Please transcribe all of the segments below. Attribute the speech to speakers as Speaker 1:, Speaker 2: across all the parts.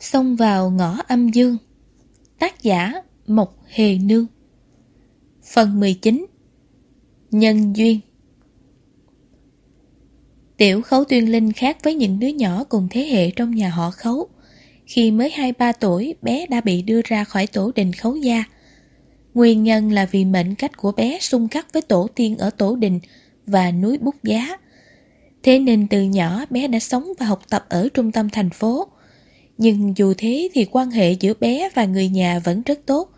Speaker 1: Xông vào ngõ âm dương Tác giả Mộc Hề Nương Phần 19 Nhân Duyên Tiểu khấu tuyên linh khác với những đứa nhỏ cùng thế hệ trong nhà họ khấu. Khi mới 2-3 tuổi, bé đã bị đưa ra khỏi tổ đình khấu gia. Nguyên nhân là vì mệnh cách của bé xung khắc với tổ tiên ở tổ đình và núi bút giá. Thế nên từ nhỏ bé đã sống và học tập ở trung tâm thành phố. Nhưng dù thế thì quan hệ giữa bé và người nhà vẫn rất tốt.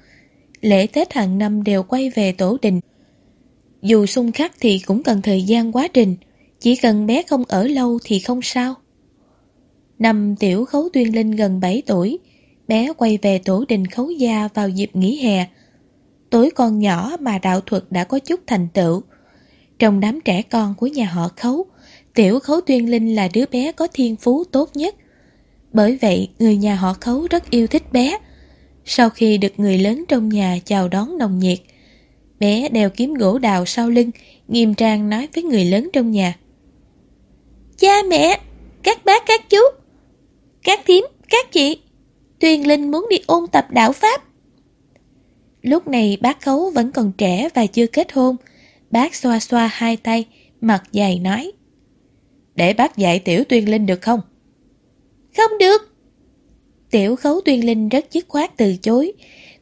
Speaker 1: Lễ Tết hàng năm đều quay về tổ đình. Dù xung khắc thì cũng cần thời gian quá trình, chỉ cần bé không ở lâu thì không sao. Năm tiểu khấu tuyên linh gần 7 tuổi, bé quay về tổ đình khấu gia vào dịp nghỉ hè. Tuổi còn nhỏ mà đạo thuật đã có chút thành tựu. Trong đám trẻ con của nhà họ khấu, tiểu khấu tuyên linh là đứa bé có thiên phú tốt nhất. Bởi vậy, người nhà họ khấu rất yêu thích bé. Sau khi được người lớn trong nhà chào đón nồng nhiệt, bé đeo kiếm gỗ đào sau lưng, nghiêm trang nói với người lớn trong nhà. Cha mẹ, các bác các chú, các thím, các chị, Tuyền Linh muốn đi ôn tập đạo Pháp. Lúc này bác khấu vẫn còn trẻ và chưa kết hôn. Bác xoa xoa hai tay, mặt dày nói. Để bác dạy tiểu Tuyên Linh được không? Không được. Tiểu khấu Tuyên Linh rất dứt khoát từ chối.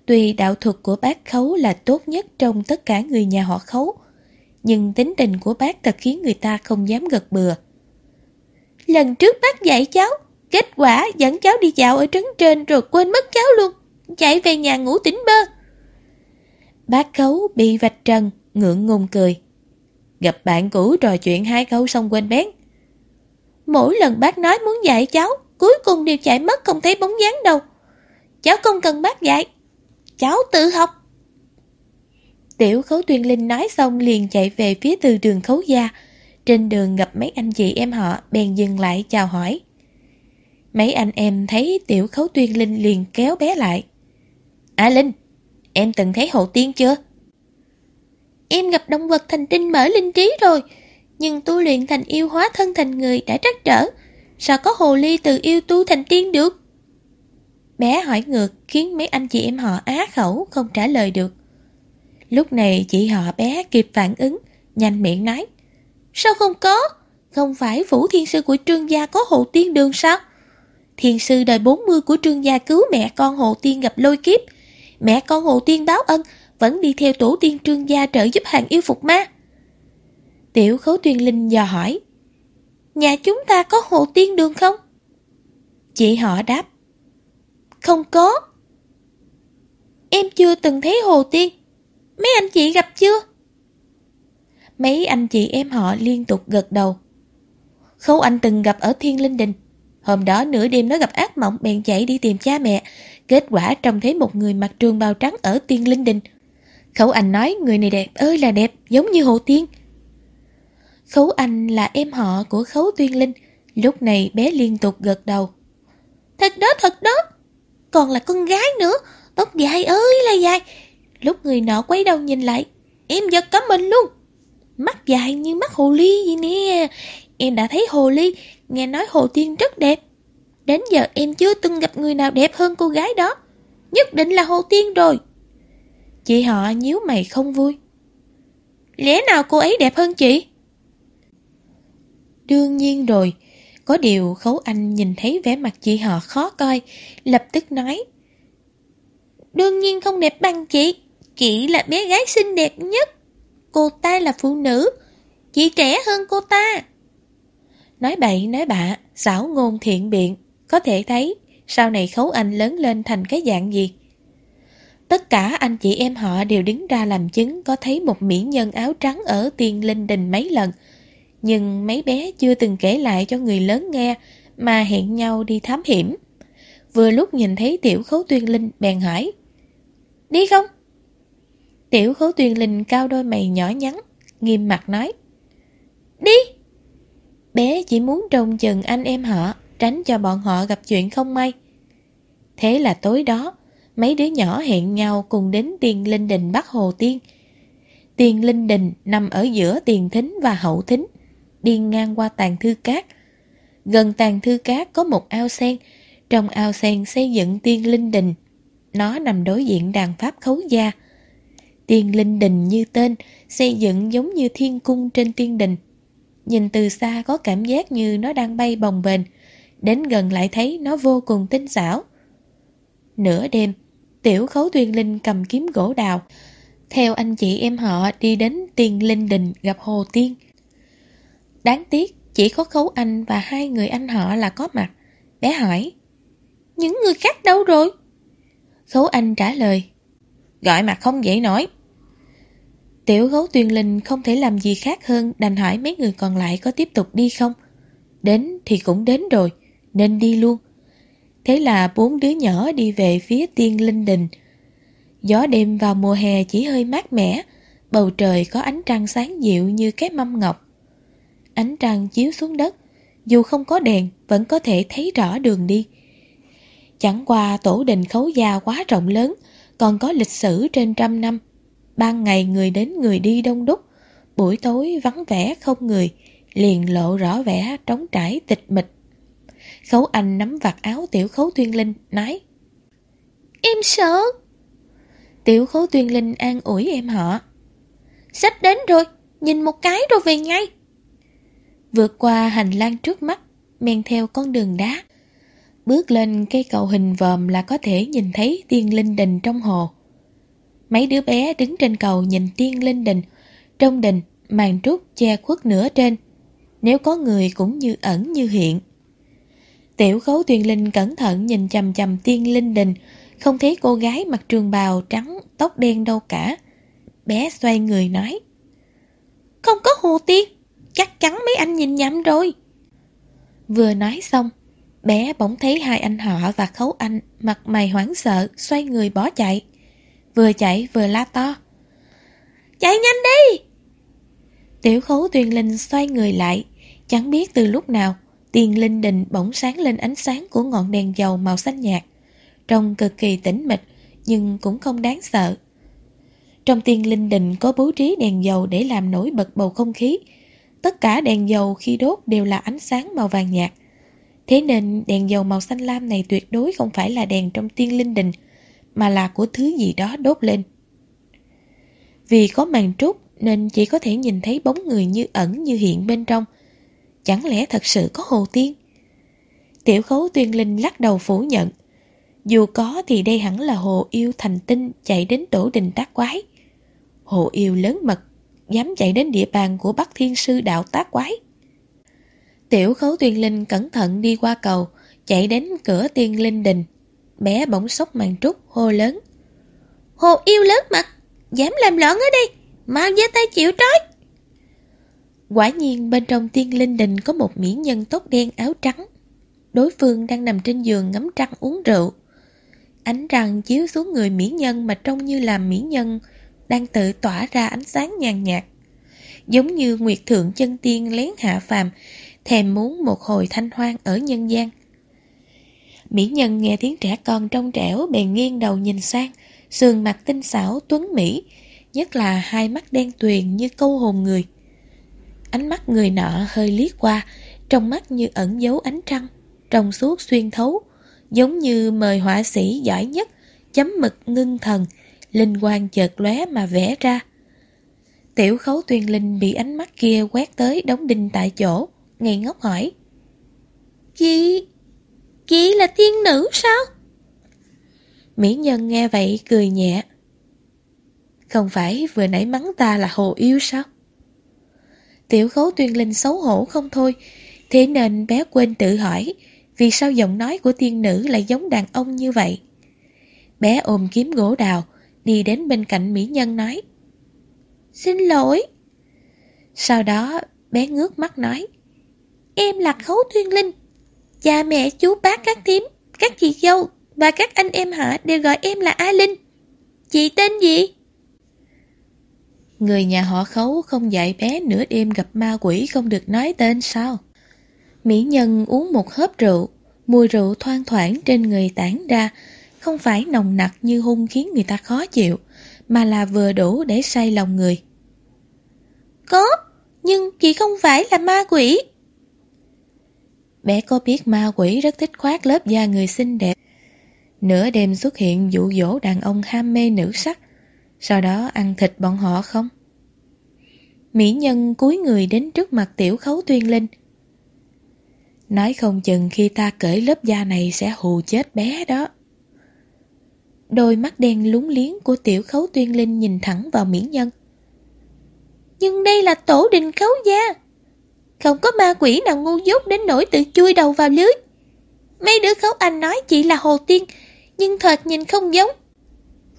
Speaker 1: Tuy đạo thuật của bác khấu là tốt nhất trong tất cả người nhà họ khấu, nhưng tính tình của bác thật khiến người ta không dám gật bừa. Lần trước bác dạy cháu, kết quả dẫn cháu đi dạo ở trấn trên rồi quên mất cháu luôn, chạy về nhà ngủ tỉnh bơ. Bác khấu bị vạch trần, ngượng ngùng cười. Gặp bạn cũ trò chuyện hai câu xong quên bén. Mỗi lần bác nói muốn dạy cháu, cuối cùng đều chạy mất không thấy bóng dáng đâu. Cháu không cần bác dạy, cháu tự học. Tiểu khấu tuyên linh nói xong liền chạy về phía từ đường khấu gia. Trên đường gặp mấy anh chị em họ bèn dừng lại chào hỏi. Mấy anh em thấy tiểu khấu tuyên linh liền kéo bé lại. À Linh, em từng thấy hậu tiên chưa? Em gặp động vật thành tinh mở linh trí rồi, nhưng tu luyện thành yêu hóa thân thành người đã trắc trở. Sao có hồ ly từ yêu tu thành tiên được? Bé hỏi ngược khiến mấy anh chị em họ á khẩu không trả lời được. Lúc này chị họ bé kịp phản ứng, nhanh miệng nói. Sao không có? Không phải phủ thiên sư của trương gia có hồ tiên đường sao? Thiên sư đời 40 của trương gia cứu mẹ con hồ tiên gặp lôi kiếp. Mẹ con hồ tiên báo ân, vẫn đi theo tổ tiên trương gia trợ giúp hàng yêu phục ma. Tiểu khấu tuyên linh dò hỏi. Nhà chúng ta có hồ tiên đường không? Chị họ đáp. Không có. Em chưa từng thấy hồ tiên. Mấy anh chị gặp chưa? Mấy anh chị em họ liên tục gật đầu. Khấu anh từng gặp ở Thiên Linh Đình. Hôm đó nửa đêm nó gặp ác mộng bèn chạy đi tìm cha mẹ. Kết quả trông thấy một người mặc trường bào trắng ở Tiên Linh Đình. khẩu anh nói người này đẹp ơi là đẹp, giống như Hồ Tiên. Khấu anh là em họ của Khấu Tuyên Linh. Lúc này bé liên tục gật đầu. Thật đó, thật đó. Còn là con gái nữa, tóc dài ơi là dài. Lúc người nọ quay đầu nhìn lại, em giật cả mình luôn. Mắt dài như mắt hồ ly vậy nè. Em đã thấy hồ ly, nghe nói hồ tiên rất đẹp. Đến giờ em chưa từng gặp người nào đẹp hơn cô gái đó. Nhất định là hồ tiên rồi. Chị họ nhíu mày không vui. Lẽ nào cô ấy đẹp hơn chị? Đương nhiên rồi. Có điều khấu anh nhìn thấy vẻ mặt chị họ khó coi, lập tức nói. Đương nhiên không đẹp bằng chị. Chị là bé gái xinh đẹp nhất. Cô ta là phụ nữ. Chị trẻ hơn cô ta. Nói bậy nói bạ, xảo ngôn thiện biện. Có thể thấy sau này khấu anh lớn lên thành cái dạng gì. Tất cả anh chị em họ đều đứng ra làm chứng có thấy một mỹ nhân áo trắng ở tiên linh đình mấy lần. Nhưng mấy bé chưa từng kể lại cho người lớn nghe mà hẹn nhau đi thám hiểm. Vừa lúc nhìn thấy tiểu khấu tuyên linh bèn hỏi Đi không? Tiểu khấu tuyên linh cao đôi mày nhỏ nhắn, nghiêm mặt nói Đi! Bé chỉ muốn trông chừng anh em họ, tránh cho bọn họ gặp chuyện không may. Thế là tối đó, mấy đứa nhỏ hẹn nhau cùng đến tiền linh đình Bắc Hồ Tiên. Tiền linh đình nằm ở giữa tiền thính và hậu thính, đi ngang qua tàn thư cát. Gần tàn thư cát có một ao sen, Trong ao sen xây dựng tiên linh đình, nó nằm đối diện đàn pháp khấu gia. Tiên linh đình như tên, xây dựng giống như thiên cung trên tiên đình. Nhìn từ xa có cảm giác như nó đang bay bồng bềnh, đến gần lại thấy nó vô cùng tinh xảo. Nửa đêm, tiểu khấu tuyên linh cầm kiếm gỗ đào, theo anh chị em họ đi đến tiên linh đình gặp Hồ Tiên. Đáng tiếc, chỉ có khấu anh và hai người anh họ là có mặt. Bé hỏi, những người khác đâu rồi? Khấu anh trả lời, gọi mặt không dễ nổi. Tiểu gấu tuyên linh không thể làm gì khác hơn đành hỏi mấy người còn lại có tiếp tục đi không. Đến thì cũng đến rồi, nên đi luôn. Thế là bốn đứa nhỏ đi về phía tiên linh đình. Gió đêm vào mùa hè chỉ hơi mát mẻ, bầu trời có ánh trăng sáng dịu như cái mâm ngọc. Ánh trăng chiếu xuống đất, dù không có đèn vẫn có thể thấy rõ đường đi. Chẳng qua tổ đình khấu gia quá rộng lớn, còn có lịch sử trên trăm năm. Ban ngày người đến người đi đông đúc, buổi tối vắng vẻ không người, liền lộ rõ vẻ trống trải tịch mịch. Khấu Anh nắm vạt áo tiểu khấu tuyên linh, nói Em sợ Tiểu khấu tuyên linh an ủi em họ Sắp đến rồi, nhìn một cái rồi về ngay Vượt qua hành lang trước mắt, men theo con đường đá Bước lên cây cầu hình vòm là có thể nhìn thấy tiên linh đình trong hồ Mấy đứa bé đứng trên cầu nhìn tiên linh đình Trong đình, màn trúc che khuất nửa trên Nếu có người cũng như ẩn như hiện Tiểu khấu tuyên linh cẩn thận nhìn chầm chầm tiên linh đình, không thấy cô gái mặc trường bào trắng, tóc đen đâu cả. Bé xoay người nói. Không có hồ tiên, chắc chắn mấy anh nhìn nhầm rồi. Vừa nói xong, bé bỗng thấy hai anh họ và khấu anh mặt mày hoảng sợ, xoay người bỏ chạy. Vừa chạy vừa la to. Chạy nhanh đi! Tiểu khấu tuyền linh xoay người lại, chẳng biết từ lúc nào Tiền linh đình bỗng sáng lên ánh sáng của ngọn đèn dầu màu xanh nhạt. Trông cực kỳ tĩnh mịch, nhưng cũng không đáng sợ. Trong tiên linh đình có bố trí đèn dầu để làm nổi bật bầu không khí. Tất cả đèn dầu khi đốt đều là ánh sáng màu vàng nhạt. Thế nên đèn dầu màu xanh lam này tuyệt đối không phải là đèn trong tiên linh đình, mà là của thứ gì đó đốt lên. Vì có màn trúc nên chỉ có thể nhìn thấy bóng người như ẩn như hiện bên trong, Chẳng lẽ thật sự có hồ tiên? Tiểu khấu tuyên linh lắc đầu phủ nhận. Dù có thì đây hẳn là hồ yêu thành tinh chạy đến tổ đình tác quái. Hồ yêu lớn mật, dám chạy đến địa bàn của Bắc Thiên Sư đạo tác quái. Tiểu khấu tuyên linh cẩn thận đi qua cầu, chạy đến cửa tiên linh đình. Bé bỗng sốc màn trúc, hô lớn. Hồ yêu lớn mật, dám làm loạn ở đây, mau giơ tay chịu trói. Quả nhiên bên trong tiên linh đình có một mỹ nhân tóc đen áo trắng. Đối phương đang nằm trên giường ngắm trăng uống rượu. Ánh trăng chiếu xuống người mỹ nhân mà trông như là mỹ nhân đang tự tỏa ra ánh sáng nhàn nhạt. Giống như Nguyệt Thượng chân tiên lén hạ phàm, thèm muốn một hồi thanh hoang ở nhân gian. Mỹ nhân nghe tiếng trẻ con trong trẻo bèn nghiêng đầu nhìn sang, sườn mặt tinh xảo tuấn Mỹ, nhất là hai mắt đen tuyền như câu hồn người. Ánh mắt người nọ hơi liếc qua, trong mắt như ẩn dấu ánh trăng, trong suốt xuyên thấu, giống như mời họa sĩ giỏi nhất, chấm mực ngưng thần, linh quang chợt lóe mà vẽ ra. Tiểu khấu tuyên linh bị ánh mắt kia quét tới đóng đinh tại chỗ, ngây ngốc hỏi. Chị... chị là thiên nữ sao? Mỹ nhân nghe vậy cười nhẹ. Không phải vừa nãy mắng ta là hồ yêu sao? Tiểu khấu tuyên linh xấu hổ không thôi Thế nên bé quên tự hỏi Vì sao giọng nói của tiên nữ lại giống đàn ông như vậy Bé ôm kiếm gỗ đào Đi đến bên cạnh mỹ nhân nói Xin lỗi Sau đó bé ngước mắt nói Em là khấu thiên linh Cha mẹ chú bác các thím Các chị dâu Và các anh em họ đều gọi em là A Linh Chị tên gì? Người nhà họ khấu không dạy bé nửa đêm gặp ma quỷ không được nói tên sao? Mỹ nhân uống một hớp rượu, mùi rượu thoang thoảng trên người tản ra, không phải nồng nặc như hung khiến người ta khó chịu, mà là vừa đủ để say lòng người. Có, nhưng chị không phải là ma quỷ. Bé có biết ma quỷ rất thích khoác lớp da người xinh đẹp. Nửa đêm xuất hiện dụ dỗ đàn ông ham mê nữ sắc, sau đó ăn thịt bọn họ không? Mỹ nhân cúi người đến trước mặt tiểu khấu tuyên linh. Nói không chừng khi ta cởi lớp da này sẽ hù chết bé đó. Đôi mắt đen lúng liếng của tiểu khấu tuyên linh nhìn thẳng vào miễn nhân. Nhưng đây là tổ đình khấu gia. Không có ma quỷ nào ngu dốt đến nỗi tự chui đầu vào lưới. Mấy đứa khấu anh nói chỉ là hồ tiên, nhưng thật nhìn không giống.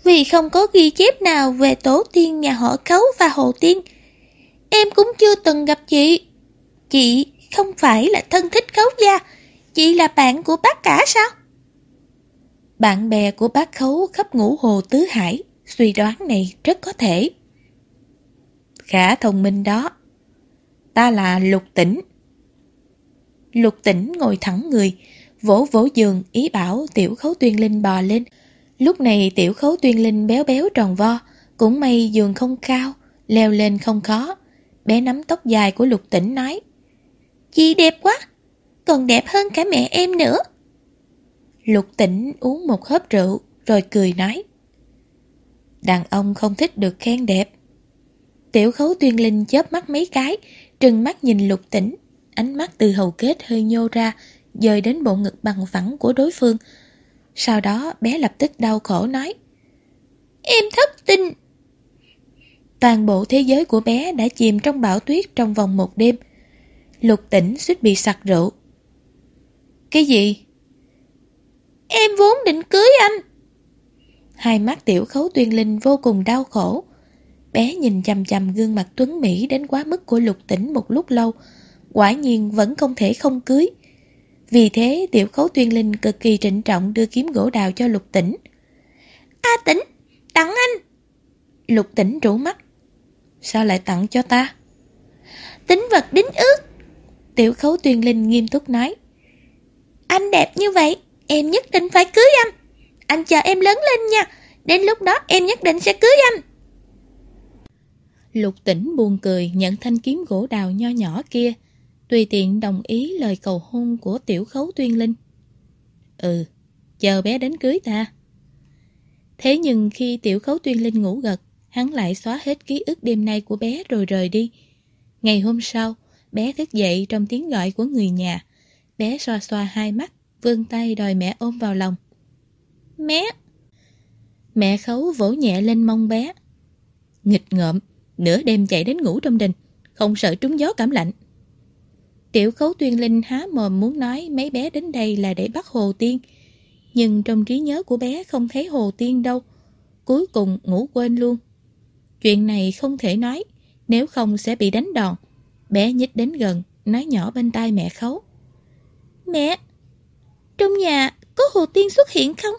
Speaker 1: Vì không có ghi chép nào về tổ tiên nhà họ khấu và hồ tiên. Em cũng chưa từng gặp chị. Chị không phải là thân thích khấu gia, chị là bạn của bác cả sao? Bạn bè của bác khấu khắp ngũ hồ tứ hải, suy đoán này rất có thể. Khả thông minh đó. Ta là lục tỉnh. Lục tỉnh ngồi thẳng người, vỗ vỗ giường ý bảo tiểu khấu tuyên linh bò lên. Lúc này tiểu khấu tuyên linh béo béo tròn vo, cũng may giường không cao, leo lên không khó. Bé nắm tóc dài của lục tỉnh nói Chị đẹp quá, còn đẹp hơn cả mẹ em nữa. Lục tỉnh uống một hớp rượu, rồi cười nói. Đàn ông không thích được khen đẹp. Tiểu khấu tuyên linh chớp mắt mấy cái, Trừng mắt nhìn lục tỉnh Ánh mắt từ hầu kết hơi nhô ra, Dời đến bộ ngực bằng phẳng của đối phương. Sau đó, bé lập tức đau khổ nói. Em thất tình! Toàn bộ thế giới của bé đã chìm trong bão tuyết trong vòng một đêm. Lục tỉnh suýt bị sặc rượu. Cái gì? Em vốn định cưới anh. Hai mắt tiểu khấu tuyên linh vô cùng đau khổ. Bé nhìn chầm chầm gương mặt tuấn Mỹ đến quá mức của lục tỉnh một lúc lâu. Quả nhiên vẫn không thể không cưới. Vì thế tiểu khấu tuyên linh cực kỳ trịnh trọng đưa kiếm gỗ đào cho lục tỉnh. A tỉnh, tặng anh. Lục tỉnh rủ mắt. Sao lại tặng cho ta? Tính vật đính ước. Tiểu khấu tuyên linh nghiêm túc nói. Anh đẹp như vậy, Em nhất định phải cưới anh. Anh chờ em lớn lên nha. Đến lúc đó em nhất định sẽ cưới anh. Lục tỉnh buồn cười nhận thanh kiếm gỗ đào nho nhỏ kia. Tùy tiện đồng ý lời cầu hôn của tiểu khấu tuyên linh. Ừ, chờ bé đến cưới ta. Thế nhưng khi tiểu khấu tuyên linh ngủ gật Hắn lại xóa hết ký ức đêm nay của bé rồi rời đi. Ngày hôm sau, bé thức dậy trong tiếng gọi của người nhà. Bé xoa xoa hai mắt vươn tay đòi mẹ ôm vào lòng. Mẹ! Mẹ khấu vỗ nhẹ lên mông bé. Nghịch ngợm, nửa đêm chạy đến ngủ trong đình, không sợ trúng gió cảm lạnh. Tiểu khấu tuyên linh há mồm muốn nói mấy bé đến đây là để bắt Hồ Tiên. Nhưng trong trí nhớ của bé không thấy Hồ Tiên đâu. Cuối cùng ngủ quên luôn. Chuyện này không thể nói, nếu không sẽ bị đánh đòn. Bé nhích đến gần, nói nhỏ bên tai mẹ khấu. Mẹ, trong nhà có hồ tiên xuất hiện không?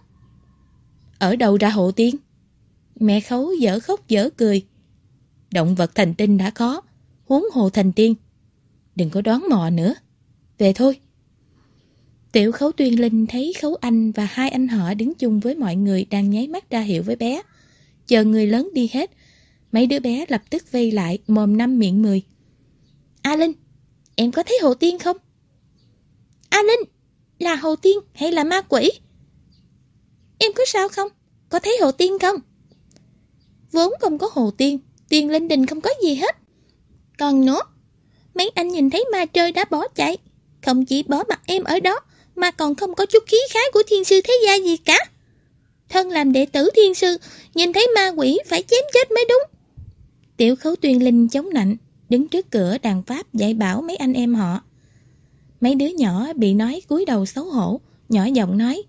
Speaker 1: Ở đâu ra hồ tiên? Mẹ khấu dở khóc dở cười. Động vật thành tinh đã có, huống hồ thành tiên. Đừng có đoán mò nữa. Về thôi. Tiểu khấu tuyên linh thấy khấu anh và hai anh họ đứng chung với mọi người đang nháy mắt ra hiệu với bé. Chờ người lớn đi hết, mấy đứa bé lập tức vây lại mồm năm miệng mười. A Linh, em có thấy hồ tiên không? A Linh, là hồ tiên hay là ma quỷ? Em có sao không? Có thấy hồ tiên không? Vốn không có hồ tiên, tiên lên đình không có gì hết. Còn nữa, mấy anh nhìn thấy ma chơi đã bỏ chạy. Không chỉ bỏ mặt em ở đó, mà còn không có chút khí khái của thiên sư thế gia gì cả. Thân làm đệ tử thiên sư, nhìn thấy ma quỷ phải chém chết mới đúng. Tiểu khấu tuyên linh chống nạnh, đứng trước cửa đàn pháp dạy bảo mấy anh em họ. Mấy đứa nhỏ bị nói cúi đầu xấu hổ, nhỏ giọng nói.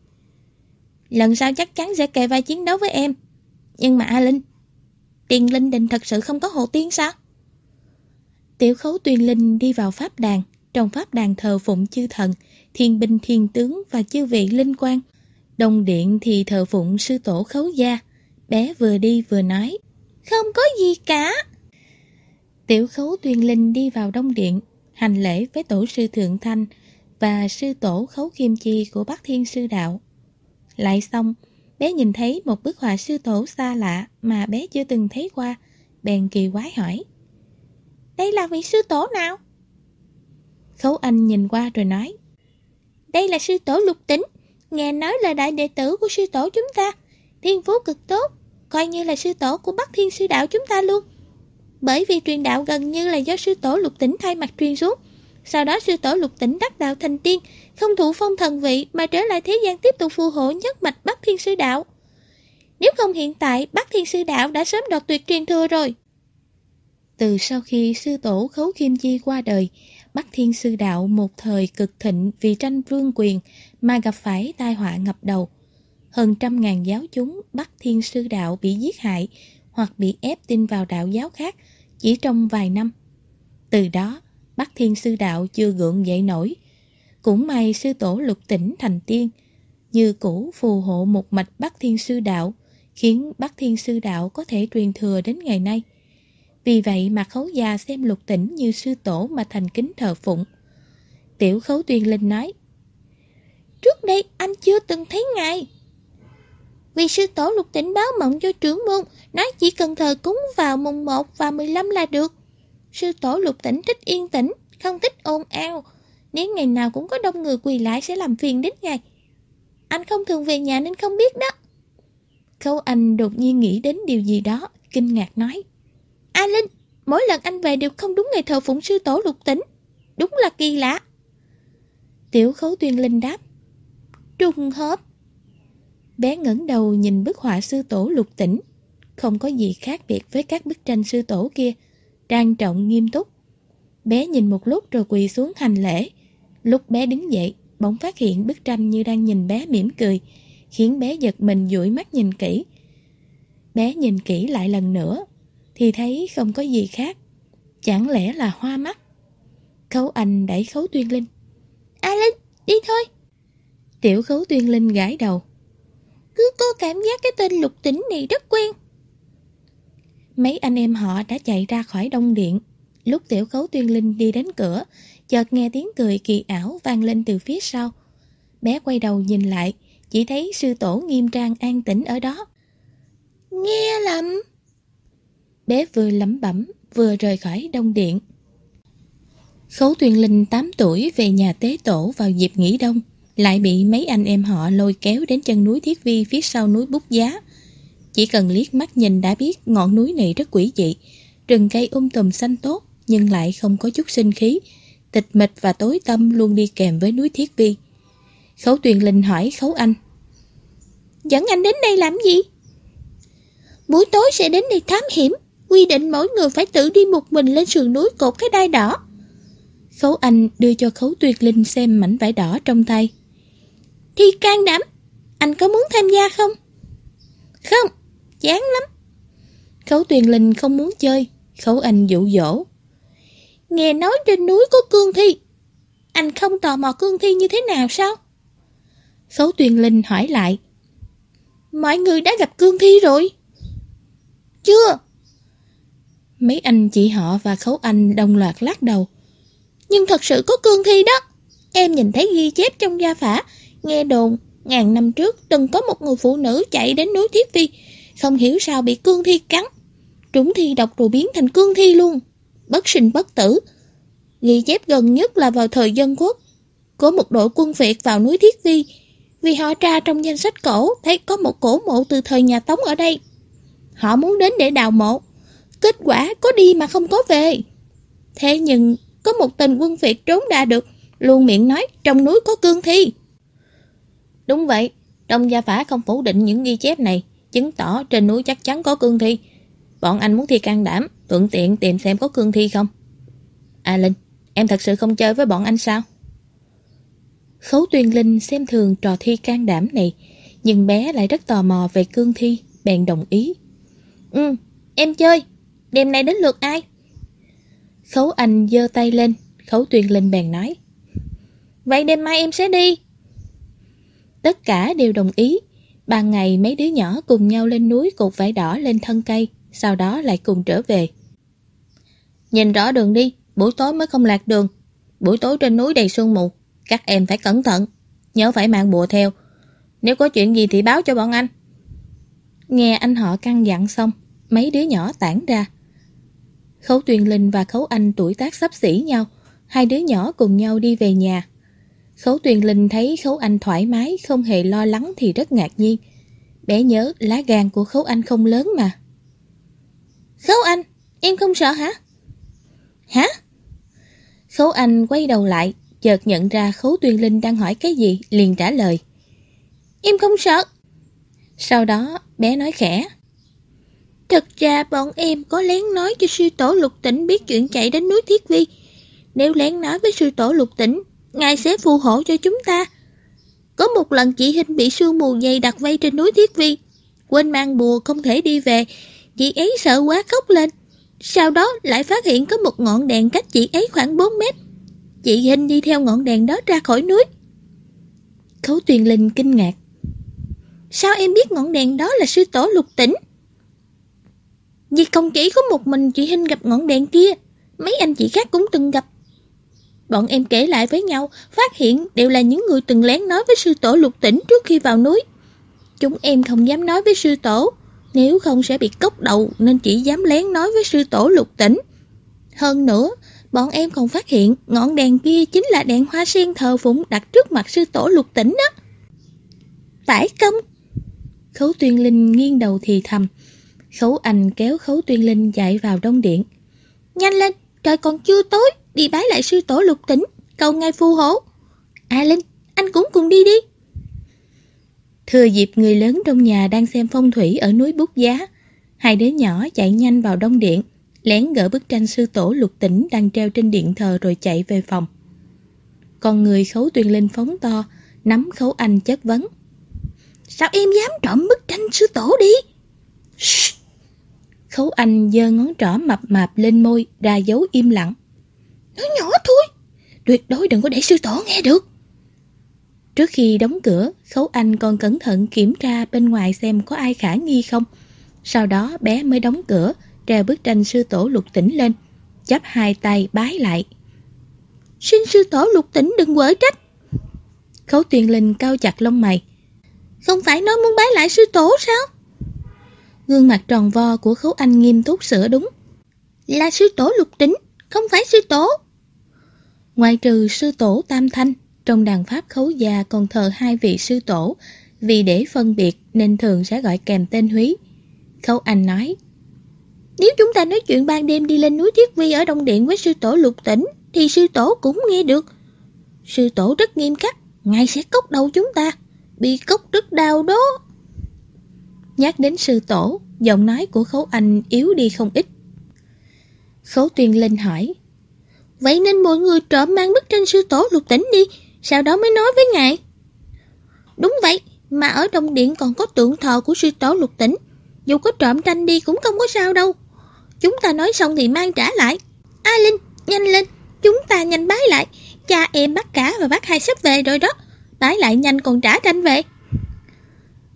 Speaker 1: Lần sau chắc chắn sẽ kề vai chiến đấu với em. Nhưng mà A Linh, tiền linh đình thật sự không có hồ tiên sao? Tiểu khấu tuyên linh đi vào pháp đàn, trong pháp đàn thờ phụng chư thần, thiên binh thiên tướng và chư vị linh quan. Đồng điện thì thờ phụng sư tổ khấu gia. Bé vừa đi vừa nói. Không có gì cả. Tiểu khấu tuyên linh đi vào đông điện, hành lễ với tổ sư Thượng Thanh và sư tổ Khấu Kim Chi của Bắc Thiên Sư Đạo. Lại xong, bé nhìn thấy một bức họa sư tổ xa lạ mà bé chưa từng thấy qua, bèn kỳ quái hỏi. Đây là vị sư tổ nào? Khấu Anh nhìn qua rồi nói,
Speaker 2: đây là sư tổ lục tính, nghe nói là đại đệ tử của sư tổ chúng ta, thiên phú cực tốt, coi như là sư tổ của Bắc Thiên sư đạo chúng ta luôn. Bởi vì truyền đạo gần như là do sư tổ lục tỉnh thay mặt truyền xuống, sau đó sư tổ lục tỉnh đắc đạo thành tiên, không thụ phong thần vị mà trở lại thế gian tiếp tục phù hộ nhất mạch Bắc Thiên sư đạo. Nếu không hiện tại, Bắc Thiên sư đạo đã sớm đoạt tuyệt truyền thừa rồi.
Speaker 1: Từ sau khi sư tổ Khấu Kim Chi qua đời, Bắc Thiên Sư Đạo một thời cực thịnh vì tranh vương quyền mà gặp phải tai họa ngập đầu. Hơn trăm ngàn giáo chúng Bắc Thiên Sư Đạo bị giết hại hoặc bị ép tin vào đạo giáo khác chỉ trong vài năm. Từ đó, Bắc Thiên Sư Đạo chưa gượng dậy nổi. Cũng may sư tổ lục tỉnh thành tiên, như cũ phù hộ một mạch Bắc Thiên Sư Đạo, khiến Bắc Thiên Sư Đạo có thể truyền thừa đến ngày nay. Vì vậy mà khấu gia xem lục tỉnh như sư tổ mà thành kính thờ phụng. Tiểu khấu tuyên linh nói
Speaker 2: Trước đây anh chưa từng thấy ngài. Vì sư tổ lục tỉnh báo mộng cho trưởng môn Nói chỉ cần thờ cúng vào mùng 1 và 15 là được Sư tổ lục tỉnh thích yên tĩnh Không thích ồn ào Nếu ngày nào cũng có đông người quỳ lại sẽ làm phiền đến ngày Anh không thường về nhà nên không biết đó
Speaker 1: Khâu anh đột nhiên nghĩ đến điều gì đó Kinh ngạc nói
Speaker 2: A Linh, mỗi lần anh về đều không đúng ngày thờ phụng sư tổ lục tỉnh. Đúng là kỳ lạ.
Speaker 1: Tiểu khấu tuyên linh đáp.
Speaker 2: Trùng hợp.
Speaker 1: Bé ngẩng đầu nhìn bức họa sư tổ lục tỉnh. Không có gì khác biệt với các bức tranh sư tổ kia. Trang trọng nghiêm túc. Bé nhìn một lúc rồi quỳ xuống hành lễ. Lúc bé đứng dậy, bỗng phát hiện bức tranh như đang nhìn bé mỉm cười, khiến bé giật mình dụi mắt nhìn kỹ. Bé nhìn kỹ lại lần nữa, thì thấy không có gì khác. Chẳng lẽ là hoa mắt? Khấu Anh đẩy Khấu Tuyên Linh.
Speaker 2: A Linh, đi thôi.
Speaker 1: Tiểu Khấu Tuyên Linh gãi đầu.
Speaker 2: Cứ có cảm giác cái tên lục tỉnh này rất quen.
Speaker 1: Mấy anh em họ đã chạy ra khỏi đông điện. Lúc Tiểu Khấu Tuyên Linh đi đến cửa, chợt nghe tiếng cười kỳ ảo vang lên từ phía sau. Bé quay đầu nhìn lại, chỉ thấy sư tổ nghiêm trang an tĩnh ở đó.
Speaker 2: Nghe lầm.
Speaker 1: Bé vừa lẩm bẩm vừa rời khỏi đông điện Khấu Tuyên Linh 8 tuổi về nhà tế tổ vào dịp nghỉ đông Lại bị mấy anh em họ lôi kéo đến chân núi Thiết Vi phía sau núi Bút Giá Chỉ cần liếc mắt nhìn đã biết ngọn núi này rất quỷ dị Rừng cây um tùm xanh tốt nhưng lại không có chút sinh khí Tịch mịch và tối tâm luôn đi kèm với núi Thiết Vi Khấu Tuyền Linh hỏi Khấu Anh
Speaker 2: Dẫn anh đến đây làm gì? Buổi tối sẽ đến đây thám hiểm quy định mỗi người phải tự đi một mình lên sườn núi cột cái đai đỏ.
Speaker 1: Khấu Anh đưa cho Khấu Tuyệt Linh xem mảnh vải đỏ trong tay.
Speaker 2: Thi can đảm, anh có muốn tham gia không? Không, chán lắm.
Speaker 1: Khấu Tuyền Linh không muốn chơi, Khấu Anh dụ dỗ.
Speaker 2: Nghe nói trên núi có cương thi, anh không tò mò cương thi như thế nào sao?
Speaker 1: Khấu Tuyền Linh hỏi lại.
Speaker 2: Mọi người đã gặp cương thi rồi. Chưa,
Speaker 1: Mấy anh chị họ và khấu anh đồng loạt lắc đầu.
Speaker 2: Nhưng thật sự có cương thi đó. Em nhìn thấy ghi chép trong gia phả. Nghe đồn, ngàn năm trước từng có một người phụ nữ chạy đến núi Thiết Vi. Không hiểu sao bị cương thi cắn. Trúng thi độc rồi biến thành cương thi luôn. Bất sinh bất tử. Ghi chép gần nhất là vào thời dân quốc. Có một đội quân Việt vào núi Thiết Vi. Vì họ tra trong danh sách cổ thấy có một cổ mộ từ thời nhà Tống ở đây. Họ muốn đến để đào mộ Kết quả có đi mà không có về. Thế nhưng có một tình quân Việt trốn ra được, luôn miệng nói trong núi có cương thi.
Speaker 3: Đúng vậy, trong gia phả không phủ định những ghi chép này, chứng tỏ trên núi chắc chắn có cương thi. Bọn anh muốn thi can đảm, thuận tiện tìm xem có cương thi không. À Linh, em thật sự không chơi với bọn anh sao?
Speaker 1: Khấu Tuyên Linh xem thường trò thi can đảm này, nhưng bé lại rất tò mò về cương thi, bèn đồng ý.
Speaker 2: Ừ, em chơi, Đêm nay đến lượt ai?
Speaker 1: Khấu Anh giơ tay lên, Khấu Tuyền Linh bèn nói.
Speaker 2: Vậy đêm mai em sẽ đi.
Speaker 1: Tất cả đều đồng ý. Ban ngày mấy đứa nhỏ cùng nhau lên núi cột vải đỏ lên thân cây, sau đó lại cùng trở về.
Speaker 3: Nhìn rõ đường đi, buổi tối mới không lạc đường. Buổi tối trên núi đầy sương mù, các em phải cẩn thận, nhớ phải mang bùa theo. Nếu có chuyện gì thì báo cho bọn anh.
Speaker 1: Nghe anh họ căng dặn xong, mấy đứa nhỏ tản ra. Khấu Tuyền Linh và Khấu Anh tuổi tác sắp xỉ nhau, hai đứa nhỏ cùng nhau đi về nhà. Khấu Tuyền Linh thấy Khấu Anh thoải mái, không hề lo lắng thì rất ngạc nhiên. Bé nhớ lá gan của Khấu Anh không lớn mà.
Speaker 2: Khấu Anh, em không sợ hả?
Speaker 1: Hả? Khấu Anh quay đầu lại, chợt nhận ra Khấu Tuyền Linh đang hỏi cái gì, liền trả lời.
Speaker 2: Em không sợ.
Speaker 1: Sau đó, bé nói khẽ.
Speaker 2: Thật ra bọn em có lén nói cho sư tổ lục tỉnh biết chuyện chạy đến núi Thiết Vi. Nếu lén nói với sư tổ lục tỉnh, ngài sẽ phù hộ cho chúng ta. Có một lần chị Hình bị sương mù dày đặt vây trên núi Thiết Vi. Quên mang bùa không thể đi về. Chị ấy sợ quá khóc lên. Sau đó lại phát hiện có một ngọn đèn cách chị ấy khoảng 4 mét. Chị Hình đi theo ngọn đèn đó ra khỏi núi.
Speaker 1: Khấu Tuyền Linh kinh ngạc.
Speaker 2: Sao em biết ngọn đèn đó là sư tổ lục tỉnh? Vì không chỉ có một mình chị Hinh gặp ngọn đèn kia, mấy anh chị khác cũng từng gặp. Bọn em kể lại với nhau, phát hiện đều là những người từng lén nói với sư tổ lục tỉnh trước khi vào núi. Chúng em không dám nói với sư tổ, nếu không sẽ bị cốc đầu nên chỉ dám lén nói với sư tổ lục tỉnh. Hơn nữa, bọn em còn phát hiện ngọn đèn kia chính là đèn hoa sen thờ phụng đặt trước mặt sư tổ lục tỉnh đó. Phải không?
Speaker 1: Khấu tuyên linh nghiêng đầu thì thầm. Khấu Anh kéo Khấu Tuyên Linh chạy vào đông điện.
Speaker 2: Nhanh lên, trời còn chưa tối, đi bái lại sư tổ lục tỉnh, cầu ngài phù hộ. A Linh, anh cũng cùng đi đi.
Speaker 1: Thừa dịp người lớn trong nhà đang xem phong thủy ở núi Bút Giá, hai đứa nhỏ chạy nhanh vào đông điện, lén gỡ bức tranh sư tổ lục tỉnh đang treo trên điện thờ rồi chạy về phòng. Còn người Khấu Tuyên Linh phóng to, nắm Khấu Anh chất vấn.
Speaker 2: Sao em dám trộm bức tranh sư tổ đi?
Speaker 1: Shhh. Khấu Anh giơ ngón trỏ mập mạp lên môi, ra dấu im lặng.
Speaker 2: Nói nhỏ thôi, tuyệt đối đừng có để sư tổ nghe được.
Speaker 1: Trước khi đóng cửa, Khấu Anh còn cẩn thận kiểm tra bên ngoài xem có ai khả nghi không. Sau đó bé mới đóng cửa, treo bức tranh sư tổ lục tỉnh lên, chắp hai tay bái lại.
Speaker 2: Xin sư tổ lục tỉnh đừng quở trách.
Speaker 1: Khấu Tuyền Linh cao chặt lông mày.
Speaker 2: Không phải nói muốn bái lại sư tổ sao?
Speaker 1: Gương mặt tròn vo của khấu anh nghiêm túc sửa đúng.
Speaker 2: Là sư tổ lục tỉnh không phải sư tổ.
Speaker 1: Ngoài trừ sư tổ Tam Thanh, trong đàn pháp khấu già còn thờ hai vị sư tổ, vì để phân biệt nên thường sẽ gọi kèm tên húy. Khấu Anh nói,
Speaker 2: Nếu chúng ta nói chuyện ban đêm đi lên núi Thiết Vi ở Đông Điện với sư tổ lục tỉnh, thì sư tổ cũng nghe được. Sư tổ rất nghiêm khắc, ngài sẽ cốc đầu chúng ta, bị cốc rất đau đó.
Speaker 1: Nhắc đến sư tổ, giọng nói của khấu anh yếu đi không ít. Khấu tuyên linh hỏi.
Speaker 2: Vậy nên mọi người trộm mang bức tranh sư tổ lục tỉnh đi, sau đó mới nói với ngài. Đúng vậy, mà ở trong điện còn có tượng thờ của sư tổ lục tỉnh. Dù có trộm tranh đi cũng không có sao đâu. Chúng ta nói xong thì mang trả lại. A Linh, nhanh lên, chúng ta nhanh bái lại. Cha em bác cả và bác hai sắp về rồi đó. Bái lại nhanh còn trả tranh về.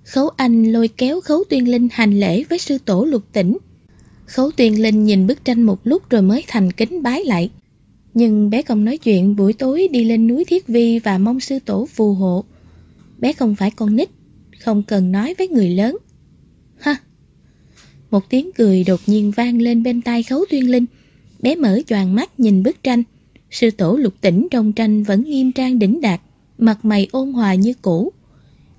Speaker 1: Khấu Anh lôi kéo Khấu Tuyên Linh hành lễ với sư tổ lục tỉnh. Khấu Tuyên Linh nhìn bức tranh một lúc rồi mới thành kính bái lại. Nhưng bé không nói chuyện buổi tối đi lên núi Thiết Vi và mong sư tổ phù hộ. Bé không phải con nít, không cần nói với người lớn. Ha! Một tiếng cười đột nhiên vang lên bên tai Khấu Tuyên Linh. Bé mở choàng mắt nhìn bức tranh. Sư tổ lục tỉnh trong tranh vẫn nghiêm trang đỉnh đạt, mặt mày ôn hòa như cũ.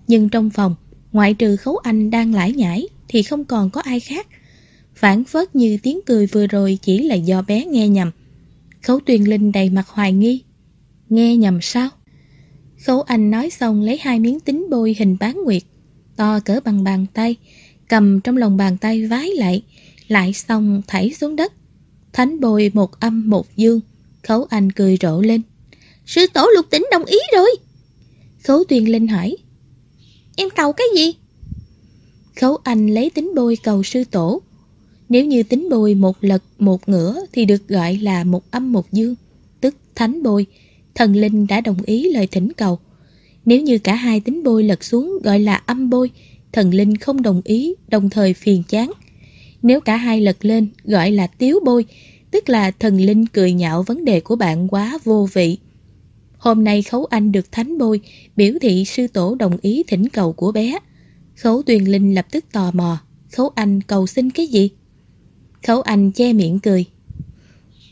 Speaker 1: Nhưng trong phòng, Ngoại trừ khấu anh đang lải nhải Thì không còn có ai khác Phản phất như tiếng cười vừa rồi Chỉ là do bé nghe nhầm Khấu tuyền linh đầy mặt hoài nghi Nghe nhầm sao Khấu anh nói xong lấy hai miếng tính bôi hình bán nguyệt, To cỡ bằng bàn tay, Cầm trong lòng bàn tay vái lại Lại xong thảy xuống đất Thánh bôi một âm một dương Khấu anh cười rộ lên
Speaker 2: Sư tổ lục tỉnh đồng ý rồi
Speaker 1: Khấu tuyền linh hỏi,
Speaker 2: Em cầu cái gì?
Speaker 1: Khấu Anh lấy tính bôi cầu sư tổ. Nếu như tính bôi một lật một ngửa thì được gọi là một âm một dương, tức thánh bôi. Thần linh đã đồng ý lời thỉnh cầu. Nếu như cả hai tính bôi lật xuống gọi là âm bôi, thần linh không đồng ý, đồng thời phiền chán. Nếu cả hai lật lên gọi là tiếu bôi, tức là thần linh cười nhạo vấn đề của bạn quá vô vị. Hôm nay Khấu Anh được thánh bôi, biểu thị sư tổ đồng ý thỉnh cầu của bé. Khấu Tuyền Linh lập tức tò mò, Khấu Anh cầu xin cái gì? Khấu Anh che miệng cười.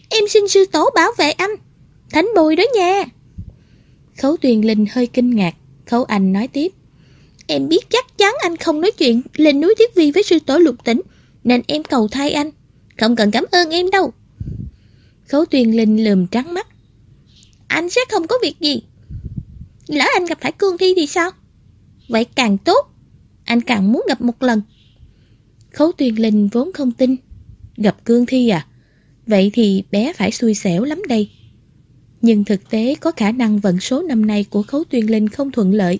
Speaker 2: Em xin sư tổ bảo vệ anh, thánh bùi đó nha.
Speaker 1: Khấu Tuyền Linh hơi kinh ngạc, Khấu Anh nói tiếp.
Speaker 2: Em biết chắc chắn anh không nói chuyện lên núi Thiết Vi với sư tổ lục tỉnh, nên em cầu thay anh. Không cần cảm ơn em đâu.
Speaker 1: Khấu Tuyền Linh lườm trắng mắt.
Speaker 2: Anh sẽ không có việc gì. Lỡ anh gặp phải cương thi thì sao? Vậy càng tốt. Anh càng muốn gặp một lần.
Speaker 1: Khấu Tuyền Linh vốn không tin. Gặp cương thi à? Vậy thì bé phải xui xẻo lắm đây. Nhưng thực tế có khả năng vận số năm nay của Khấu tuyên Linh không thuận lợi.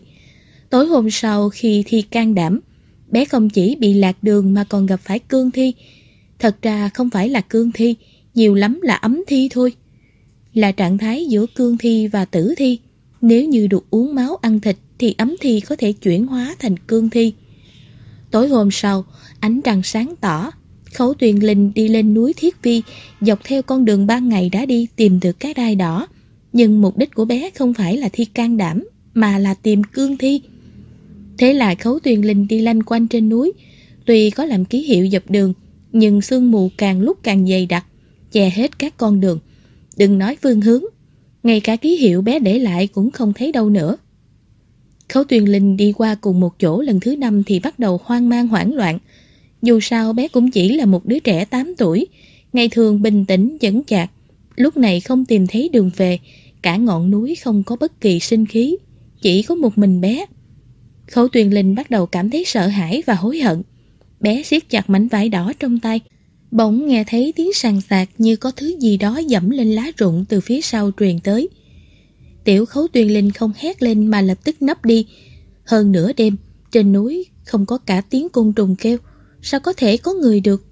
Speaker 1: Tối hôm sau khi thi can đảm, bé không chỉ bị lạc đường mà còn gặp phải cương thi. Thật ra không phải là cương thi, nhiều lắm là ấm thi thôi. Là trạng thái giữa cương thi và tử thi. Nếu như được uống máu ăn thịt thì ấm thi có thể chuyển hóa thành cương thi. Tối hôm sau, ánh trăng sáng tỏ, Khấu Tuyền Linh đi lên núi Thiết Vi, dọc theo con đường ban ngày đã đi tìm được cái đai đỏ. Nhưng mục đích của bé không phải là thi can đảm, mà là tìm cương thi. Thế là Khấu Tuyền Linh đi lanh quanh trên núi, tuy có làm ký hiệu dọc đường, nhưng sương mù càng lúc càng dày đặc, che hết các con đường. Đừng nói phương hướng, ngay cả ký hiệu bé để lại cũng không thấy đâu nữa. Khấu Tuyền Linh đi qua cùng một chỗ lần thứ năm thì bắt đầu hoang mang hoảng loạn. Dù sao bé cũng chỉ là một đứa trẻ 8 tuổi, ngày thường bình tĩnh, dẫn chạc. Lúc này không tìm thấy đường về, cả ngọn núi không có bất kỳ sinh khí, chỉ có một mình bé. Khấu Tuyền Linh bắt đầu cảm thấy sợ hãi và hối hận. Bé siết chặt mảnh vải đỏ trong tay, bỗng nghe thấy tiếng sàn sạc như có thứ gì đó dẫm lên lá rụng từ phía sau truyền tới. Tiểu khấu Tuyền Linh không hét lên mà lập tức nấp đi. Hơn nửa đêm, trên núi không có cả tiếng côn trùng kêu, sao có thể có người được?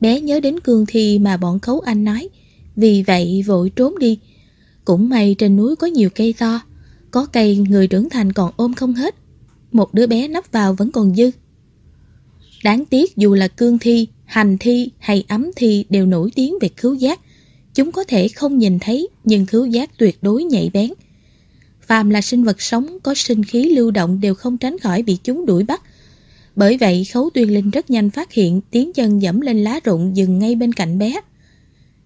Speaker 1: Bé nhớ đến cương thi mà bọn khấu anh nói, vì vậy vội trốn đi. Cũng may trên núi có nhiều cây to, có cây người trưởng thành còn ôm không hết. Một đứa bé nấp vào vẫn còn dư. Đáng tiếc dù là cương thi, hành thi hay ấm thi đều nổi tiếng về cứu giác. Chúng có thể không nhìn thấy nhưng cứu giác tuyệt đối nhạy bén. Phàm là sinh vật sống có sinh khí lưu động đều không tránh khỏi bị chúng đuổi bắt. Bởi vậy Khấu Tuyên Linh rất nhanh phát hiện tiếng chân dẫm lên lá rụng dừng ngay bên cạnh bé.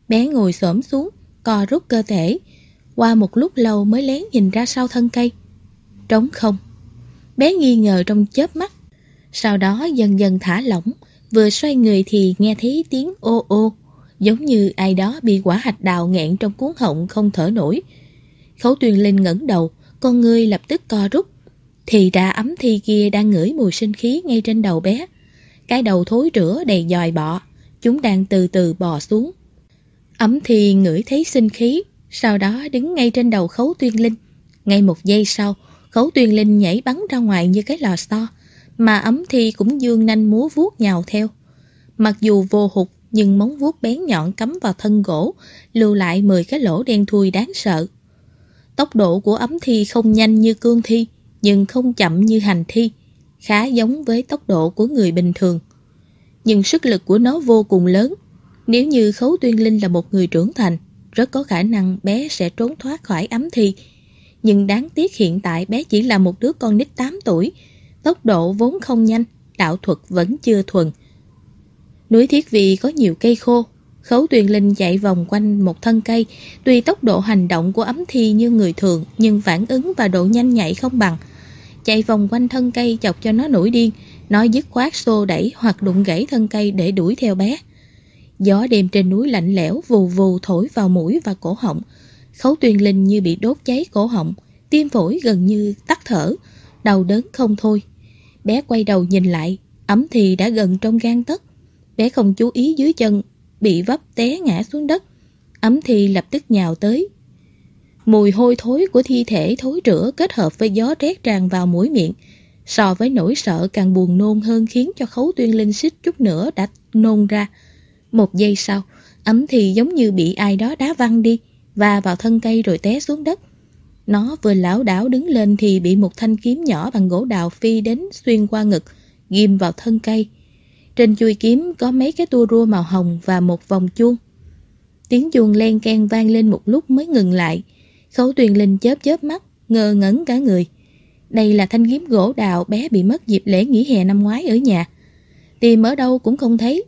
Speaker 1: Bé ngồi xổm xuống, co rút cơ thể. Qua một lúc lâu mới lén nhìn ra sau thân cây. Trống không. Bé nghi ngờ trong chớp mắt. Sau đó dần dần thả lỏng, vừa xoay người thì nghe thấy tiếng ô ô, giống như ai đó bị quả hạch đào nghẹn trong cuốn họng không thở nổi. Khấu tuyên Linh ngẩng đầu, con ngươi lập tức co rút. Thì ra ấm thi kia đang ngửi mùi sinh khí ngay trên đầu bé. Cái đầu thối rữa đầy dòi bọ, chúng đang từ từ bò xuống. Ấm thi ngửi thấy sinh khí, sau đó đứng ngay trên đầu Khấu Tuyên Linh. Ngay một giây sau, Khấu Tuyên Linh nhảy bắn ra ngoài như cái lò xo, mà ấm thi cũng dương nanh múa vuốt nhào theo. Mặc dù vô hụt, nhưng móng vuốt bén nhọn cắm vào thân gỗ, lưu lại 10 cái lỗ đen thui đáng sợ. Tốc độ của ấm thi không nhanh như cương thi, nhưng không chậm như hành thi, khá giống với tốc độ của người bình thường. Nhưng sức lực của nó vô cùng lớn. Nếu như Khấu Tuyên Linh là một người trưởng thành, rất có khả năng bé sẽ trốn thoát khỏi ấm thi. Nhưng đáng tiếc hiện tại bé chỉ là một đứa con nít 8 tuổi, tốc độ vốn không nhanh, đạo thuật vẫn chưa thuần. Núi Thiết Vị có nhiều cây khô, Khấu Tuyền Linh chạy vòng quanh một thân cây, tuy tốc độ hành động của ấm thi như người thường, nhưng phản ứng và độ nhanh nhạy không bằng. Chạy vòng quanh thân cây chọc cho nó nổi điên, nó dứt khoát xô đẩy hoặc đụng gãy thân cây để đuổi theo bé. Gió đêm trên núi lạnh lẽo vù vù thổi vào mũi và cổ họng. Khấu Tuyền Linh như bị đốt cháy cổ họng, tim phổi gần như tắt thở, đau đớn không thôi. Bé quay đầu nhìn lại, ấm thì đã gần trong gan tấc. Bé không chú ý dưới chân bị vấp té ngã xuống đất. Ấm thì lập tức nhào tới. Mùi hôi thối của thi thể thối rữa kết hợp với gió rét tràn vào mũi miệng. So với nỗi sợ càng buồn nôn hơn khiến cho khấu tuyên linh xích chút nữa đã nôn ra. Một giây sau, ấm thì giống như bị ai đó đá văng đi và vào thân cây rồi té xuống đất. Nó vừa lão đảo đứng lên thì bị một thanh kiếm nhỏ bằng gỗ đào phi đến xuyên qua ngực, ghim vào thân cây. Trên chui kiếm có mấy cái tua rua màu hồng và một vòng chuông. Tiếng chuông len ken vang lên một lúc mới ngừng lại. Khấu tuyền linh chớp chớp mắt, ngơ ngẩn cả người. Đây là thanh kiếm gỗ đào bé bị mất dịp lễ nghỉ hè năm ngoái ở nhà. Tìm ở đâu cũng không thấy.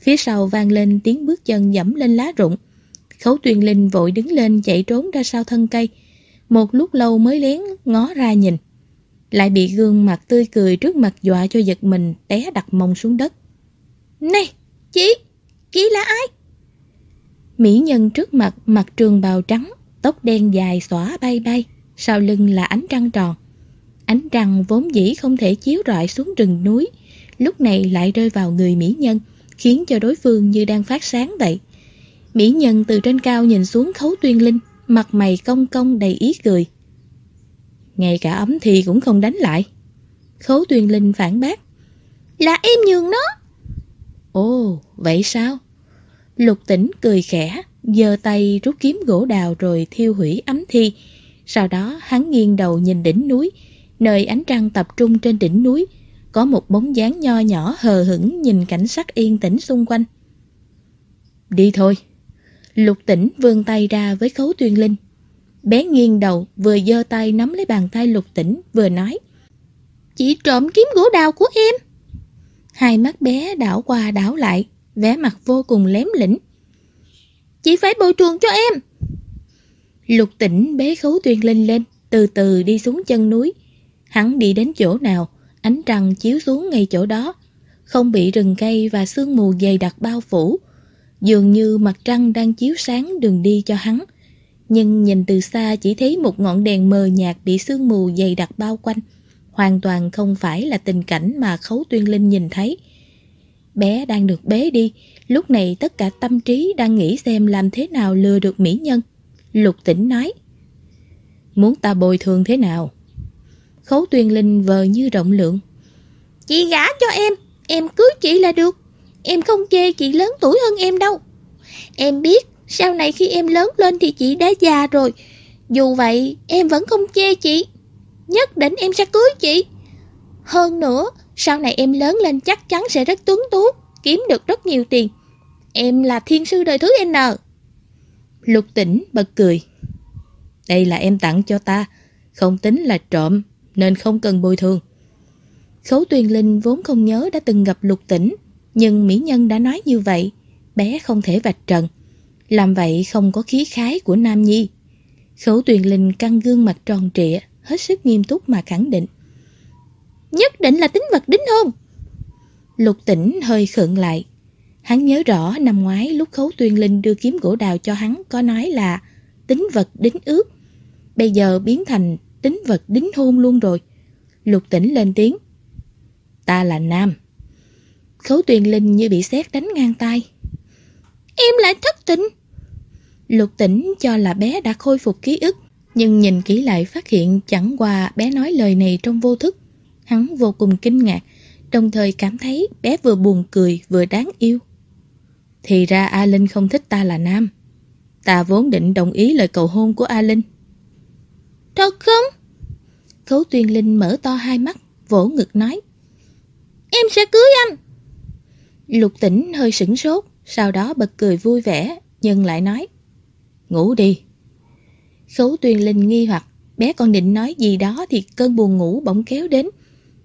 Speaker 1: Phía sau vang lên tiếng bước chân dẫm lên lá rụng. Khấu tuyền linh vội đứng lên chạy trốn ra sau thân cây. một lúc lâu mới lén ngó ra nhìn. Lại bị gương mặt tươi cười trước mặt dọa cho giật mình té đặt mông xuống đất.
Speaker 2: Này, chị, chị là ai?
Speaker 1: Mỹ nhân trước mặt mặt trường bào trắng, tóc đen dài xõa bay bay, sau lưng là ánh trăng tròn. Ánh trăng vốn dĩ không thể chiếu rọi xuống rừng núi, lúc này lại rơi vào người mỹ nhân, khiến cho đối phương như đang phát sáng vậy. Mỹ nhân từ trên cao nhìn xuống khấu tuyên linh, mặt mày cong cong đầy ý cười. Ngay cả ấm thì cũng không đánh lại. Khấu tuyên linh phản bác.
Speaker 2: Là em nhường nó.
Speaker 1: Ồ, vậy sao? Lục tỉnh cười khẽ, giơ tay rút kiếm gỗ đào rồi thiêu hủy ấm thi. Sau đó hắn nghiêng đầu nhìn đỉnh núi, nơi ánh trăng tập trung trên đỉnh núi, có một bóng dáng nho nhỏ hờ hững nhìn cảnh sắc yên tĩnh xung quanh. Đi thôi. Lục tỉnh vươn tay ra với khấu tuyên linh. Bé nghiêng đầu vừa giơ tay nắm lấy bàn tay lục tỉnh vừa nói.
Speaker 2: Chị trộm kiếm gỗ đào của em.
Speaker 1: Hai mắt bé đảo qua đảo lại, vẻ mặt vô cùng lém lĩnh.
Speaker 2: Chị phải bồi thường cho em.
Speaker 1: Lục tỉnh bế khấu tuyên linh lên, từ từ đi xuống chân núi. Hắn đi đến chỗ nào, ánh trăng chiếu xuống ngay chỗ đó, không bị rừng cây và sương mù dày đặc bao phủ. Dường như mặt trăng đang chiếu sáng đường đi cho hắn. Nhưng nhìn từ xa chỉ thấy một ngọn đèn mờ nhạt bị sương mù dày đặc bao quanh. Hoàn toàn không phải là tình cảnh mà Khấu Tuyên Linh nhìn thấy. Bé đang được bế đi, lúc này tất cả tâm trí đang nghĩ xem làm thế nào lừa được mỹ nhân. Lục tỉnh nói. Muốn ta bồi thường thế nào? Khấu Tuyên Linh vờ như rộng lượng.
Speaker 2: Chị gả cho em, em cưới chị là được. Em không chê chị lớn tuổi hơn em đâu. Em biết, sau này khi em lớn lên thì chị đã già rồi. Dù vậy, em vẫn không chê chị. Nhất định em sẽ cưới chị. Hơn nữa, sau này em lớn lên chắc chắn sẽ rất tuấn tú, kiếm được rất nhiều tiền. Em là thiên sư đời thứ N.
Speaker 1: Lục tỉnh bật cười. Đây là em tặng cho ta, không tính là trộm, nên không cần bồi thường. Khấu Tuyền Linh vốn không nhớ đã từng gặp lục tỉnh, nhưng mỹ nhân đã nói như vậy, bé không thể vạch trần. Làm vậy không có khí khái của Nam Nhi. Khấu Tuyền Linh căng gương mặt tròn trịa, hết sức nghiêm túc mà khẳng định.
Speaker 2: Nhất định là tính vật đính hôn.
Speaker 1: Lục tỉnh hơi khựng lại. Hắn nhớ rõ năm ngoái lúc Khấu Tuyên Linh đưa kiếm gỗ đào cho hắn có nói là tính vật đính ước. Bây giờ biến thành tính vật đính hôn luôn rồi. Lục tỉnh lên tiếng. Ta là nam. Khấu Tuyên Linh như bị sét đánh ngang tay.
Speaker 2: Em lại thất tình.
Speaker 1: Lục tỉnh cho là bé đã khôi phục ký ức, nhưng nhìn kỹ lại phát hiện chẳng qua bé nói lời này trong vô thức. Hắn vô cùng kinh ngạc, đồng thời cảm thấy bé vừa buồn cười vừa đáng yêu. Thì ra A Linh không thích ta là nam. Ta vốn định đồng ý lời cầu hôn của A Linh.
Speaker 2: Thật không?
Speaker 1: Khấu Tuyên Linh mở to hai mắt, vỗ ngực nói.
Speaker 2: Em sẽ cưới anh.
Speaker 1: Lục tỉnh hơi sửng sốt, sau đó bật cười vui vẻ, nhưng lại nói. Ngủ đi. Khấu Tuyên Linh nghi hoặc, bé còn định nói gì đó thì cơn buồn ngủ bỗng kéo đến.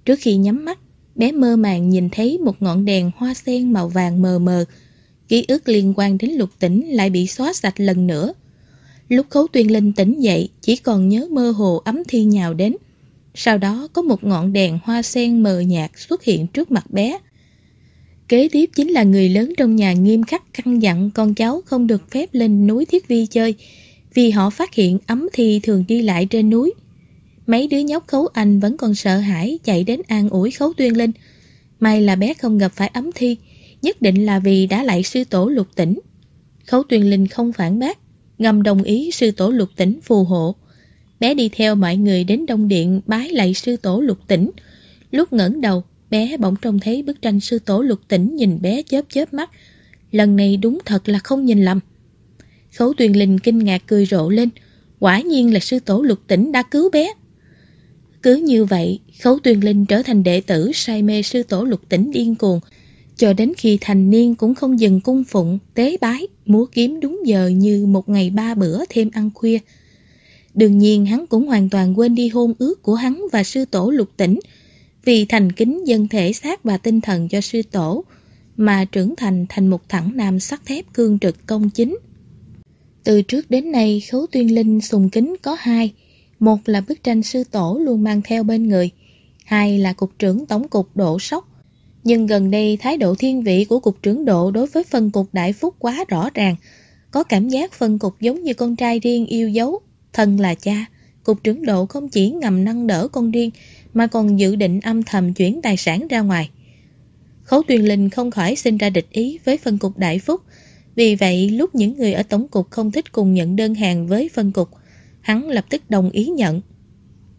Speaker 1: Trước khi nhắm mắt, bé mơ màng nhìn thấy một ngọn đèn hoa sen màu vàng mờ mờ. Ký ức liên quan đến lục tỉnh lại bị xóa sạch lần nữa. Lúc Khấu Tuyên Linh tỉnh dậy, chỉ còn nhớ mơ hồ ấm thi nhào đến. Sau đó có một ngọn đèn hoa sen mờ nhạt xuất hiện trước mặt bé. Kế tiếp chính là người lớn trong nhà nghiêm khắc căn dặn con cháu không được phép lên núi Thiết Vi chơi, vì họ phát hiện ấm thi thường đi lại trên núi. Mấy đứa nhóc khấu anh vẫn còn sợ hãi chạy đến an ủi khấu tuyên linh. May là bé không gặp phải ấm thi, nhất định là vì đã lại sư tổ lục tỉnh. Khấu tuyên linh không phản bác, ngầm đồng ý sư tổ lục tỉnh phù hộ. Bé đi theo mọi người đến đông điện bái lại sư tổ lục tỉnh. Lúc ngẩng đầu, bé bỗng trông thấy bức tranh sư tổ lục tỉnh nhìn bé chớp chớp mắt. Lần này đúng thật là không nhìn lầm. Khấu tuyền linh kinh ngạc cười rộ lên. Quả nhiên là sư tổ lục tỉnh đã cứu bé. Cứ như vậy, Khấu tuyên Linh trở thành đệ tử say mê sư tổ lục tỉnh điên cuồng, cho đến khi thành niên cũng không dừng cung phụng, tế bái, múa kiếm đúng giờ như một ngày ba bữa thêm ăn khuya. Đương nhiên hắn cũng hoàn toàn quên đi hôn ước của hắn và sư tổ lục tỉnh, vì thành kính dân thể xác và tinh thần cho sư tổ, mà trưởng thành thành một thẳng nam sắt thép cương trực công chính. Từ trước đến nay khấu tuyên linh sùng kính có hai, một là bức tranh sư tổ luôn mang theo bên người, hai là cục trưởng tổng cục độ sốc. Nhưng gần đây thái độ thiên vị của cục trưởng độ đối với phân cục đại phúc quá rõ ràng, có cảm giác phân cục giống như con trai riêng yêu dấu, thân là cha. Cục trưởng độ không chỉ ngầm nâng đỡ con riêng mà còn dự định âm thầm chuyển tài sản ra ngoài. Khấu Tuyền Linh không khỏi sinh ra địch ý với phân cục Đại Phúc. Vì vậy, lúc những người ở tổng cục không thích cùng nhận đơn hàng với phân cục, hắn lập tức đồng ý nhận.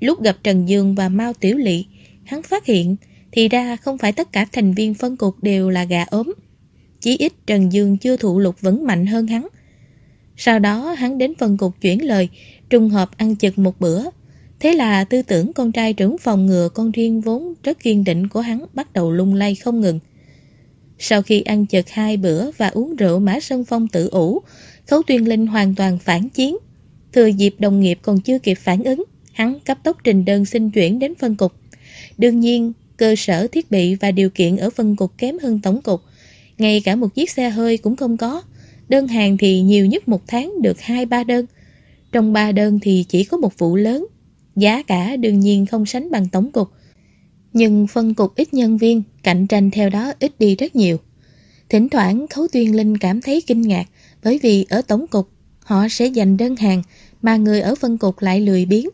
Speaker 1: Lúc gặp Trần Dương và Mao Tiểu Lị, hắn phát hiện thì ra không phải tất cả thành viên phân cục đều là gà ốm. Chỉ ít Trần Dương chưa thụ lục vẫn mạnh hơn hắn. Sau đó hắn đến phân cục chuyển lời, trùng hợp ăn chực một bữa. Thế là tư tưởng con trai trưởng phòng ngừa con riêng vốn rất kiên định của hắn bắt đầu lung lay không ngừng. Sau khi ăn chực hai bữa và uống rượu mã sân phong tự ủ, Khấu Tuyên Linh hoàn toàn phản chiến. Thừa dịp đồng nghiệp còn chưa kịp phản ứng, hắn cấp tốc trình đơn xin chuyển đến phân cục. Đương nhiên, cơ sở thiết bị và điều kiện ở phân cục kém hơn tổng cục. Ngay cả một chiếc xe hơi cũng không có. Đơn hàng thì nhiều nhất một tháng được 2-3 đơn. Trong 3 đơn thì chỉ có một vụ lớn. Giá cả đương nhiên không sánh bằng tổng cục. Nhưng phân cục ít nhân viên, cạnh tranh theo đó ít đi rất nhiều. Thỉnh thoảng Khấu Tuyên Linh cảm thấy kinh ngạc bởi vì ở tổng cục họ sẽ dành đơn hàng mà người ở phân cục lại lười biếng.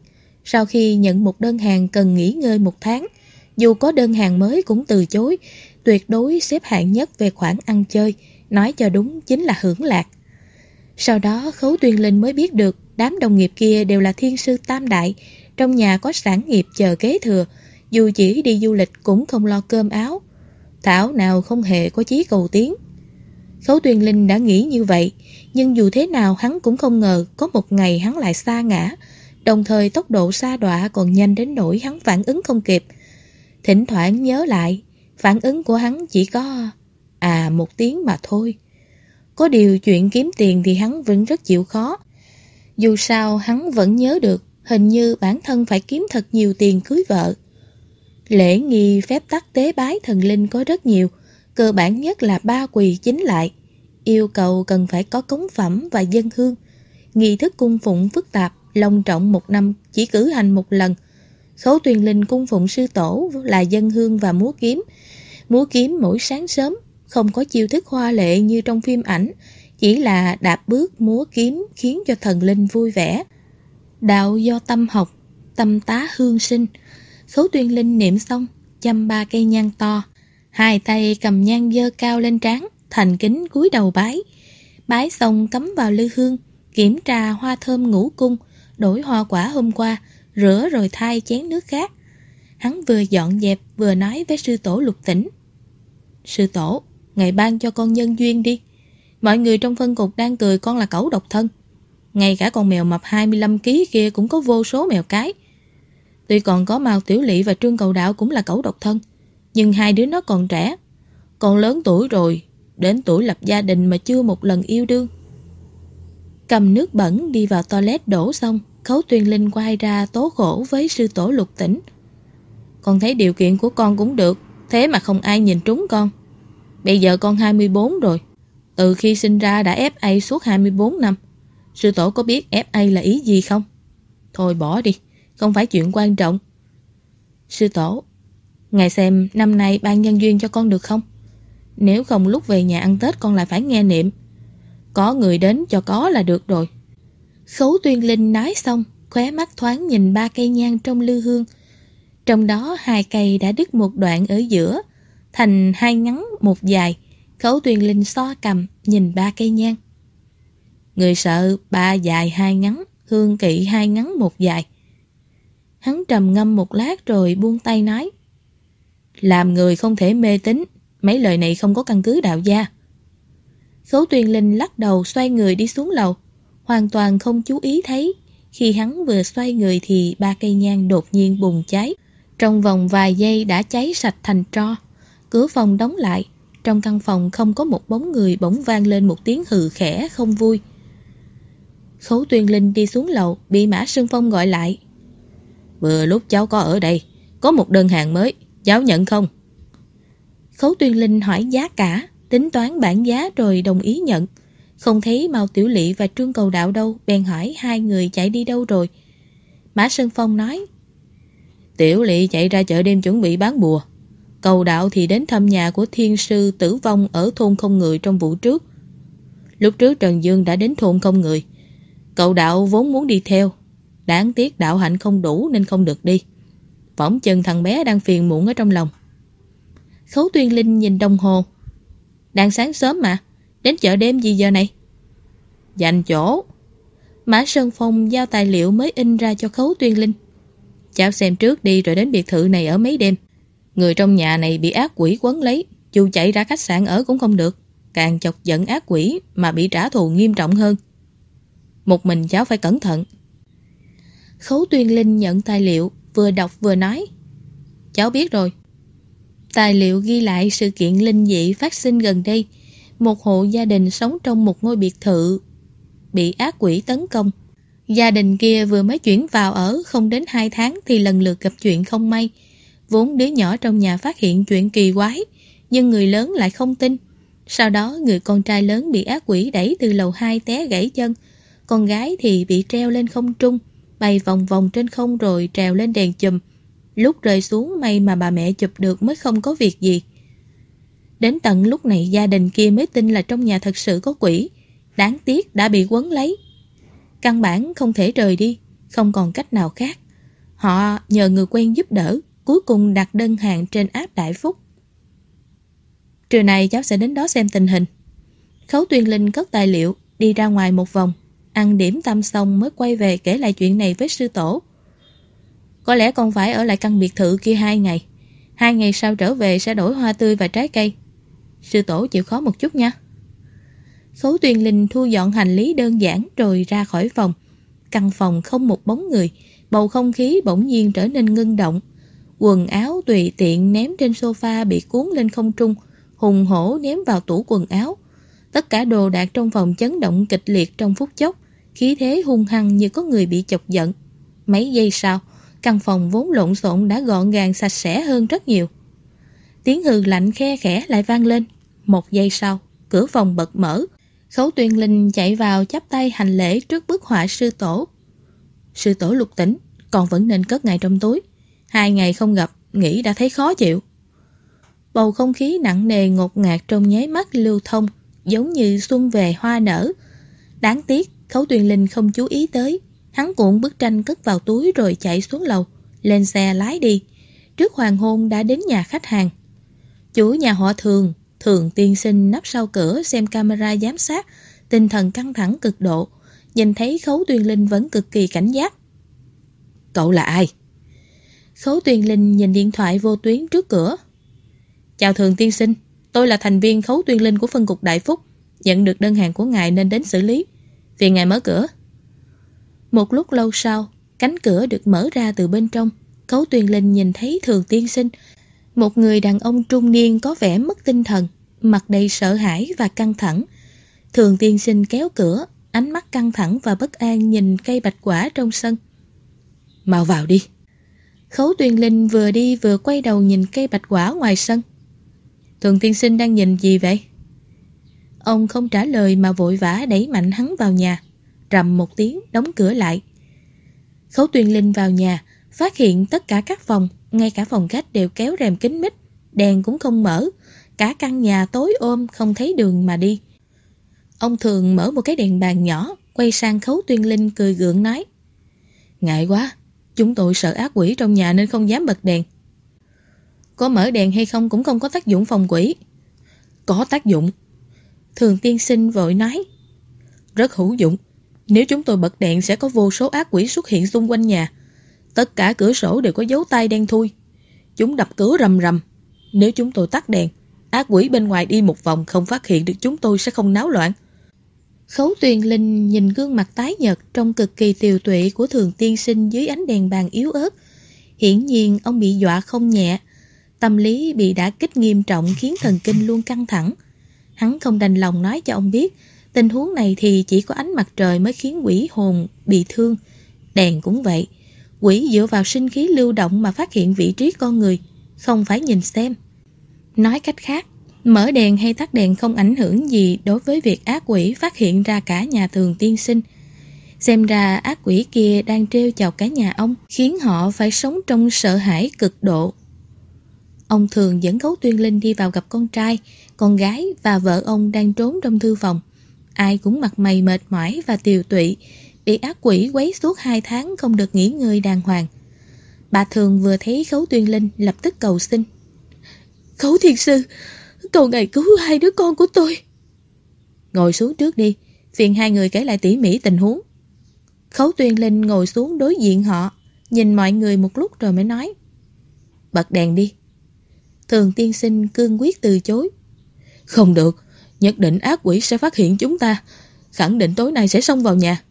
Speaker 1: Sau khi nhận một đơn hàng cần nghỉ ngơi một tháng, dù có đơn hàng mới cũng từ chối, tuyệt đối xếp hạng nhất về khoản ăn chơi, nói cho đúng chính là hưởng lạc. Sau đó Khấu Tuyên Linh mới biết được đám đồng nghiệp kia đều là thiên sư tam đại, trong nhà có sản nghiệp chờ kế thừa, dù chỉ đi du lịch cũng không lo cơm áo. Thảo nào không hề có chí cầu tiến. Khấu Tuyên Linh đã nghĩ như vậy, nhưng dù thế nào hắn cũng không ngờ có một ngày hắn lại xa ngã, đồng thời tốc độ xa đọa còn nhanh đến nỗi hắn phản ứng không kịp. Thỉnh thoảng nhớ lại, phản ứng của hắn chỉ có à một tiếng mà thôi. Có điều chuyện kiếm tiền thì hắn vẫn rất chịu khó. Dù sao hắn vẫn nhớ được hình như bản thân phải kiếm thật nhiều tiền cưới vợ. Lễ nghi phép tắc tế bái thần linh có rất nhiều, cơ bản nhất là ba quỳ chính lại. Yêu cầu cần phải có cống phẩm và dân hương. Nghi thức cung phụng phức tạp, long trọng một năm chỉ cử hành một lần. Khấu tuyền linh cung phụng sư tổ là dân hương và múa kiếm. Múa kiếm mỗi sáng sớm, không có chiêu thức hoa lệ như trong phim ảnh, chỉ là đạp bước múa kiếm khiến cho thần linh vui vẻ. Đạo do tâm học, tâm tá hương sinh. Khấu tuyên linh niệm xong, chăm ba cây nhang to. Hai tay cầm nhang dơ cao lên trán, thành kính cúi đầu bái. Bái xong cắm vào lư hương, kiểm tra hoa thơm ngũ cung, đổi hoa quả hôm qua, rửa rồi thay chén nước khác. Hắn vừa dọn dẹp vừa nói với sư tổ lục tỉnh. Sư tổ, ngày ban cho con nhân duyên đi. Mọi người trong phân cục đang cười con là cẩu độc thân. Ngay cả con mèo mập 25kg kia cũng có vô số mèo cái. Tuy còn có Mao Tiểu Lị và Trương Cầu Đạo cũng là cẩu độc thân. Nhưng hai đứa nó còn trẻ. Còn lớn tuổi rồi, đến tuổi lập gia đình mà chưa một lần yêu đương. Cầm nước bẩn đi vào toilet đổ xong, Khấu Tuyên Linh quay ra tố khổ với sư tổ lục tỉnh. Con thấy điều kiện của con cũng được, thế mà không ai nhìn trúng con. Bây giờ con 24 rồi, từ khi sinh ra đã FA suốt 24 năm. Sư tổ có biết FA là ý gì không? Thôi bỏ đi, không phải chuyện quan trọng. Sư tổ, ngài xem năm nay ban nhân duyên cho con được không? Nếu không lúc về nhà ăn Tết con lại phải nghe niệm. Có người đến cho có là được rồi. Khấu tuyên linh nói xong, khóe mắt thoáng nhìn ba cây nhang trong lư hương. Trong đó hai cây đã đứt một đoạn ở giữa, thành hai ngắn một dài. Khấu tuyên linh so cầm, nhìn ba cây nhang. Người sợ ba dài hai ngắn, hương kỵ hai ngắn một dài. Hắn trầm ngâm một lát rồi buông tay nói. Làm người không thể mê tín, mấy lời này không có căn cứ đạo gia. Khấu tuyên linh lắc đầu xoay người đi xuống lầu, hoàn toàn không chú ý thấy. Khi hắn vừa xoay người thì ba cây nhang đột nhiên bùng cháy. Trong vòng vài giây đã cháy sạch thành tro. Cửa phòng đóng lại. Trong căn phòng không có một bóng người bỗng vang lên một tiếng hừ khẽ không vui. Khấu tuyên linh đi xuống lầu, bị Mã Sương Phong gọi lại. Vừa lúc cháu có ở đây, có một đơn hàng mới, cháu nhận không? Khấu tuyên linh hỏi giá cả, tính toán bản giá rồi đồng ý nhận. Không thấy Mao Tiểu Lị và Trương Cầu Đạo đâu, bèn hỏi hai người chạy đi đâu rồi. Mã Sơn Phong nói Tiểu Lị chạy ra chợ đêm chuẩn bị bán bùa. Cầu đạo thì đến thăm nhà của thiên sư tử vong ở thôn không người trong vụ trước. Lúc trước Trần Dương đã đến thôn không người. Cậu đạo vốn muốn đi theo. Đáng tiếc đạo hạnh không đủ nên không được đi. Võng chân thằng bé đang phiền muộn ở trong lòng. Khấu Tuyên Linh nhìn đồng hồ. Đang sáng sớm mà, Đến chợ đêm gì giờ này? Dành chỗ. Mã Sơn Phong giao tài liệu mới in ra cho Khấu Tuyên Linh. Cháu xem trước đi rồi đến biệt thự này ở mấy đêm. Người trong nhà này bị ác quỷ quấn lấy, Dù chạy ra khách sạn ở cũng không được. Càng chọc giận ác quỷ Mà bị trả thù nghiêm trọng hơn. Một mình cháu phải cẩn thận. Khấu Tuyên Linh nhận tài liệu, Vừa đọc vừa nói. Cháu biết rồi. Tài liệu ghi lại sự kiện linh dị phát sinh gần đây Một hộ gia đình sống trong một ngôi biệt thự Bị ác quỷ tấn công Gia đình kia vừa mới chuyển vào ở không đến 2 tháng thì lần lượt gặp chuyện không may. Vốn đứa nhỏ trong nhà phát hiện chuyện kỳ quái, nhưng người lớn lại không tin. Sau đó người con trai lớn bị ác quỷ đẩy từ lầu 2 té gãy chân. Con gái thì bị treo lên không trung, bay vòng vòng trên không rồi trèo lên đèn chùm. Lúc rơi xuống may mà bà mẹ chụp được mới không có việc gì. Đến tận lúc này gia đình kia mới tin là trong nhà thật sự có quỷ. Đáng tiếc đã bị quấn lấy. Căn bản không thể rời đi, không còn cách nào khác. Họ nhờ người quen giúp đỡ, cuối cùng đặt đơn hàng trên app Đại Phúc. Trưa này cháu sẽ đến đó xem tình hình. Khấu Tuyên Linh cất tài liệu, đi ra ngoài một vòng, ăn điểm tâm xong mới quay về kể lại chuyện này với sư tổ. Có lẽ con phải ở lại căn biệt thự kia hai ngày. Hai ngày sau trở về sẽ đổi hoa tươi và trái cây. Sư tổ chịu khó một chút nha. Khấu Tuyên Linh thu dọn hành lý đơn giản rồi ra khỏi phòng. Căn phòng không một bóng người, bầu không khí bỗng nhiên trở nên ngưng động. Quần áo tùy tiện ném trên sofa bị cuốn lên không trung, hùng hổ ném vào tủ quần áo. Tất cả đồ đạc trong phòng chấn động kịch liệt trong phút chốc, khí thế hung hăng như có người bị chọc giận. Mấy giây sau, căn phòng vốn lộn xộn đã gọn gàng sạch sẽ hơn rất nhiều. Tiếng hừ lạnh khe khẽ lại vang lên. Một giây sau, cửa phòng bật mở, Khấu tuyên linh chạy vào chắp tay hành lễ trước bức họa sư tổ. Sư tổ lục tỉnh, còn vẫn nên cất ngài trong túi. Hai ngày không gặp, nghĩ đã thấy khó chịu. Bầu không khí nặng nề ngột ngạt trong nháy mắt lưu thông, giống như xuân về hoa nở. Đáng tiếc, khấu tuyên linh không chú ý tới. Hắn cuộn bức tranh cất vào túi rồi chạy xuống lầu, lên xe lái đi. Trước hoàng hôn đã đến nhà khách hàng. Chủ nhà họ thường Thường tiên sinh nấp sau cửa xem camera giám sát, tinh thần căng thẳng cực độ, nhìn thấy Khấu Tuyên Linh vẫn cực kỳ cảnh giác. Cậu là ai? Khấu Tuyên Linh nhìn điện thoại vô tuyến trước cửa. Chào Thường tiên sinh, tôi là thành viên Khấu Tuyên Linh của phân cục Đại Phúc, nhận được đơn hàng của ngài nên đến xử lý. Phiền ngài mở cửa. Một lúc lâu sau, cánh cửa được mở ra từ bên trong. Khấu tuyền Linh nhìn thấy Thường tiên sinh, một người đàn ông trung niên có vẻ mất tinh thần, mặt đầy sợ hãi và căng thẳng. Thường tiên sinh kéo cửa, ánh mắt căng thẳng và bất an nhìn cây bạch quả trong sân. Mau vào đi. Khấu tuyền linh vừa đi vừa quay đầu nhìn cây bạch quả ngoài sân. Thường tiên sinh đang nhìn gì vậy? Ông không trả lời mà vội vã đẩy mạnh hắn vào nhà, rầm một tiếng đóng cửa lại. Khấu tuyên linh vào nhà, phát hiện tất cả các phòng, ngay cả phòng khách đều kéo rèm kính mít, đèn cũng không mở, Cả căn nhà tối ôm không thấy đường mà đi. Ông thường mở một cái đèn bàn nhỏ Quay sang khấu tuyên linh cười gượng nói Ngại quá Chúng tôi sợ ác quỷ trong nhà nên không dám bật đèn. Có mở đèn hay không cũng không có tác dụng phòng quỷ. Có tác dụng. Thường tiên sinh vội nói Rất hữu dụng. Nếu chúng tôi bật đèn sẽ có vô số ác quỷ xuất hiện xung quanh nhà Tất cả cửa sổ đều có dấu tay đen thui Chúng đập cửa rầm rầm Nếu chúng tôi tắt đèn, Ác quỷ bên ngoài đi một vòng không phát hiện được chúng tôi sẽ không náo loạn. Khấu tuyền linh nhìn gương mặt tái nhật trong cực kỳ tiều tụy của thường tiên sinh dưới ánh đèn bàn yếu ớt. Hiển nhiên, ông bị dọa không nhẹ. Tâm lý bị đã kích nghiêm trọng khiến thần kinh luôn căng thẳng. Hắn không đành lòng nói cho ông biết tình huống này thì chỉ có ánh mặt trời mới khiến quỷ hồn bị thương. Đèn cũng vậy. Quỷ dựa vào sinh khí lưu động mà phát hiện vị trí con người, không phải nhìn xem. Nói cách khác, mở đèn hay tắt đèn không ảnh hưởng gì đối với việc ác quỷ phát hiện ra cả nhà thường tiên sinh. Xem ra ác quỷ kia đang trêu chọc cả nhà ông, khiến họ phải sống trong sợ hãi cực độ. Ông thường dẫn Khấu Tuyên Linh đi vào gặp con trai, con gái và vợ ông đang trốn trong thư phòng. Ai cũng mặt mày mệt mỏi và tiều tụy, bị ác quỷ quấy suốt hai tháng không được nghỉ ngơi đàng hoàng. Bà thường vừa thấy Khấu Tuyên Linh lập tức cầu xin. Khấu Thiên Sư, cầu ngài cứu hai đứa con của tôi. Ngồi xuống trước đi, phiền hai người kể lại tỉ mỉ tình huống. Khấu Tuyên Linh ngồi xuống đối diện họ, nhìn mọi người một lúc rồi mới nói. Bật đèn đi. Thường tiên sinh cương quyết từ chối. Không được, nhất định ác quỷ sẽ phát hiện chúng ta. Khẳng định tối nay sẽ xông vào nhà.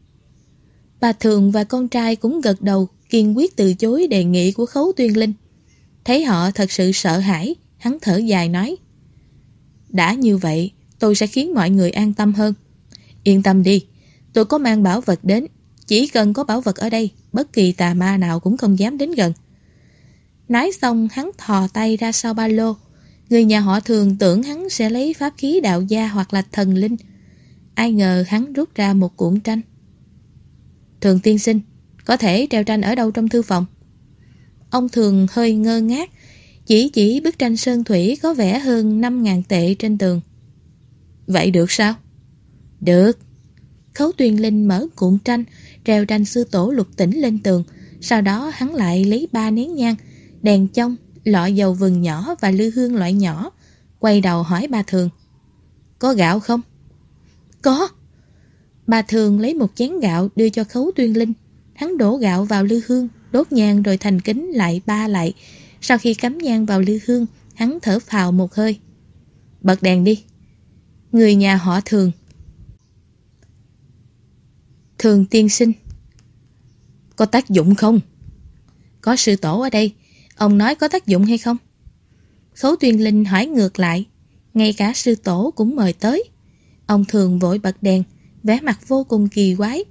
Speaker 1: Bà Thường và con trai cũng gật đầu, kiên quyết từ chối đề nghị của Khấu Tuyên Linh. Thấy họ thật sự sợ hãi, hắn thở dài nói. Đã như vậy, tôi sẽ khiến mọi người an tâm hơn. Yên tâm đi, tôi có mang bảo vật đến. Chỉ cần có bảo vật ở đây, bất kỳ tà ma nào cũng không dám đến gần. Nói xong hắn thò tay ra sau ba lô. Người nhà họ thường tưởng hắn sẽ lấy pháp khí đạo gia hoặc là thần linh. Ai ngờ hắn rút ra một cuộn tranh. Thường tiên sinh, có thể treo tranh ở đâu trong thư phòng? Ông thường hơi ngơ ngác, chỉ chỉ bức tranh sơn thủy có vẻ hơn 5.000 tệ trên tường. Vậy được sao? Được. Khấu tuyên Linh mở cuộn tranh, treo tranh sư tổ lục tỉnh lên tường. Sau đó hắn lại lấy ba nén nhang, đèn trong, lọ dầu vừng nhỏ và lư hương loại nhỏ. Quay đầu hỏi bà Thường. Có gạo không? Có. Bà Thường lấy một chén gạo đưa cho Khấu Tuyên Linh. Hắn đổ gạo vào lư hương, đốt nhang rồi thành kính lại ba lại. Sau khi cắm nhang vào lư hương, hắn thở phào một hơi. Bật đèn đi. Người nhà họ Thường Thường tiên sinh Có tác dụng không? Có sư tổ ở đây Ông nói có tác dụng hay không? Khấu tuyên linh hỏi ngược lại, Ngay cả sư tổ cũng mời tới. Ông thường vội bật đèn, vẻ mặt vô cùng kỳ quái.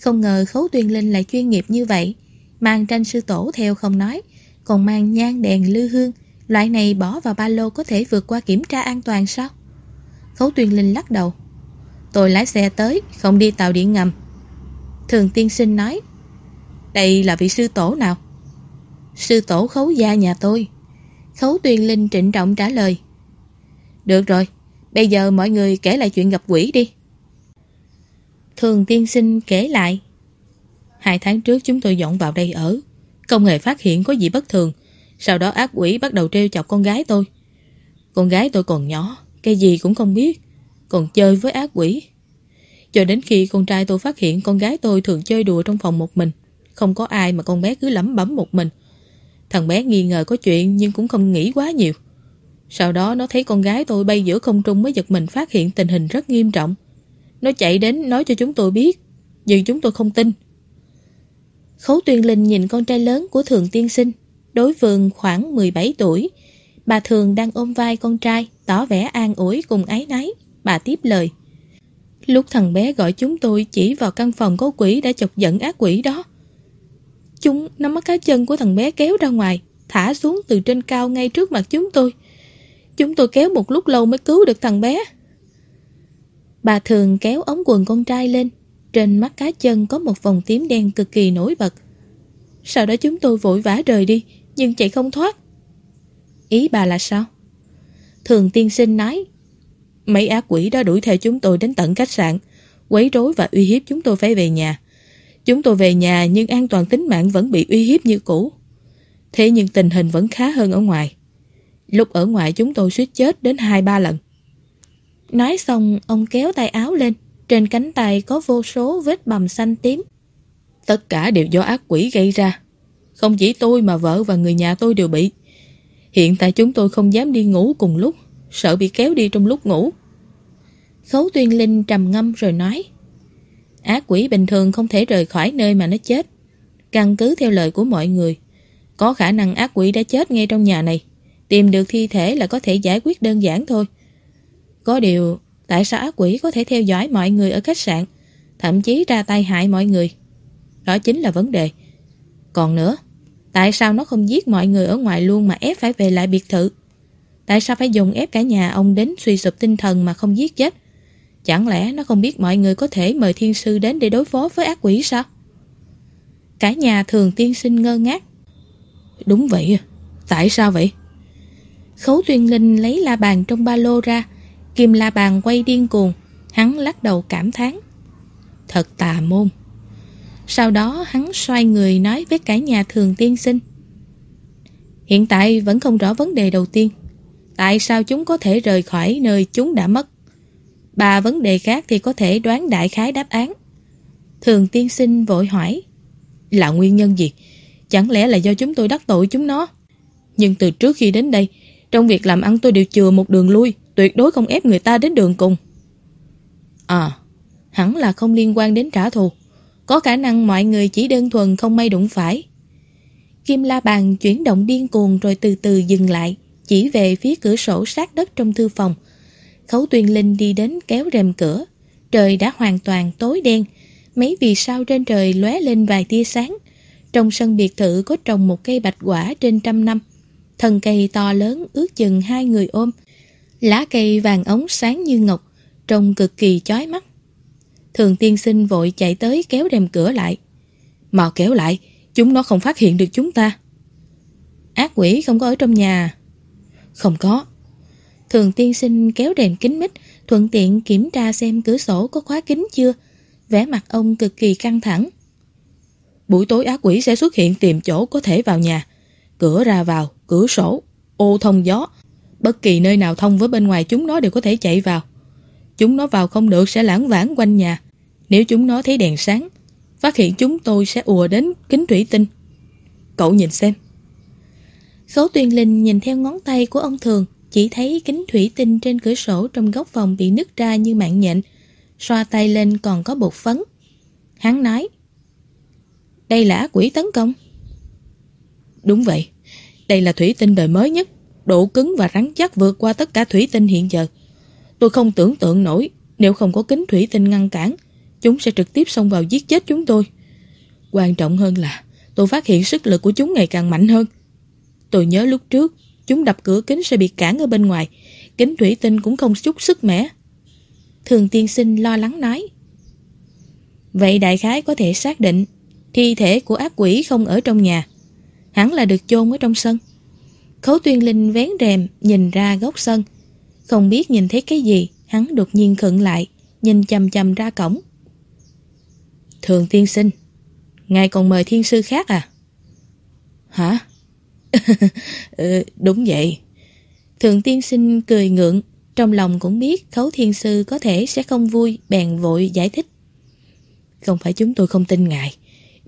Speaker 1: Không ngờ khấu tuyên linh lại chuyên nghiệp như vậy, Mang tranh sư tổ theo không nói, Còn mang nhang đèn lư hương. Loại này bỏ vào ba lô có thể vượt qua kiểm tra an toàn sao? Khấu tuyên linh lắc đầu. Tôi lái xe tới, Không đi tàu điện ngầm. Thường tiên sinh nói, Đây là vị sư tổ nào? Sư tổ khấu gia nhà tôi. Khấu tuyên linh trịnh trọng trả lời. Được rồi, Bây giờ mọi người kể lại chuyện gặp quỷ đi. Thường tiên sinh kể lại. Hai tháng trước chúng tôi dọn vào đây ở. Không hề phát hiện có gì bất thường. Sau đó ác quỷ bắt đầu trêu chọc con gái tôi. Con gái tôi còn nhỏ, Cái gì cũng không biết, Còn chơi với ác quỷ. Cho đến khi con trai tôi phát hiện con gái tôi thường chơi đùa trong phòng một mình. Không có ai mà con bé cứ lẩm bẩm một mình. Thằng bé nghi ngờ có chuyện nhưng cũng không nghĩ quá nhiều. Sau đó nó thấy con gái tôi bay giữa không trung mới giật mình phát hiện tình hình rất nghiêm trọng. Nó chạy đến nói cho chúng tôi biết, nhưng chúng tôi không tin. Khấu Tuyên Linh nhìn con trai lớn của Thường Tiên Sinh, đối phương khoảng 17 tuổi. Bà Thường đang ôm vai con trai, tỏ vẻ an ủi cùng ái náy. Bà tiếp lời. Lúc thằng bé gọi chúng tôi chỉ vào căn phòng có quỷ đã chọc giận ác quỷ đó. Chúng nắm mắt cá chân của thằng bé kéo ra ngoài, thả xuống từ trên cao ngay trước mặt chúng tôi. Chúng tôi kéo một lúc lâu mới cứu được thằng bé. Bà thường kéo ống quần con trai lên, trên mắt cá chân có một vòng tím đen cực kỳ nổi bật. Sau đó chúng tôi vội vã rời đi, nhưng chạy không thoát. Ý bà là sao? Thường tiên sinh nói, Mấy ác quỷ đã đuổi theo chúng tôi đến tận khách sạn, quấy rối và uy hiếp chúng tôi phải về nhà. Chúng tôi về nhà nhưng an toàn tính mạng vẫn bị uy hiếp như cũ. Thế nhưng tình hình vẫn khá hơn ở ngoài. Lúc ở ngoài chúng tôi suýt chết đến hai ba lần. Nói xong, ông kéo tay áo lên. Trên cánh tay có vô số vết bầm xanh tím. Tất cả đều do ác quỷ gây ra. Không chỉ tôi mà vợ và người nhà tôi đều bị. Hiện tại chúng tôi không dám đi ngủ cùng lúc sợ bị kéo đi trong lúc ngủ. Khấu tuyên linh trầm ngâm rồi nói Ác quỷ bình thường không thể rời khỏi nơi mà nó chết. Căn cứ theo lời của mọi người, có khả năng ác quỷ đã chết ngay trong nhà này. Tìm được thi thể là có thể giải quyết đơn giản thôi. Có điều, tại sao ác quỷ có thể theo dõi mọi người ở khách sạn, thậm chí ra tay hại mọi người? Đó chính là vấn đề. Còn nữa, tại sao nó không giết mọi người ở ngoài luôn mà ép phải về lại biệt thự? Tại sao phải dùng ép cả nhà ông đến suy sụp tinh thần mà không giết chết? Chẳng lẽ nó không biết mọi người có thể mời thiên sư đến để đối phó với ác quỷ sao? Cả nhà thường tiên sinh ngơ ngác. Đúng vậy, tại sao vậy? Khấu tuyên linh lấy la bàn trong ba lô ra, kim la bàn quay điên cuồng, hắn lắc đầu cảm thán. Thật tà môn. Sau đó hắn xoay người nói với cả nhà thường tiên sinh. Hiện tại vẫn không rõ vấn đề đầu tiên. Tại sao chúng có thể rời khỏi nơi chúng đã mất? Ba vấn đề khác thì có thể đoán đại khái đáp án. Thường tiên sinh vội hỏi. Là nguyên nhân gì? Chẳng lẽ là do chúng tôi đắc tội chúng nó? Nhưng từ trước khi đến đây, trong việc làm ăn tôi đều chừa một đường lui, tuyệt đối không ép người ta đến đường cùng. À, hẳn là không liên quan đến trả thù. Có khả năng mọi người chỉ đơn thuần không may đụng phải. Kim la bàn chuyển động điên cuồng rồi từ từ dừng lại, chỉ về phía cửa sổ sát đất trong thư phòng. Khấu tuyên linh đi đến kéo rèm cửa. Trời đã hoàn toàn tối đen, mấy vì sao trên trời lóe lên vài tia sáng. Trong sân biệt thự có trồng một cây bạch quả trên trăm năm. Thân cây to lớn ước chừng hai người ôm. Lá cây vàng ống sáng như ngọc, trông cực kỳ chói mắt. Thường tiên sinh vội chạy tới kéo rèm cửa lại. Mau kéo lại, chúng nó không phát hiện được chúng ta. Ác quỷ không có ở trong nhà. Không có. Thường tiên sinh kéo đèn kính mít, thuận tiện kiểm tra xem cửa sổ có khóa kính chưa. vẻ mặt ông cực kỳ căng thẳng. Buổi tối ác quỷ sẽ xuất hiện tìm chỗ có thể vào nhà. Cửa ra vào, cửa sổ, ô thông gió. Bất kỳ nơi nào thông với bên ngoài chúng nó đều có thể chạy vào. Chúng nó vào không được sẽ lãng vãng quanh nhà. Nếu chúng nó thấy đèn sáng, phát hiện chúng tôi sẽ ùa đến kính thủy tinh. Cậu nhìn xem. Khấu tuyên linh nhìn theo ngón tay của ông Thường, chỉ thấy kính thủy tinh trên cửa sổ trong góc phòng bị nứt ra như mạng nhện. Xoa tay lên còn có bột phấn. Hắn nói, đây là ác quỷ tấn công. Đúng vậy, đây là thủy tinh đời mới nhất, độ cứng và rắn chắc vượt qua tất cả thủy tinh hiện giờ. Tôi không tưởng tượng nổi, nếu không có kính thủy tinh ngăn cản, chúng sẽ trực tiếp xông vào giết chết chúng tôi. Quan trọng hơn là tôi phát hiện sức lực của chúng ngày càng mạnh hơn. Tôi nhớ lúc trước, chúng đập cửa kính sẽ bị cản ở bên ngoài, kính thủy tinh cũng không chút sức mẻ. Thường tiên sinh lo lắng nói. Vậy đại khái có thể xác định thi thể của ác quỷ không ở trong nhà, hẳn là được chôn ở trong sân. Khấu tuyên linh vén rèm nhìn ra góc sân, không biết nhìn thấy cái gì, hắn đột nhiên khựng lại, nhìn chầm chầm ra cổng. Thường tiên sinh, ngài còn mời thiên sư khác à? Hả? Ừ, đúng vậy. Thường tiên sinh cười ngượng, trong lòng cũng biết khấu thiên sư có thể sẽ không vui, bèn vội giải thích. Không phải chúng tôi không tin ngài,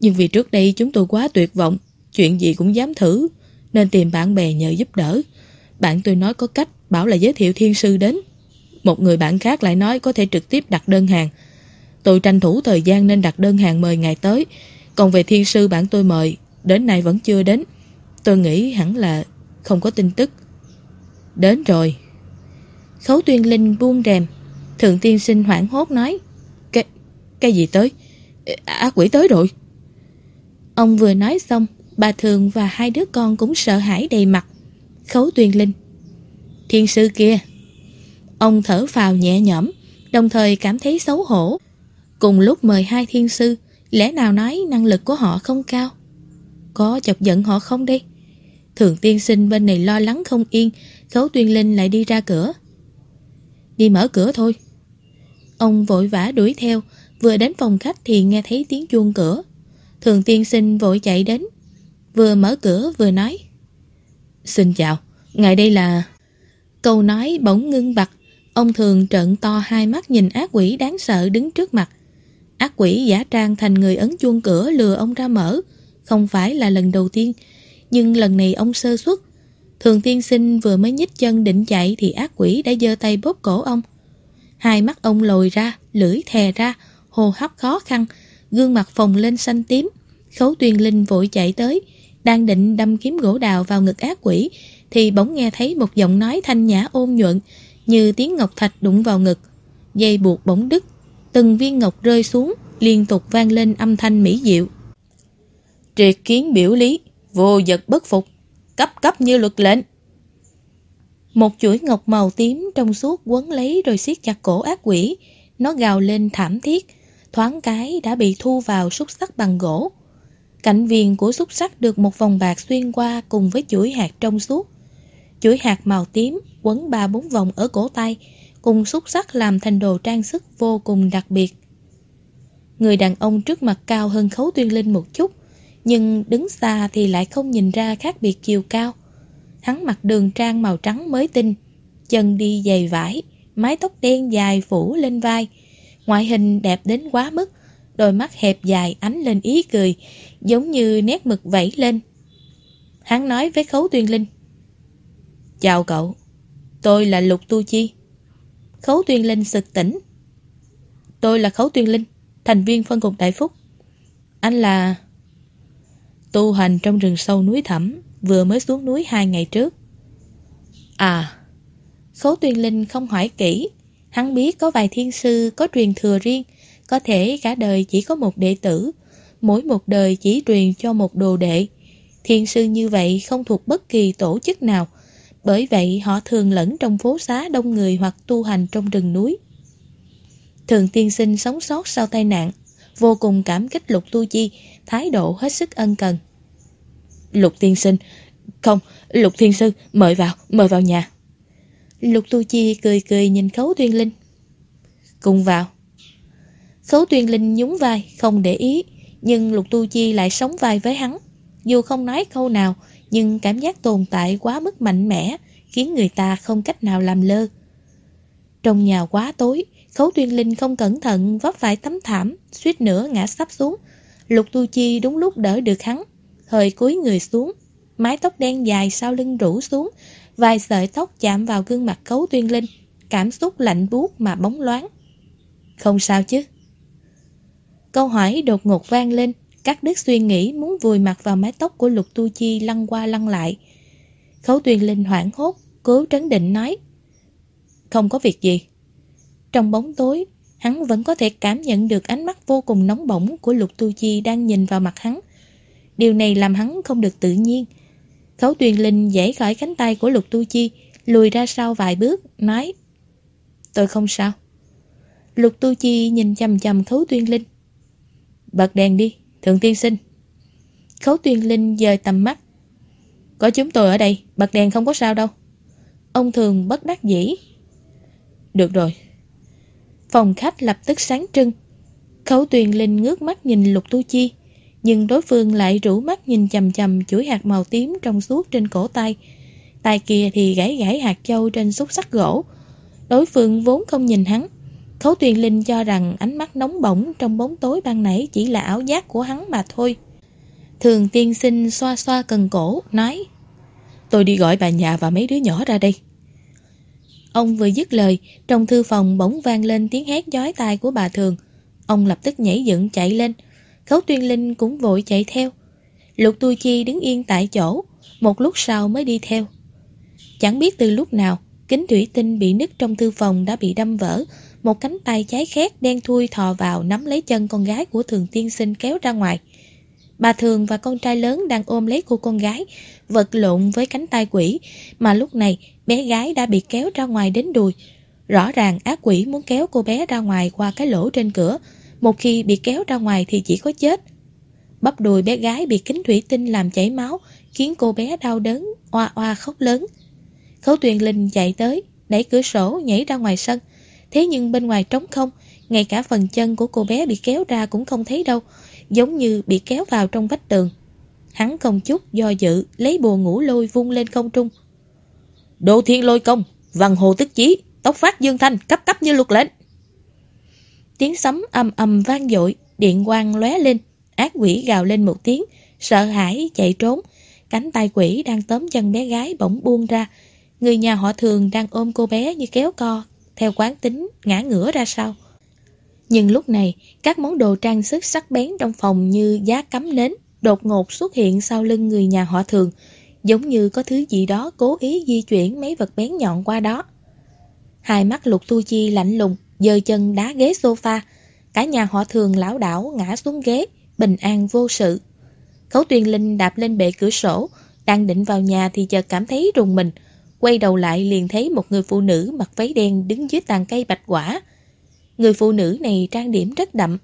Speaker 1: nhưng vì trước đây chúng tôi quá tuyệt vọng, chuyện gì cũng dám thử, nên tìm bạn bè nhờ giúp đỡ. Bạn tôi nói có cách, bảo là giới thiệu thiên sư đến. Một người bạn khác lại nói có thể trực tiếp đặt đơn hàng. Tôi tranh thủ thời gian nên đặt đơn hàng mời ngài tới. Còn về thiên sư bạn tôi mời, đến nay vẫn chưa đến. Tôi nghĩ hẳn là không có tin tức. Đến rồi. Khấu tuyên linh buông rèm. Thượng tiên sinh hoảng hốt nói. Cái, cái gì tới? Ác quỷ tới rồi. Ông vừa nói xong, bà Thường và hai đứa con cũng sợ hãi đầy mặt. Khấu tuyên linh. Thiên sư kia. Ông thở phào nhẹ nhõm, đồng thời cảm thấy xấu hổ. Cùng lúc mời hai thiên sư, lẽ nào nói năng lực của họ không cao? Có chọc giận họ không đi? Thường tiên sinh bên này lo lắng không yên, khấu tuyên linh lại đi ra cửa. Đi mở cửa thôi. Ông vội vã đuổi theo, vừa đến phòng khách thì nghe thấy tiếng chuông cửa. Thường tiên sinh vội chạy đến, vừa mở cửa vừa nói. Xin chào, ngài đây là... Câu nói bỗng ngưng bặt, ông thường trợn to hai mắt nhìn ác quỷ đáng sợ đứng trước mặt. Ác quỷ giả trang thành người ấn chuông cửa lừa ông ra mở, không phải là lần đầu tiên, nhưng lần này ông sơ suất. Thường tiên sinh vừa mới nhích chân định chạy thì ác quỷ đã giơ tay bóp cổ ông. Hai mắt ông lồi ra, lưỡi thè ra, hô hấp khó khăn, gương mặt phồng lên xanh tím. Khấu tuyên linh vội chạy tới, đang định đâm kiếm gỗ đào vào ngực ác quỷ, thì bỗng nghe thấy một giọng nói thanh nhã ôn nhuận, như tiếng ngọc thạch đụng vào ngực. Dây buộc bỗng đứt, từng viên ngọc rơi xuống, liên tục vang lên âm thanh mỹ diệu. Triệt kiến biểu lý, vô vật bất phục, cấp cấp như luật lệnh. Một chuỗi ngọc màu tím trong suốt quấn lấy rồi siết chặt cổ ác quỷ, Nó gào lên thảm thiết, thoáng cái đã bị thu vào xúc sắc bằng gỗ. Cạnh viền của xúc sắc được một vòng bạc xuyên qua cùng với chuỗi hạt trong suốt. Chuỗi hạt màu tím quấn ba bốn vòng ở cổ tay, cùng xúc sắc làm thành đồ trang sức vô cùng đặc biệt. Người đàn ông trước mặt cao hơn khấu tuyên linh một chút, nhưng đứng xa thì lại không nhìn ra khác biệt chiều cao. Hắn mặc đường trang màu trắng mới tinh, chân đi giày vải, mái tóc đen dài phủ lên vai, ngoại hình đẹp đến quá mức, đôi mắt hẹp dài ánh lên ý cười, giống như nét mực vẫy lên. Hắn nói với Khấu Tuyên Linh. Chào cậu, tôi là Lục Tu Chi. Khấu Tuyên Linh sực tỉnh. Tôi là Khấu Tuyên Linh, thành viên phân cục Đại Phúc. Anh là... Tu hành trong rừng sâu núi thẳm, vừa mới xuống núi hai ngày trước. À, Khấu Tuyên Linh không hỏi kỹ, hắn biết có vài thiên sư có truyền thừa riêng, có thể cả đời chỉ có một đệ tử, mỗi một đời chỉ truyền cho một đồ đệ. Thiên sư như vậy không thuộc bất kỳ tổ chức nào, bởi vậy họ thường lẫn trong phố xá đông người hoặc tu hành trong rừng núi. Thường tiên sinh sống sót sau tai nạn, vô cùng cảm kích Lục Tu Chi, thái độ hết sức ân cần. Lục tiên sinh, không, Lục thiên sư, mời vào, mời vào nhà. Lục Tu Chi cười cười nhìn Khấu Tuyên Linh. Cùng vào. Khấu Tuyên Linh nhún vai, không để ý, nhưng Lục Tu Chi lại sống vai với hắn. Dù không nói câu nào, nhưng cảm giác tồn tại quá mức mạnh mẽ, khiến người ta không cách nào làm lơ. Trong nhà quá tối, Khấu Tuyên Linh không cẩn thận vấp phải tấm thảm, suýt nữa ngã sắp xuống. Lục Tu Chi đúng lúc đỡ được hắn, hơi cúi người xuống, mái tóc đen dài sau lưng rủ xuống, vài sợi tóc chạm vào gương mặt Khấu Tuyên Linh, cảm xúc lạnh buốt mà bóng loáng. Không sao chứ? Câu hỏi đột ngột vang lên, các đứt suy nghĩ muốn vùi mặt vào mái tóc của Lục Tu Chi lăn qua lăn lại. Khấu Tuyên Linh hoảng hốt, cố trấn định nói. Không có việc gì. Trong bóng tối, hắn vẫn có thể cảm nhận được ánh mắt vô cùng nóng bỏng của Lục Tu Chi đang nhìn vào mặt hắn. Điều này làm hắn không được tự nhiên. Khấu Tuyền Linh dãy khỏi cánh tay của Lục Tu Chi, lùi ra sau vài bước, nói Tôi không sao. Lục Tu Chi nhìn chầm chầm Khấu Tuyên Linh. Bật đèn đi, thượng tiên sinh. Khấu Tuyên Linh dời tầm mắt. Có chúng tôi ở đây, bật đèn không có sao đâu. Ông thường bất đắc dĩ. Được rồi. Phòng khách lập tức sáng trưng. Khấu Tuyền Linh ngước mắt nhìn Lục Tu Chi nhưng đối phương lại rủ mắt nhìn chầm chầm chuỗi hạt màu tím trong suốt trên cổ tay. Tay kia thì gãy gãy hạt châu trên xúc sắc gỗ. Đối phương vốn không nhìn hắn. Khấu Tuyền Linh cho rằng ánh mắt nóng bỏng trong bóng tối ban nãy chỉ là ảo giác của hắn mà thôi. Thường tiên sinh xoa xoa cần cổ, nói Tôi đi gọi bà nhà và mấy đứa nhỏ ra đây. Ông vừa dứt lời, trong thư phòng bỗng vang lên tiếng hét giói tai của bà Thường. Ông lập tức nhảy dựng chạy lên, Khấu Tuyên Linh cũng vội chạy theo. Lục Tu Chi đứng yên tại chỗ, một lúc sau mới đi theo. Chẳng biết từ lúc nào, kính thủy tinh bị nứt trong thư phòng đã bị đâm vỡ, một cánh tay trái khét đen thui thò vào nắm lấy chân con gái của thường tiên sinh kéo ra ngoài. Bà Thường và con trai lớn đang ôm lấy cô con gái, vật lộn với cánh tay quỷ, mà lúc này bé gái đã bị kéo ra ngoài đến đùi. Rõ ràng ác quỷ muốn kéo cô bé ra ngoài qua cái lỗ trên cửa, một khi bị kéo ra ngoài thì chỉ có chết. Bắp đùi bé gái bị kính thủy tinh làm chảy máu, khiến cô bé đau đớn, oa oa khóc lớn. Khấu tuyền linh chạy tới, đẩy cửa sổ nhảy ra ngoài sân. Thế nhưng bên ngoài trống không, ngay cả phần chân của cô bé bị kéo ra cũng không thấy đâu, giống như bị kéo vào trong vách tường. Hắn không chút do dự, lấy bùa ngủ lôi vung lên không trung. Đồ thiên lôi công, văn hồ tức chí, tóc phát dương thanh, cấp cấp như luật lệnh. Tiếng sấm ầm ầm vang dội, điện quang lóe lên, ác quỷ gào lên một tiếng, sợ hãi chạy trốn. Cánh tay quỷ đang tóm chân bé gái bỗng buông ra. Người nhà họ thường đang ôm cô bé như kéo co, theo quán tính, ngã ngửa ra sau. Nhưng lúc này, các món đồ trang sức sắc bén trong phòng như giá cắm nến, đột ngột xuất hiện sau lưng người nhà họ thường, giống như có thứ gì đó cố ý di chuyển mấy vật bén nhọn qua đó. Hai mắt lục tu chi lạnh lùng, giơ chân đá ghế sofa. Cả nhà họ thường lão đảo ngã xuống ghế, bình an vô sự. Khấu tuyên linh đạp lên bệ cửa sổ, đang định vào nhà thì chợt cảm thấy rùng mình. Quay đầu lại liền thấy một người phụ nữ mặc váy đen đứng dưới tàn cây bạch quả. Người phụ nữ này trang điểm rất đậm,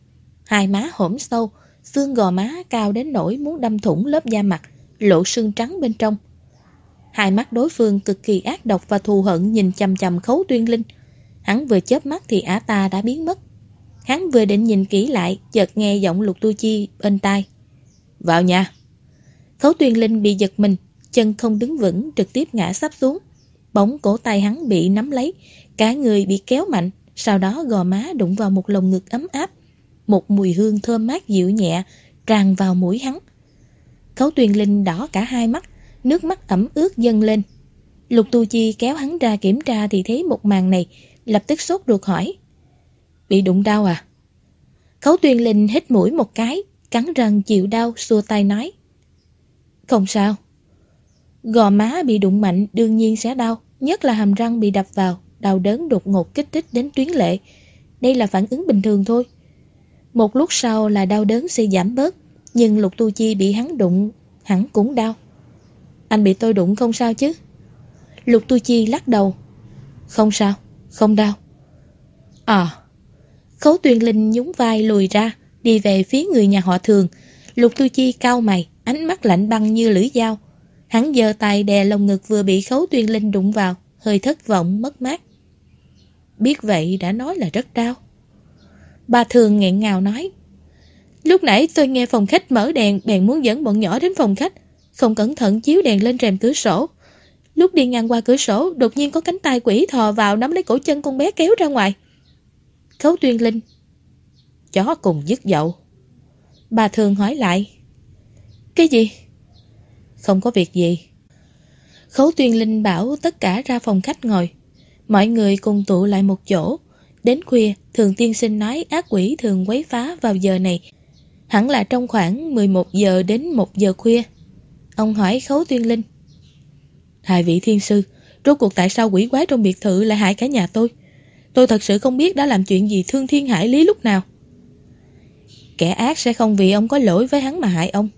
Speaker 1: hai má hổm sâu, xương gò má cao đến nỗi muốn đâm thủng lớp da mặt, lộ xương trắng bên trong. Hai mắt đối phương cực kỳ ác độc và thù hận nhìn chầm chầm khấu tuyên linh. Hắn vừa chớp mắt thì ả ta đã biến mất. Hắn vừa định nhìn kỹ lại, chợt nghe giọng lục tu chi bên tai. Vào nhà. Khấu tuyên linh bị giật mình, chân không đứng vững trực tiếp ngã sắp xuống. Bóng cổ tay hắn bị nắm lấy, cả người bị kéo mạnh, sau đó gò má đụng vào một lồng ngực ấm áp. Một mùi hương thơm mát dịu nhẹ tràn vào mũi hắn. Khấu tuyên linh đỏ cả hai mắt, nước mắt ẩm ướt dâng lên. Lục Tu Chi kéo hắn ra kiểm tra thì thấy một màn này, lập tức sốt ruột hỏi. Bị đụng đau à? Khấu tuyên linh hít mũi một cái, cắn răng chịu đau, xua tay nói. Không sao. Gò má bị đụng mạnh đương nhiên sẽ đau, nhất là hàm răng bị đập vào, đau đớn đột ngột kích thích đến tuyến lệ. Đây là phản ứng bình thường thôi. Một lúc sau là đau đớn sẽ giảm bớt, nhưng Lục Tu Chi bị hắn đụng, hắn cũng đau. Anh bị tôi đụng không sao chứ? Lục Tu Chi lắc đầu. Không sao, không đau. À, Khấu Tuyên Linh nhún vai lùi ra, đi về phía người nhà họ thường. Lục Tu Chi cao mày, ánh mắt lạnh băng như lưỡi dao. Hắn giơ tay đè lồng ngực vừa bị Khấu Tuyên Linh đụng vào, hơi thất vọng, mất mát. Biết vậy đã nói là rất đau. Bà thường nghẹn ngào nói. Lúc nãy tôi nghe phòng khách mở đèn bèn muốn dẫn bọn nhỏ đến phòng khách. Không cẩn thận chiếu đèn lên rèm cửa sổ. Lúc đi ngang qua cửa sổ, đột nhiên có cánh tay quỷ thò vào nắm lấy cổ chân con bé kéo ra ngoài. Khấu tuyên linh. Chó cùng dứt dậu. Bà thường hỏi lại. Cái gì? Không có việc gì. Khấu tuyên linh bảo tất cả ra phòng khách ngồi. Mọi người cùng tụ lại một chỗ. Đến khuya, thường tiên sinh nói ác quỷ thường quấy phá vào giờ này. Hẳn là trong khoảng 11 giờ đến 1 giờ khuya. Ông hỏi khấu tuyên linh. Hai vị thiên sư, rốt cuộc tại sao quỷ quái trong biệt thự lại hại cả nhà tôi? Tôi thật sự không biết đã làm chuyện gì thương thiên hại lý lúc nào. Kẻ ác sẽ không vì ông có lỗi với hắn mà hại ông.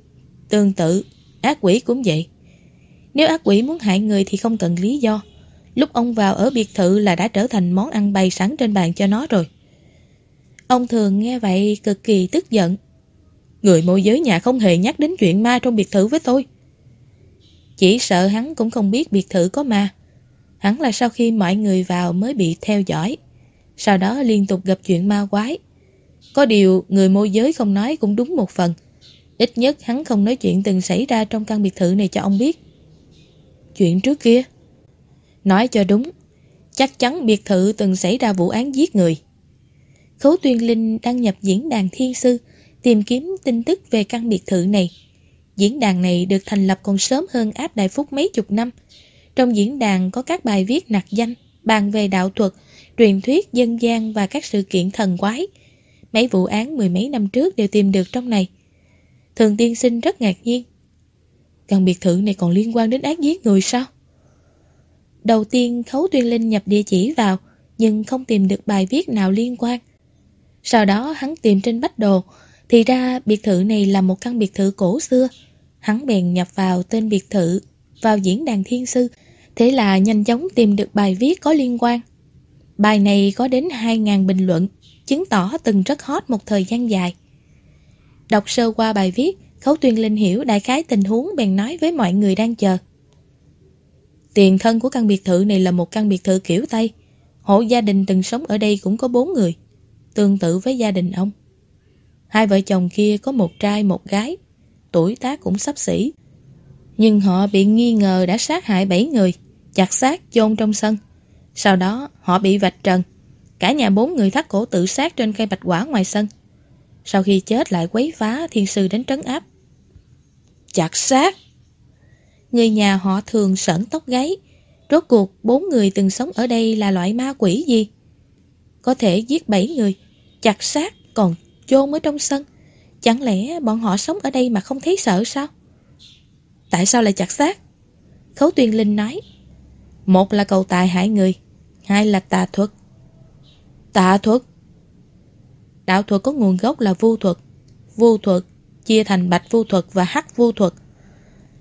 Speaker 1: Tương tự, ác quỷ cũng vậy. Nếu ác quỷ muốn hại người thì không cần lý do. Lúc ông vào ở biệt thự là đã trở thành món ăn bày sẵn trên bàn cho nó rồi. Ông thường nghe vậy cực kỳ tức giận. Người môi giới nhà không hề nhắc đến chuyện ma trong biệt thự với tôi. Chỉ sợ hắn cũng không biết biệt thự có ma. Hắn là sau khi mọi người vào mới bị theo dõi. Sau đó liên tục gặp chuyện ma quái. Có điều người môi giới không nói cũng đúng một phần. Ít nhất hắn không nói chuyện từng xảy ra trong căn biệt thự này cho ông biết. Chuyện trước kia? Nói cho đúng, chắc chắn biệt thự từng xảy ra vụ án giết người. Khấu Tuyên Linh đăng nhập diễn đàn thiên sư, tìm kiếm tin tức về căn biệt thự này. Diễn đàn này được thành lập còn sớm hơn áp đại phúc mấy chục năm. Trong diễn đàn có các bài viết nặc danh, bàn về đạo thuật, truyền thuyết dân gian và các sự kiện thần quái. Mấy vụ án mười mấy năm trước đều tìm được trong này. Thường tiên sinh rất ngạc nhiên. Căn biệt thự này còn liên quan đến ác giết người sao? Đầu tiên Khấu Tuyên Linh nhập địa chỉ vào, nhưng không tìm được bài viết nào liên quan. Sau đó hắn tìm trên bách đồ, thì ra biệt thự này là một căn biệt thự cổ xưa. Hắn bèn nhập vào tên biệt thự, vào diễn đàn thiên sư, thế là nhanh chóng tìm được bài viết có liên quan. Bài này có đến 2.000 bình luận, chứng tỏ từng rất hot một thời gian dài. Đọc sơ qua bài viết, Khấu Tuyên Linh hiểu đại khái tình huống bèn nói với mọi người đang chờ. Tiền thân của căn biệt thự này là một căn biệt thự kiểu Tây. Hộ gia đình từng sống ở đây cũng có bốn người, tương tự với gia đình ông. Hai vợ chồng kia có một trai một gái, tuổi tác cũng sắp xỉ. Nhưng họ bị nghi ngờ đã sát hại bảy người, chặt xác chôn trong sân. Sau đó họ bị vạch trần. Cả nhà bốn người thắt cổ tự sát trên cây bạch quả ngoài sân. Sau khi chết lại quấy phá thiên sư đến trấn áp. Chặt xác! Người nhà họ thường sởn tóc gáy. Rốt cuộc bốn người từng sống ở đây là loại ma quỷ gì? Có thể giết bảy người, chặt xác còn chôn ở trong sân. Chẳng lẽ bọn họ sống ở đây mà không thấy sợ sao? Tại sao lại chặt xác? Khấu Tuyên Linh nói. Một là cầu tài hại người, hai là tà thuật. Tà thuật? Đạo thuật có nguồn gốc là vu thuật. Vu thuật chia thành bạch vu thuật và hắc vu thuật.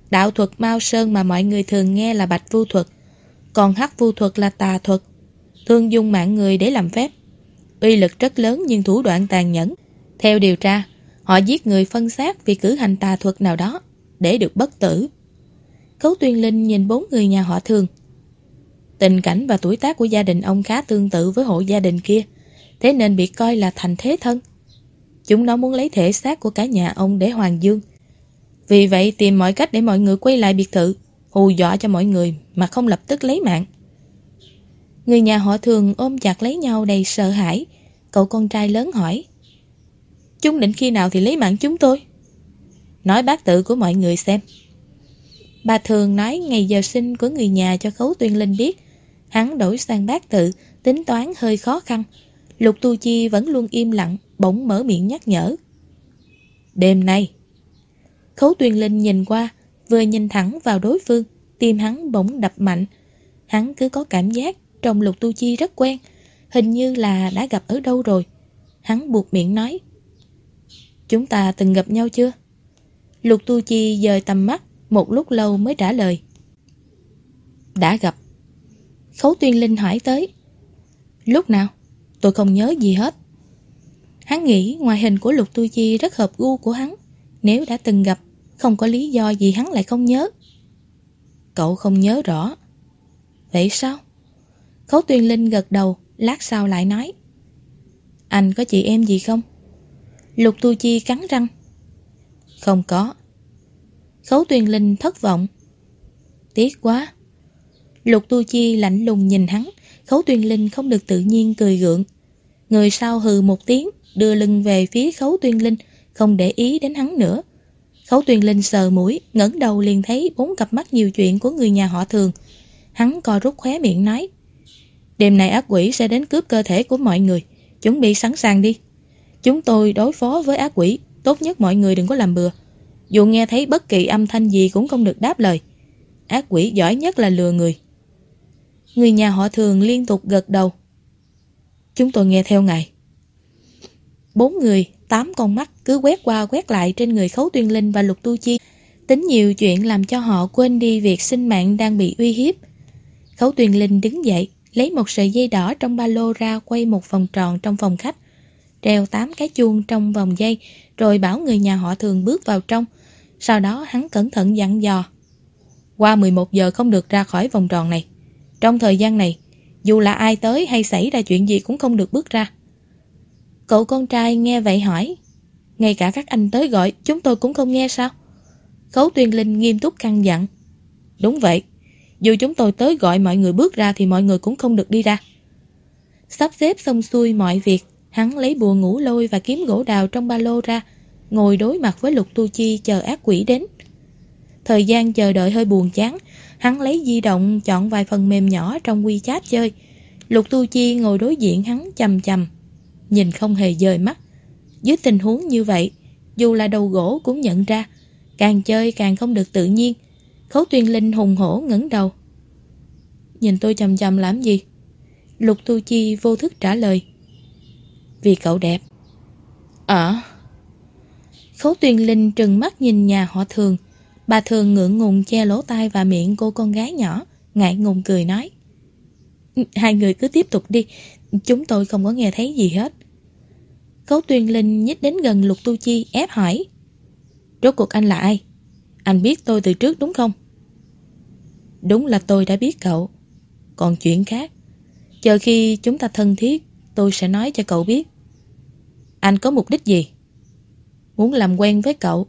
Speaker 1: Đạo thuật Mao Sơn mà mọi người thường nghe là bạch vu thuật, còn hắc vu thuật là tà thuật, thường dùng mạng người để làm phép. uy lực rất lớn nhưng thủ đoạn tàn nhẫn. Theo điều tra, họ giết người phân xác vì cử hành tà thuật nào đó, để được bất tử. Khấu Tuyên Linh nhìn bốn người nhà họ thường. Tình cảnh và tuổi tác của gia đình ông khá tương tự với hộ gia đình kia, thế nên bị coi là thành thế thân. Chúng nó muốn lấy thể xác của cả nhà ông để hoàng dương. Vì vậy tìm mọi cách để mọi người quay lại biệt thự, hù dọa cho mọi người mà không lập tức lấy mạng. Người nhà họ thường ôm chặt lấy nhau đầy sợ hãi. Cậu con trai lớn hỏi. Chúng định khi nào thì lấy mạng chúng tôi? Nói bác tự của mọi người xem. Bà thường nói ngày giờ sinh của người nhà cho Khấu Tuyên Linh biết. Hắn đổi sang bác tự, tính toán hơi khó khăn. Lục Tu Chi vẫn luôn im lặng, bỗng mở miệng nhắc nhở. Đêm nay. Khấu Tuyên Linh nhìn qua, vừa nhìn thẳng vào đối phương, tim hắn bỗng đập mạnh. Hắn cứ có cảm giác trong Lục Tu Chi rất quen, hình như là đã gặp ở đâu rồi. Hắn buộc miệng nói. Chúng ta từng gặp nhau chưa? Lục Tu Chi dời tầm mắt, một lúc lâu mới trả lời. Đã gặp. Khấu Tuyên Linh hỏi tới. Lúc nào? Tôi không nhớ gì hết. Hắn nghĩ ngoại hình của Lục Tu Chi rất hợp gu của hắn. Nếu đã từng gặp, không có lý do gì hắn lại không nhớ. Cậu không nhớ rõ. Vậy sao? Khấu Tuyên Linh gật đầu, lát sau lại nói. Anh có chị em gì không? Lục Tu Chi cắn răng. Không có. Khấu Tuyên Linh thất vọng. Tiếc quá. Lục Tu Chi lạnh lùng nhìn hắn, Khấu Tuyên Linh không được tự nhiên cười gượng. Người sau hừ một tiếng, đưa lưng về phía Khấu Tuyên Linh, không để ý đến hắn nữa. Khấu Tuyên Linh sờ mũi, ngẩng đầu liền thấy bốn cặp mắt nhiều chuyện của người nhà họ thường. Hắn co rút khóe miệng nói. Đêm nay ác quỷ sẽ đến cướp cơ thể của mọi người. Chuẩn bị sẵn sàng đi. Chúng tôi đối phó với ác quỷ, tốt nhất mọi người đừng có làm bừa. Dù nghe thấy bất kỳ âm thanh gì cũng không được đáp lời. Ác quỷ giỏi nhất là lừa người. Người nhà họ thường liên tục gật đầu. Chúng tôi nghe theo ngài. Bốn người, tám con mắt cứ quét qua quét lại trên người Khấu Tuyên Linh và Lục Tu Chi. Tính nhiều chuyện làm cho họ quên đi việc sinh mạng đang bị uy hiếp. Khấu Tuyên Linh đứng dậy, lấy một sợi dây đỏ trong ba lô ra quay một vòng tròn trong phòng khách. Treo tám cái chuông trong vòng dây, rồi bảo người nhà họ thường bước vào trong. Sau đó hắn cẩn thận dặn dò. Qua 11 giờ không được ra khỏi vòng tròn này. Trong thời gian này, dù là ai tới hay xảy ra chuyện gì cũng không được bước ra. Cậu con trai nghe vậy hỏi. Ngay cả các anh tới gọi, chúng tôi cũng không nghe sao? Khấu tuyên linh nghiêm túc căng dặn. Đúng vậy, dù chúng tôi tới gọi mọi người bước ra thì mọi người cũng không được đi ra. Sắp xếp xong xuôi mọi việc, hắn lấy bùa ngủ lôi và kiếm gỗ đào trong ba lô ra, ngồi đối mặt với Lục Tu Chi chờ ác quỷ đến. Thời gian chờ đợi hơi buồn chán, hắn lấy di động chọn vài phần mềm nhỏ trong WeChat chơi. Lục Tu Chi ngồi đối diện hắn chầm chầm, nhìn không hề dời mắt. Dưới tình huống như vậy, dù là đầu gỗ cũng nhận ra, càng chơi càng không được tự nhiên. Khấu tuyên linh hùng hổ ngẩng đầu. Nhìn tôi chầm chầm làm gì? Lục Tu Chi vô thức trả lời. Vì cậu đẹp. Ờ. Khấu tuyên linh trừng mắt nhìn nhà họ thường. Bà thường ngượng ngùng che lỗ tai và miệng cô con gái nhỏ, ngại ngùng cười nói. Hai người cứ tiếp tục đi, chúng tôi không có nghe thấy gì hết cấu tuyên linh nhích đến gần Lục Tu Chi ép hỏi. Rốt cuộc anh là ai? Anh biết tôi từ trước đúng không? Đúng là tôi đã biết cậu. Còn chuyện khác, chờ khi chúng ta thân thiết, tôi sẽ nói cho cậu biết. Anh có mục đích gì? Muốn làm quen với cậu.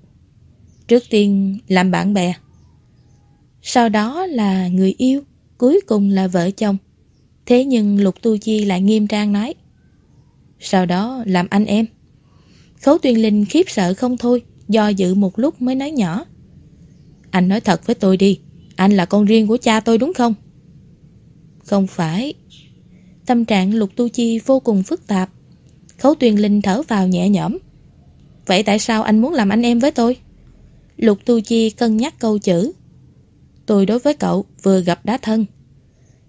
Speaker 1: Trước tiên làm bạn bè. Sau đó là người yêu, cuối cùng là vợ chồng. Thế nhưng Lục Tu Chi lại nghiêm trang nói. Sau đó làm anh em. Khấu Tuyên Linh khiếp sợ không thôi, do dự một lúc mới nói nhỏ. Anh nói thật với tôi đi, anh là con riêng của cha tôi đúng không? Không phải. Tâm trạng Lục Tu Chi vô cùng phức tạp. Khấu Tuyên Linh thở vào nhẹ nhõm. Vậy tại sao anh muốn làm anh em với tôi? Lục Tu Chi cân nhắc câu chữ. Tôi đối với cậu vừa gặp đã thân.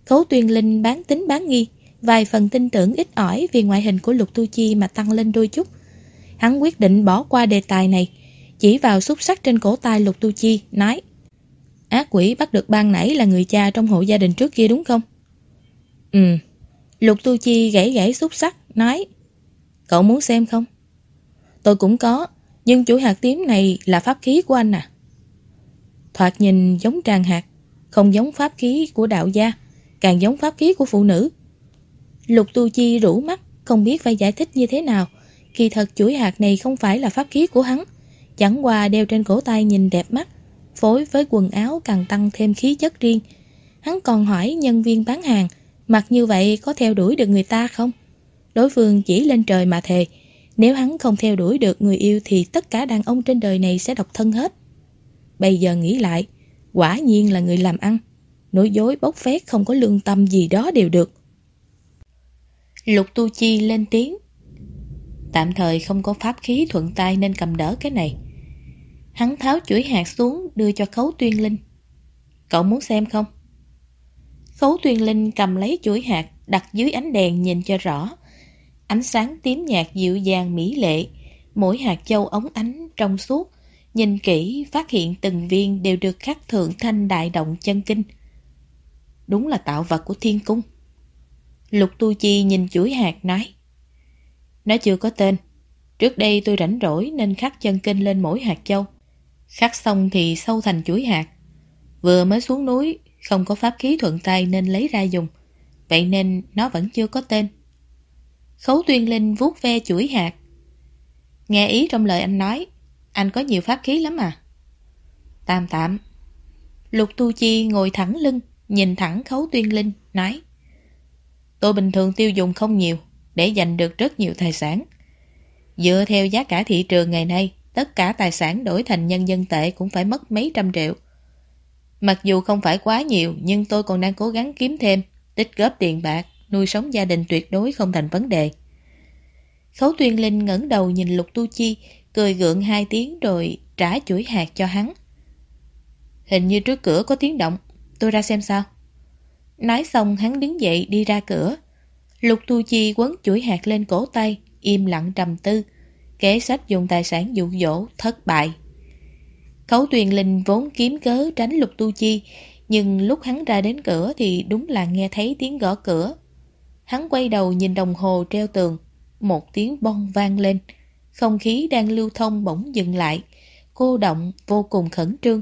Speaker 1: Khấu Tuyên Linh bán tính bán nghi, vài phần tin tưởng ít ỏi vì ngoại hình của Lục Tu Chi mà tăng lên đôi chút. Hắn quyết định bỏ qua đề tài này, chỉ vào xúc sắc trên cổ tay Lục Tu Chi, nói Ác quỷ bắt được ban nãy là người cha trong hộ gia đình trước kia đúng không? Ừ. Lục Tu Chi gãy gãy xúc sắc,
Speaker 3: nói Cậu muốn xem không? Tôi cũng có, nhưng chuỗi hạt tím này là pháp khí của anh à? Thoạt nhìn giống tràng hạt, không giống pháp khí của đạo gia, càng giống pháp khí của phụ nữ. Lục Tu Chi rủ mắt, không biết phải giải thích như thế nào. Kỳ thật chuỗi hạt này không phải là pháp khí của hắn, chẳng qua đeo trên cổ tay nhìn đẹp mắt, phối với quần áo càng tăng thêm khí chất riêng. Hắn còn hỏi nhân viên bán hàng, mặc như vậy có theo đuổi được người ta không? Đối phương chỉ lên trời mà thề, nếu hắn không theo đuổi được người yêu thì tất cả đàn ông trên đời này sẽ độc thân hết. Bây giờ nghĩ lại, quả nhiên là người làm ăn. Nói dối bốc phét không có lương tâm gì đó đều được.
Speaker 1: Lục Tu Chi lên tiếng. Tạm thời không có pháp khí thuận tay nên cầm đỡ cái này. Hắn tháo chuỗi hạt xuống đưa cho Khấu Tuyên Linh. Cậu muốn xem không? Khấu Tuyên Linh cầm lấy chuỗi hạt đặt dưới ánh đèn nhìn cho rõ. Ánh sáng tím nhạt dịu dàng mỹ lệ, mỗi hạt châu ống ánh trong suốt, nhìn kỹ phát hiện từng viên đều được khắc thượng thanh đại động chân kinh. Đúng là tạo vật của thiên cung. Lục Tu Chi nhìn chuỗi hạt nói. Nó chưa có tên. Trước đây tôi rảnh rỗi nên khắc chân kinh lên mỗi hạt châu. Khắc xong thì sâu thành chuỗi hạt. Vừa mới xuống núi, không có pháp khí thuận tay nên lấy ra dùng. Vậy nên nó vẫn chưa có tên. Khấu tuyên linh vuốt ve chuỗi hạt. Nghe ý trong lời anh nói, anh có nhiều pháp khí lắm à? Tạm tạm. Lục Tu Chi ngồi thẳng lưng, nhìn thẳng khấu tuyên linh, nói Tôi bình thường tiêu dùng không nhiều, để giành được rất nhiều tài sản. Dựa theo giá cả thị trường ngày nay, tất cả tài sản đổi thành nhân dân tệ cũng phải mất mấy trăm triệu. Mặc dù không phải quá nhiều, nhưng tôi còn đang cố gắng kiếm thêm, tích góp tiền bạc, nuôi sống gia đình tuyệt đối không thành vấn đề. Khấu Tuyên Linh ngẩng đầu nhìn Lục Tu Chi, cười gượng hai tiếng rồi trả chuỗi hạt cho hắn. Hình như trước cửa có tiếng động, tôi ra xem sao. Nói xong hắn đứng dậy đi ra cửa. Lục Tu Chi quấn chuỗi hạt lên cổ tay, im lặng trầm tư. Kế sách dùng tài sản dụ dỗ, thất bại. Khấu Tuyền Linh vốn kiếm cớ tránh Lục Tu Chi, nhưng lúc hắn ra đến cửa thì đúng là nghe thấy tiếng gõ cửa. Hắn quay đầu nhìn đồng hồ treo tường, một tiếng bong vang lên. Không khí đang lưu thông bỗng dừng lại, cô động vô cùng khẩn trương.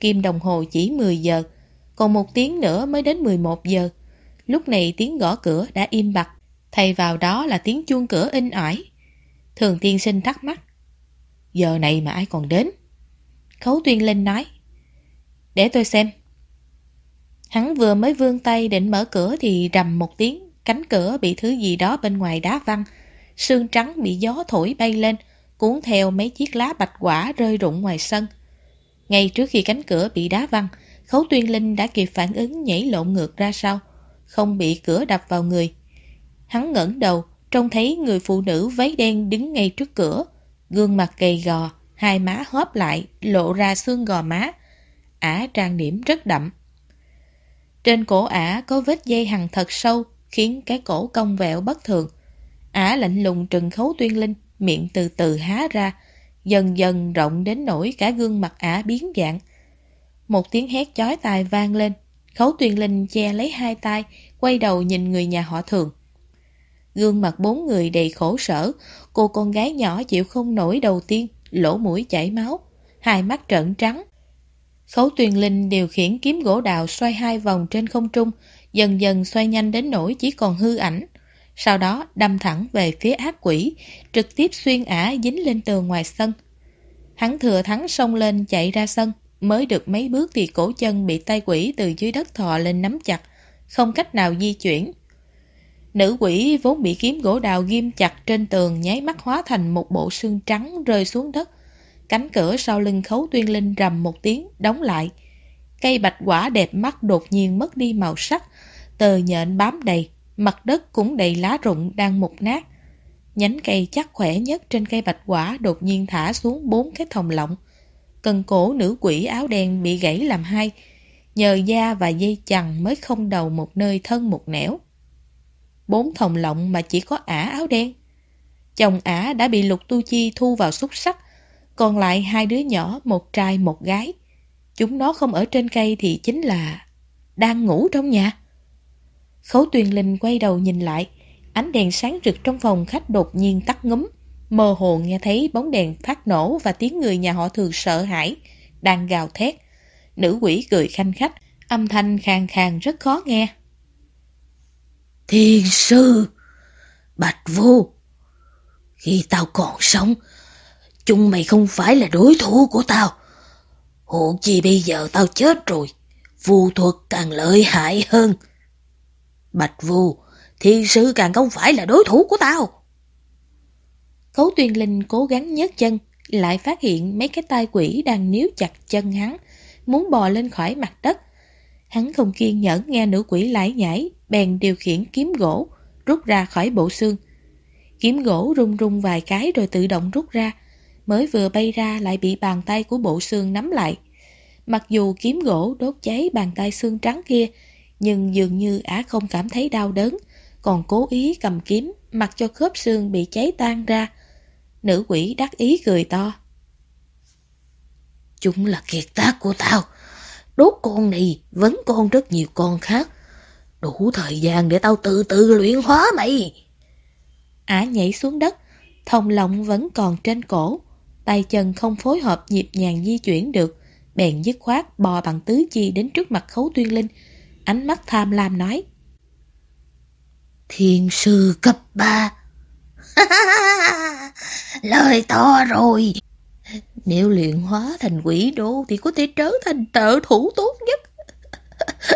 Speaker 1: Kim đồng hồ chỉ 10 giờ, còn một tiếng nữa mới đến 11 giờ. Lúc này tiếng gõ cửa đã im bặt, thay vào đó là tiếng chuông cửa in ỏi. Thường tiên sinh thắc mắc. Giờ này mà ai còn đến? Khấu tuyên lên nói. Để tôi xem. Hắn vừa mới vươn tay định mở cửa thì rầm một tiếng, cánh cửa bị thứ gì đó bên ngoài đá văng. Sương trắng bị gió thổi bay lên, cuốn theo mấy chiếc lá bạch quả rơi rụng ngoài sân. Ngay trước khi cánh cửa bị đá văng, Khấu Tuyên Linh đã kịp phản ứng nhảy lộn ngược ra sau, không bị cửa đập vào người. Hắn ngẩng đầu, trông thấy người phụ nữ váy đen đứng ngay trước cửa, gương mặt gầy gò, hai má hóp lại, lộ ra xương gò má. Ả trang điểm rất đậm. Trên cổ ả có vết dây hằng thật sâu, khiến cái cổ cong vẹo bất thường. Ả lạnh lùng trừng khấu tuyên linh, miệng từ từ há ra, dần dần rộng đến nỗi cả gương mặt ả biến dạng. Một tiếng hét chói tai vang lên, khấu tuyên linh che lấy hai tay, quay đầu nhìn người nhà họ thường. Gương mặt bốn người đầy khổ sở, cô con gái nhỏ chịu không nổi đầu tiên, lỗ mũi chảy máu, hai mắt trợn trắng. Khấu tuyền linh điều khiển kiếm gỗ đào xoay hai vòng trên không trung, dần dần xoay nhanh đến nỗi chỉ còn hư ảnh. Sau đó đâm thẳng về phía ác quỷ, trực tiếp xuyên ả dính lên tường ngoài sân. Hắn thừa thắng xông lên chạy ra sân, mới được mấy bước thì cổ chân bị tay quỷ từ dưới đất thò lên nắm chặt, không cách nào di chuyển. Nữ quỷ vốn bị kiếm gỗ đào ghim chặt trên tường nháy mắt hóa thành một bộ xương trắng rơi xuống đất. Cánh cửa sau lưng khấu tuyên linh rầm một tiếng, đóng lại. Cây bạch quả đẹp mắt đột nhiên mất đi màu sắc, tờ nhện bám đầy, mặt đất cũng đầy lá rụng đang mục nát. Nhánh cây chắc khỏe nhất trên cây bạch quả đột nhiên thả xuống bốn cái thòng lọng. Cần cổ nữ quỷ áo đen bị gãy làm hai, nhờ da và dây chằng mới không đầu một nơi thân một nẻo bốn thòng lọng mà chỉ có ả áo đen. Chồng ả đã bị Lục Tu Chi thu vào xúc sắc, còn lại hai đứa nhỏ, một trai một gái. Chúng nó không ở trên cây thì chính là đang ngủ trong nhà. Khấu Tuyền Linh quay đầu nhìn lại, Ánh đèn sáng rực trong phòng khách đột nhiên tắt ngấm. Mơ hồ nghe thấy bóng đèn phát nổ và tiếng người nhà họ thường sợ hãi, đang gào thét. Nữ quỷ cười khanh khách, âm thanh khàn khàn rất khó nghe.
Speaker 4: Thiên sư, Bạch Vô, khi tao còn sống, chúng mày không phải là đối thủ của tao. Huống chi bây giờ tao chết rồi, phù thuật càng lợi hại hơn. Bạch Vu, thiên sư càng không phải là đối thủ của tao.
Speaker 1: Cố tuyên linh cố gắng nhấc chân, lại phát hiện mấy cái tai quỷ đang níu chặt chân hắn, muốn bò lên khỏi mặt đất. Hắn không kiên nhẫn nghe nữ quỷ lải nhải, bèn điều khiển kiếm gỗ, rút ra khỏi bộ xương. Kiếm gỗ rung rung vài cái rồi tự động rút ra, mới vừa bay ra lại bị bàn tay của bộ xương nắm lại. Mặc dù kiếm gỗ đốt cháy bàn tay xương trắng kia, nhưng dường như ả không cảm thấy đau đớn, còn cố ý cầm kiếm, mặc cho khớp xương bị cháy tan ra. Nữ quỷ đắc ý cười to.
Speaker 4: Chúng là kiệt tác của tao. Đốt con này vẫn còn rất nhiều con khác. Đủ thời gian để tao từ từ luyện hóa mày.
Speaker 1: Ả nhảy xuống đất, thông lọng vẫn còn trên cổ. Tay chân không phối hợp nhịp nhàng di chuyển được. Bèn dứt khoát bò bằng tứ chi đến trước mặt khấu tuyên linh. Ánh mắt tham lam nói.
Speaker 4: Thiên sư cấp 3 Lời to rồi. Nếu luyện hóa thành quỷ đô Thì có thể trở thành trợ thủ tốt nhất.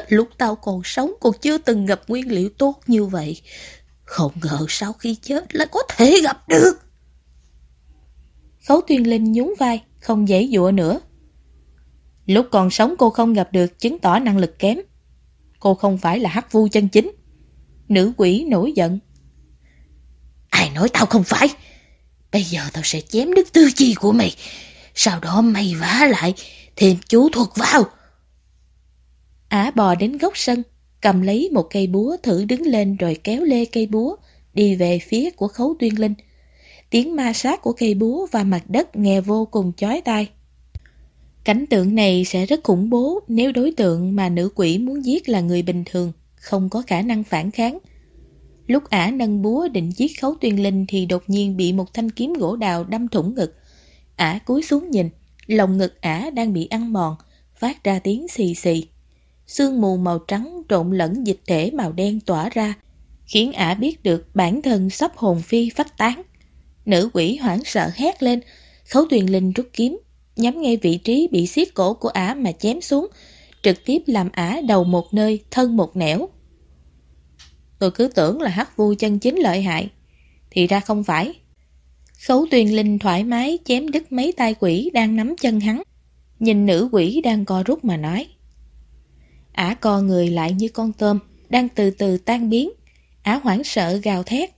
Speaker 4: Lúc tao còn sống Còn chưa từng gặp nguyên liệu tốt như vậy. Không ngờ sau khi chết Lại có thể gặp được.
Speaker 1: Khấu tuyên linh nhún vai, Không dễ dụa nữa. Lúc còn sống cô không gặp được Chứng tỏ năng lực kém. Cô không phải là hắc vu chân chính. Nữ quỷ nổi giận.
Speaker 4: Ai nói tao không phải? Bây giờ tao sẽ chém đứt tư chi của mày Sau đó mày vá lại Thêm chú thuật vào
Speaker 1: Ả bò đến góc sân Cầm lấy một cây búa thử đứng lên Rồi kéo lê cây búa Đi về phía của khấu tuyên linh Tiếng ma sát của cây búa và mặt đất nghe vô cùng chói tai. Cảnh tượng này sẽ rất khủng bố nếu đối tượng mà nữ quỷ muốn giết là người bình thường, không có khả năng phản kháng. Lúc ả nâng búa định giết khấu tuyên linh thì đột nhiên bị một thanh kiếm gỗ đào đâm thủng ngực. Ả cúi xuống nhìn, lồng ngực ả đang bị ăn mòn, phát ra tiếng xì xì. Sương mù màu trắng trộn lẫn dịch thể màu đen tỏa ra, khiến ả biết được bản thân sắp hồn phi phách tán. Nữ quỷ hoảng sợ hét lên, khấu tuyền linh rút kiếm, nhắm ngay vị trí bị xiết cổ của ả mà chém xuống, trực tiếp làm ả đầu một nơi, thân một nẻo. Tôi cứ tưởng là hắc vu chân chính lợi hại, thì ra không phải. Khấu tuyền linh thoải mái chém đứt mấy tay quỷ đang nắm chân hắn, nhìn nữ quỷ đang co rút mà nói. Ả co người lại như con tôm, đang từ từ tan biến. Ả hoảng sợ gào thét.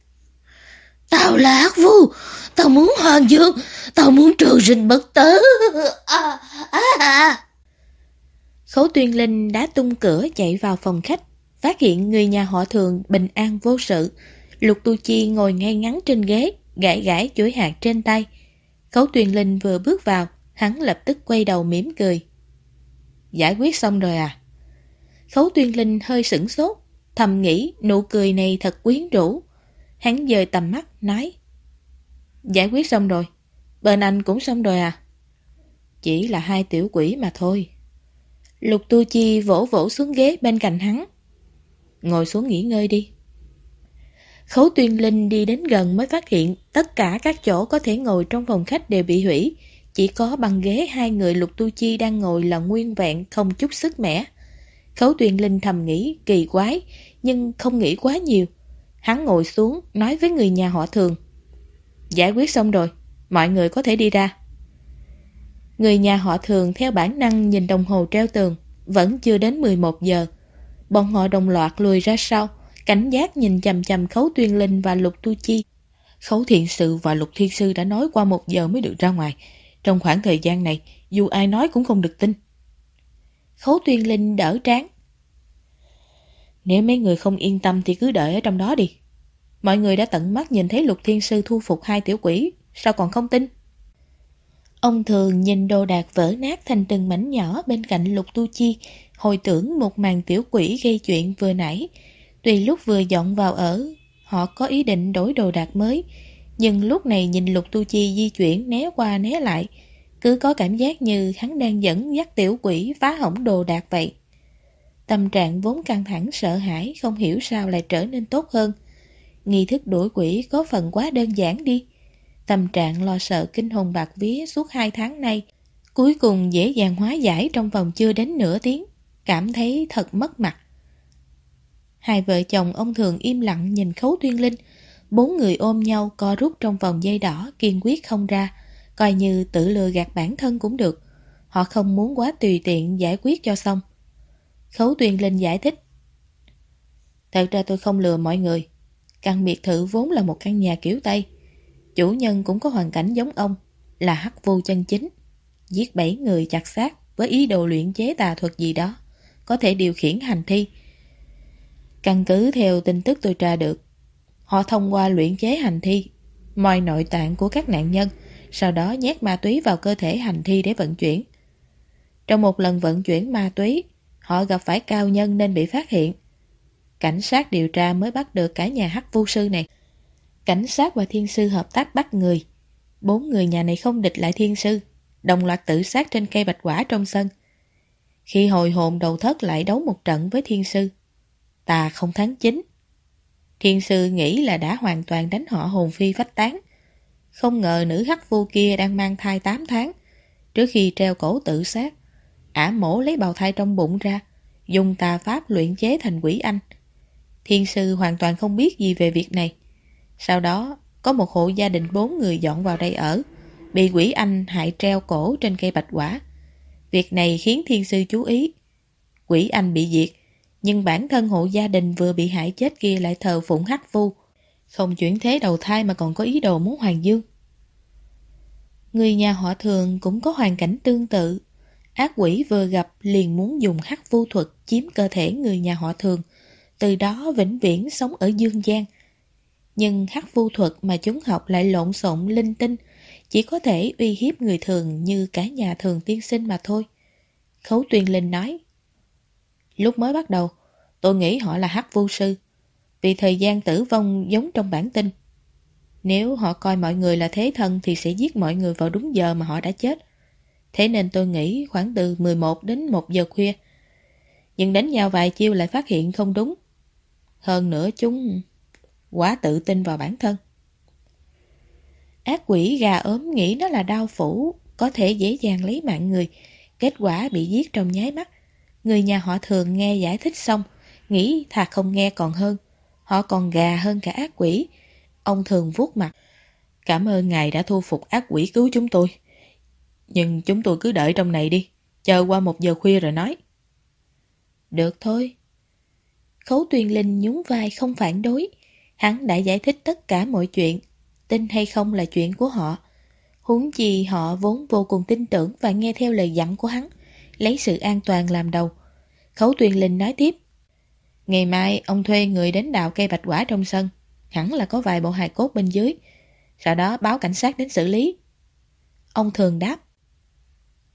Speaker 4: Tao là hắc vu, tao muốn hoàng dương, tao muốn trừ rình bất tử. À, à, à.
Speaker 1: Khấu tuyên linh đã tung cửa chạy vào phòng khách, phát hiện người nhà họ thường bình an vô sự. Lục tu chi ngồi ngay ngắn trên ghế, gãi gãi chuỗi hạt trên tay. Khấu tuyền linh vừa bước vào, hắn lập tức quay đầu mỉm cười. Giải quyết xong rồi à? Khấu tuyên linh hơi sửng sốt, thầm nghĩ nụ cười này thật quyến rũ. Hắn dời tầm mắt, nói Giải quyết xong rồi Bên anh cũng xong rồi à Chỉ là hai tiểu quỷ mà thôi Lục tu chi vỗ vỗ xuống ghế bên cạnh hắn Ngồi xuống nghỉ ngơi đi Khấu tuyên linh đi đến gần mới phát hiện Tất cả các chỗ có thể ngồi trong phòng khách đều bị hủy Chỉ có bằng ghế hai người lục tu chi đang ngồi là nguyên vẹn không chút sức mẻ Khấu tuyên linh thầm nghĩ kỳ quái Nhưng không nghĩ quá nhiều Hắn ngồi xuống, nói với người nhà họ thường. Giải quyết xong rồi, mọi người có thể đi ra. Người nhà họ thường theo bản năng nhìn đồng hồ treo tường, vẫn chưa đến 11 giờ. Bọn họ đồng loạt lùi ra sau, cảnh giác nhìn chầm chầm Khấu Tuyên Linh và Lục Tu Chi. Khấu Thiện Sự và Lục Thiên Sư đã nói qua một giờ mới được ra ngoài. Trong khoảng thời gian này, dù ai nói cũng không được tin. Khấu Tuyên Linh đỡ trán, nếu mấy người không yên tâm thì cứ đợi ở trong đó đi. Mọi người đã tận mắt nhìn thấy lục thiên sư thu phục hai tiểu quỷ, sao còn không tin? Ông thường nhìn đồ đạc vỡ nát thành từng mảnh nhỏ bên cạnh lục tu chi, hồi tưởng một màn tiểu quỷ gây chuyện vừa nãy. Tùy lúc vừa dọn vào ở, Họ có ý định đổi đồ đạc mới, nhưng lúc này nhìn Lục Tu Chi di chuyển né qua né lại, cứ có cảm giác như hắn đang dẫn dắt tiểu quỷ phá hỏng đồ đạc vậy. Tâm trạng vốn căng thẳng sợ hãi không hiểu sao lại trở nên tốt hơn. Nghi thức đuổi quỷ có phần quá đơn giản đi. Tâm trạng lo sợ kinh hồn bạc vía suốt hai tháng nay, cuối cùng dễ dàng hóa giải trong vòng chưa đến nửa tiếng, cảm thấy thật mất mặt. Hai vợ chồng ông thường im lặng nhìn khấu tuyên linh, bốn người ôm nhau co rút trong vòng dây đỏ kiên quyết không ra, coi như tự lừa gạt bản thân cũng được. Họ không muốn quá tùy tiện giải quyết cho xong. Khấu tuyên linh giải thích. Thật ra tôi không lừa mọi người. Căn biệt thự vốn là một căn nhà kiểu Tây. Chủ nhân cũng có hoàn cảnh giống ông, là hắc vô chân chính. Giết bảy người chặt xác với ý đồ luyện chế tà thuật gì đó, có thể điều khiển hành thi. Căn cứ theo tin tức tôi tra được, họ thông qua luyện chế hành thi, moi nội tạng của các nạn nhân, sau đó nhét ma túy vào cơ thể hành thi để vận chuyển. Trong một lần vận chuyển ma túy, họ gặp phải cao nhân nên bị phát hiện. Cảnh sát điều tra mới bắt được cả nhà hắc vu sư này. Cảnh sát và thiên sư hợp tác bắt người. Bốn người nhà này không địch lại thiên sư, đồng loạt tự sát trên cây bạch quả trong sân. Khi hồi hồn đầu thất lại đấu một trận với thiên sư, ta không thắng chính. Thiên sư nghĩ là đã hoàn toàn đánh họ hồn phi phách tán. Không ngờ nữ hắc vô kia đang mang thai 8 tháng. Trước khi treo cổ tự sát, ả mổ lấy bào thai trong bụng ra, dùng tà pháp luyện chế thành quỷ anh. Thiên sư hoàn toàn không biết gì về việc này. Sau đó, có một hộ gia đình bốn người dọn vào đây ở, bị quỷ anh hại treo cổ trên cây bạch quả. Việc này khiến thiên sư chú ý. Quỷ anh bị diệt, nhưng bản thân hộ gia đình vừa bị hại chết kia lại thờ phụng hắc vu. Không chuyển thế đầu thai mà còn có ý đồ muốn hoàng dương. Người nhà họ thường cũng có hoàn cảnh tương tự. Ác quỷ vừa gặp liền muốn dùng hắc vu thuật chiếm cơ thể người nhà họ thường, từ đó vĩnh viễn sống ở dương gian. Nhưng hắc vu thuật mà chúng học lại lộn xộn linh tinh, chỉ có thể uy hiếp người thường như cả nhà thường tiên sinh mà thôi. Khấu Tuyên Linh nói, Lúc mới bắt đầu, tôi nghĩ họ là hắc vô sư, vì thời gian tử vong giống trong bản tin. Nếu họ coi mọi người là thế thân thì sẽ giết mọi người vào đúng giờ mà họ đã chết. Thế nên tôi nghĩ khoảng từ 11 đến 1 giờ khuya. Nhưng đánh nhau vài chiêu lại phát hiện không đúng. Hơn nữa chúng quá tự tin vào bản thân. Ác quỷ gà ốm nghĩ nó là đau phủ, có thể dễ dàng lấy mạng người. Kết quả bị giết trong nháy mắt. Người nhà họ thường nghe giải thích xong, nghĩ thà không nghe còn hơn. Họ còn gà hơn cả ác quỷ. Ông thường vuốt mặt. Cảm ơn ngài đã thu phục ác quỷ cứu chúng tôi. Nhưng chúng tôi cứ đợi trong này đi. Chờ qua một giờ khuya rồi nói. Được thôi. Khấu tuyên linh nhún vai không phản đối. Hắn đã giải thích tất cả mọi chuyện. Tin hay không là chuyện của họ. Huống chi họ vốn vô cùng tin tưởng và nghe theo lời dặn của hắn. Lấy sự an toàn làm đầu. Khấu tuyên linh nói tiếp. Ngày mai ông thuê người đến đào cây bạch quả trong sân. Hẳn là có vài bộ hài cốt bên dưới. Sau đó báo cảnh sát đến xử lý. Ông thường đáp.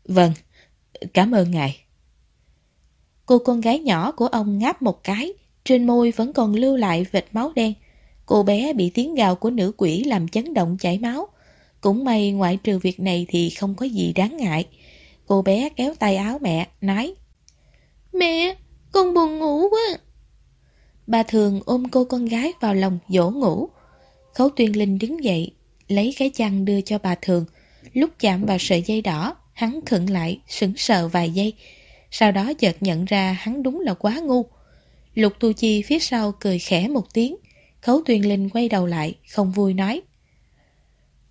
Speaker 1: Vâng, cảm ơn ngài. Cô con gái nhỏ của ông ngáp một cái, trên môi vẫn còn lưu lại vệt máu đen. Cô bé bị tiếng gào của nữ quỷ làm chấn động chảy máu. Cũng may ngoại trừ việc này thì không có gì đáng ngại. Cô bé kéo tay áo mẹ, nói Mẹ, con buồn ngủ quá. Bà thường ôm cô con gái vào lòng dỗ ngủ. Khấu tuyên linh đứng dậy, lấy cái chăn đưa cho bà thường. Lúc chạm vào sợi dây đỏ, hắn khựng lại, sững sờ vài giây. Sau đó chợt nhận ra hắn đúng là quá ngu. Lục Tu Chi phía sau cười khẽ một tiếng. Khấu tuyên linh quay đầu lại, không vui nói.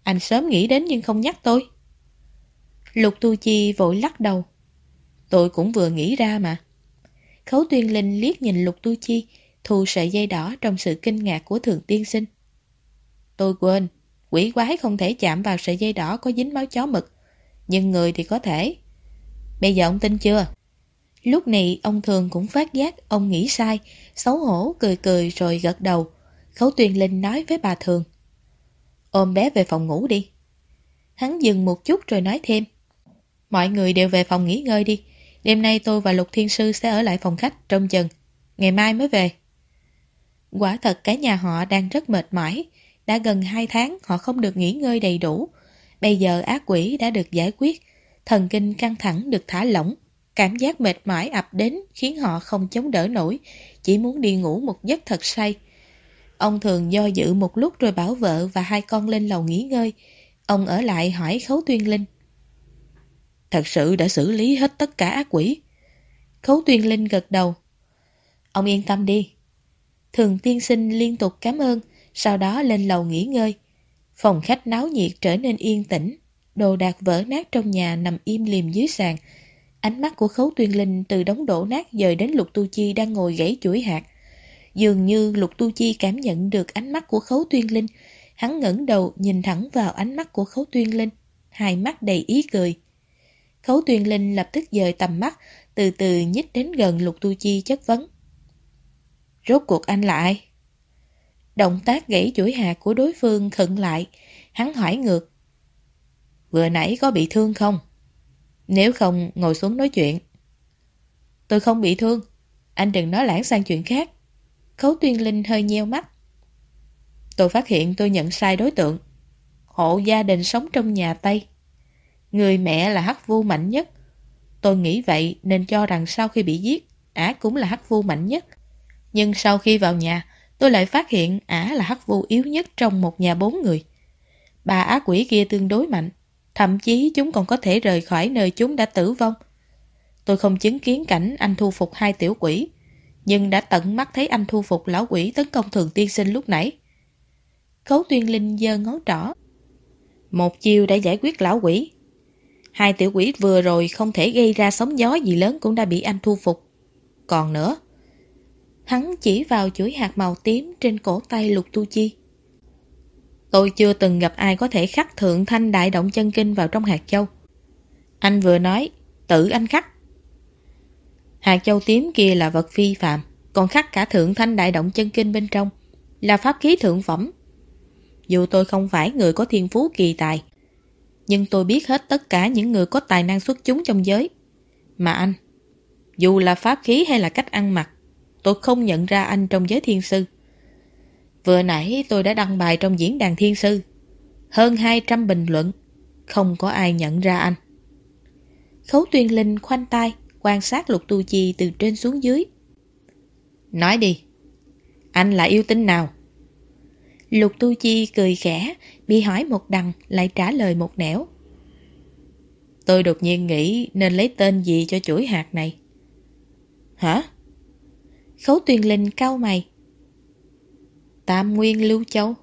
Speaker 1: Anh sớm nghĩ đến nhưng không nhắc tôi. Lục Tu Chi vội lắc đầu. Tôi cũng vừa nghĩ ra mà. Khấu tuyên linh liếc nhìn Lục Tu Chi, thu sợi dây đỏ trong sự kinh ngạc của thường tiên sinh. Tôi quên, quỷ quái không thể chạm vào sợi dây đỏ có dính máu chó mực, nhưng người thì có thể. Bây giờ ông tin chưa? Lúc này ông thường cũng phát giác ông nghĩ sai, xấu hổ cười cười rồi gật đầu. Khấu Tuyền Linh nói với bà thường. Ôm bé về phòng ngủ đi. Hắn dừng một chút rồi nói thêm. Mọi người đều về phòng nghỉ ngơi đi. Đêm nay tôi và Lục Thiên Sư sẽ ở lại phòng khách trong chừng. Ngày mai mới về. Quả thật cái nhà họ đang rất mệt mỏi. Đã gần hai tháng họ không được nghỉ ngơi đầy đủ. Bây giờ ác quỷ đã được giải quyết. Thần kinh căng thẳng được thả lỏng. Cảm giác mệt mỏi ập đến khiến họ không chống đỡ nổi. Chỉ muốn đi ngủ một giấc thật say. Ông thường do dự một lúc rồi bảo vợ và hai con lên lầu nghỉ ngơi. Ông ở lại hỏi Khấu Tuyên Linh. Thật sự đã xử lý hết tất cả ác quỷ. Khấu Tuyên Linh gật đầu. Ông yên tâm đi. Thường tiên sinh liên tục cảm ơn, sau đó lên lầu nghỉ ngơi. Phòng khách náo nhiệt trở nên yên tĩnh, đồ đạc vỡ nát trong nhà nằm im liềm dưới sàn. Ánh mắt của Khấu Tuyên Linh từ đống đổ nát dời đến Lục Tu Chi đang ngồi gãy chuỗi hạt. Dường như Lục Tu Chi cảm nhận được ánh mắt của Khấu Tuyên Linh. Hắn ngẩng đầu nhìn thẳng vào ánh mắt của Khấu Tuyên Linh, hai mắt đầy ý cười. Khấu Tuyên Linh lập tức dời tầm mắt, từ từ nhích đến gần Lục Tu Chi chất vấn. Rốt cuộc anh là ai? Động tác gãy chuỗi hạt của đối phương khựng lại, hắn hỏi ngược. Vừa nãy có bị thương không? Nếu không, ngồi xuống nói chuyện. Tôi không bị thương, anh đừng nói lãng sang chuyện khác. Khấu Tuyên Linh hơi nheo mắt. Tôi phát hiện tôi nhận sai đối tượng. Hộ gia đình sống trong nhà Tây. Người mẹ là hắc vu mạnh nhất. Tôi nghĩ vậy nên cho rằng sau khi bị giết, ả cũng là hắc vu mạnh nhất. Nhưng sau khi vào nhà, tôi lại phát hiện ả là hắc vu yếu nhất trong một nhà bốn người. Bà á quỷ kia tương đối mạnh, thậm chí chúng còn có thể rời khỏi nơi chúng đã tử vong. Tôi không chứng kiến cảnh anh thu phục hai tiểu quỷ, nhưng đã tận mắt thấy anh thu phục lão quỷ tấn công thường tiên sinh lúc nãy. Khấu tuyên linh giơ ngón trỏ. Một chiêu đã giải quyết lão quỷ. Hai tiểu quỷ vừa rồi không thể gây ra sóng gió gì lớn cũng đã bị anh thu phục. Còn nữa, hắn chỉ vào chuỗi hạt màu tím trên cổ tay lục tu chi. Tôi chưa từng gặp ai có thể khắc thượng thanh đại động chân kinh vào trong hạt châu. Anh vừa nói, tự anh khắc. Hạt châu tím kia là vật phi phạm, còn khắc cả thượng thanh đại động chân kinh bên trong, là pháp khí thượng phẩm. Dù tôi không phải người có thiên phú kỳ tài, nhưng tôi biết hết tất cả những người có tài năng xuất chúng trong giới. Mà anh, dù là pháp khí hay là cách ăn mặc, tôi không nhận ra anh trong giới thiên sư. Vừa nãy tôi đã đăng bài trong diễn đàn thiên sư. Hơn 200 bình luận, không có ai nhận ra anh. Khấu tuyên linh khoanh tay, quan sát lục tu chi từ trên xuống dưới. Nói đi, anh là yêu tinh nào? Lục tu chi cười khẽ, bị hỏi một đằng lại trả lời một nẻo. Tôi đột nhiên nghĩ nên lấy tên gì cho chuỗi hạt này. Hả? Khấu tuyền linh cao mày. Tam Nguyên Lưu Châu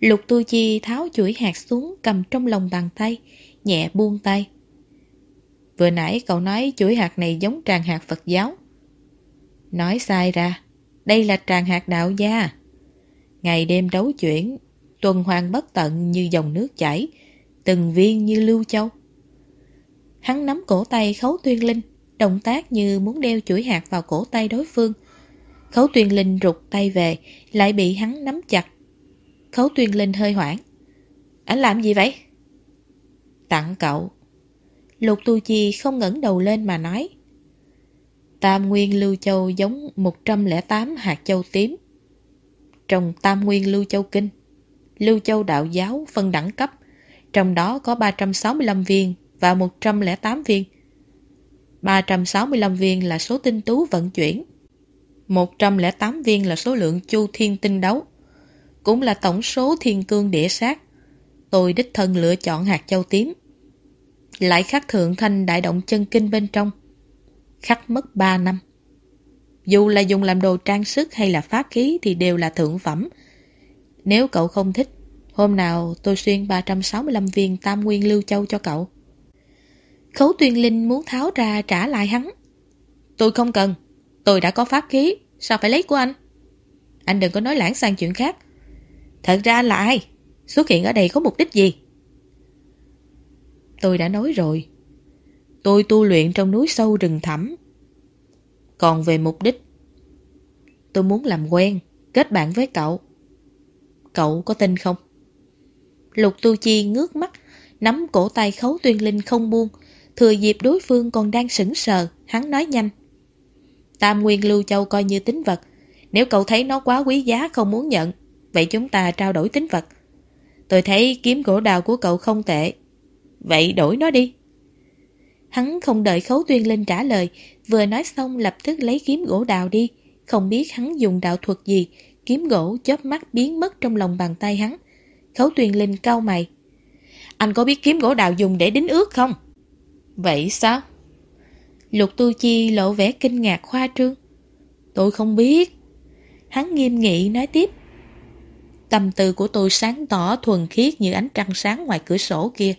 Speaker 1: Lục Tu Chi tháo chuỗi hạt xuống cầm trong lòng bàn tay, nhẹ buông tay. Vừa nãy cậu nói chuỗi hạt này giống tràng hạt Phật giáo. Nói sai ra, đây là tràng hạt đạo gia. Ngày đêm đấu chuyển, tuần hoàn bất tận như dòng nước chảy, từng viên như lưu châu. Hắn nắm cổ tay khấu tuyên linh, động tác như muốn đeo chuỗi hạt vào cổ tay đối phương. Khấu tuyên linh rụt tay về, lại bị hắn nắm chặt. Khấu tuyên linh hơi hoảng. Anh làm gì vậy? Tặng cậu. Lục Tu Chi không ngẩng đầu lên mà nói. Tam Nguyên Lưu Châu giống 108 hạt châu tím. Trong Tam Nguyên Lưu Châu Kinh, Lưu Châu Đạo Giáo phân đẳng cấp, trong đó có 365 viên và 108 viên. 365 viên là số tinh tú vận chuyển. 108 viên là số lượng chu thiên tinh đấu. Cũng là tổng số thiên cương địa sát. Tôi đích thân lựa chọn hạt châu tím. Lại khắc thượng thanh đại động chân kinh bên trong. Khắc mất 3 năm. Dù là dùng làm đồ trang sức hay là pháp khí thì đều là thượng phẩm. Nếu cậu không thích, hôm nào tôi xuyên 365 viên tam nguyên lưu châu cho cậu. Khấu tuyên linh muốn tháo ra trả lại hắn. Tôi không cần, tôi đã có pháp khí, sao phải lấy của anh? Anh đừng có nói lãng sang chuyện khác. Thật ra anh là ai? Xuất hiện ở đây có mục đích gì? Tôi đã nói rồi. Tôi tu luyện trong núi sâu rừng thẳm. Còn về mục đích, tôi muốn làm quen, kết bạn với cậu. Cậu có tin không? Lục Tu Chi ngước mắt, nắm cổ tay khấu tuyên linh không buông, thừa dịp đối phương còn đang sững sờ, hắn nói nhanh. Tam Nguyên Lưu Châu coi như tính vật, Nếu cậu thấy nó quá quý giá không muốn nhận, vậy chúng ta trao đổi tính vật. Tôi thấy kiếm gỗ đào của cậu không tệ. Vậy đổi nó đi. Hắn không đợi Khấu Tuyên Linh trả lời, vừa nói xong lập tức lấy kiếm gỗ đào đi. Không biết hắn dùng đạo thuật gì, kiếm gỗ chớp mắt biến mất trong lòng bàn tay hắn. Khấu Tuyên Linh cau mày. Anh có biết kiếm gỗ đào dùng để đính ước không? Vậy sao? Lục Tu Chi lộ vẻ kinh ngạc khoa trương. Tôi không biết. Hắn nghiêm nghị nói tiếp. Tâm tư của tôi sáng tỏ thuần khiết như ánh trăng sáng ngoài cửa sổ kia.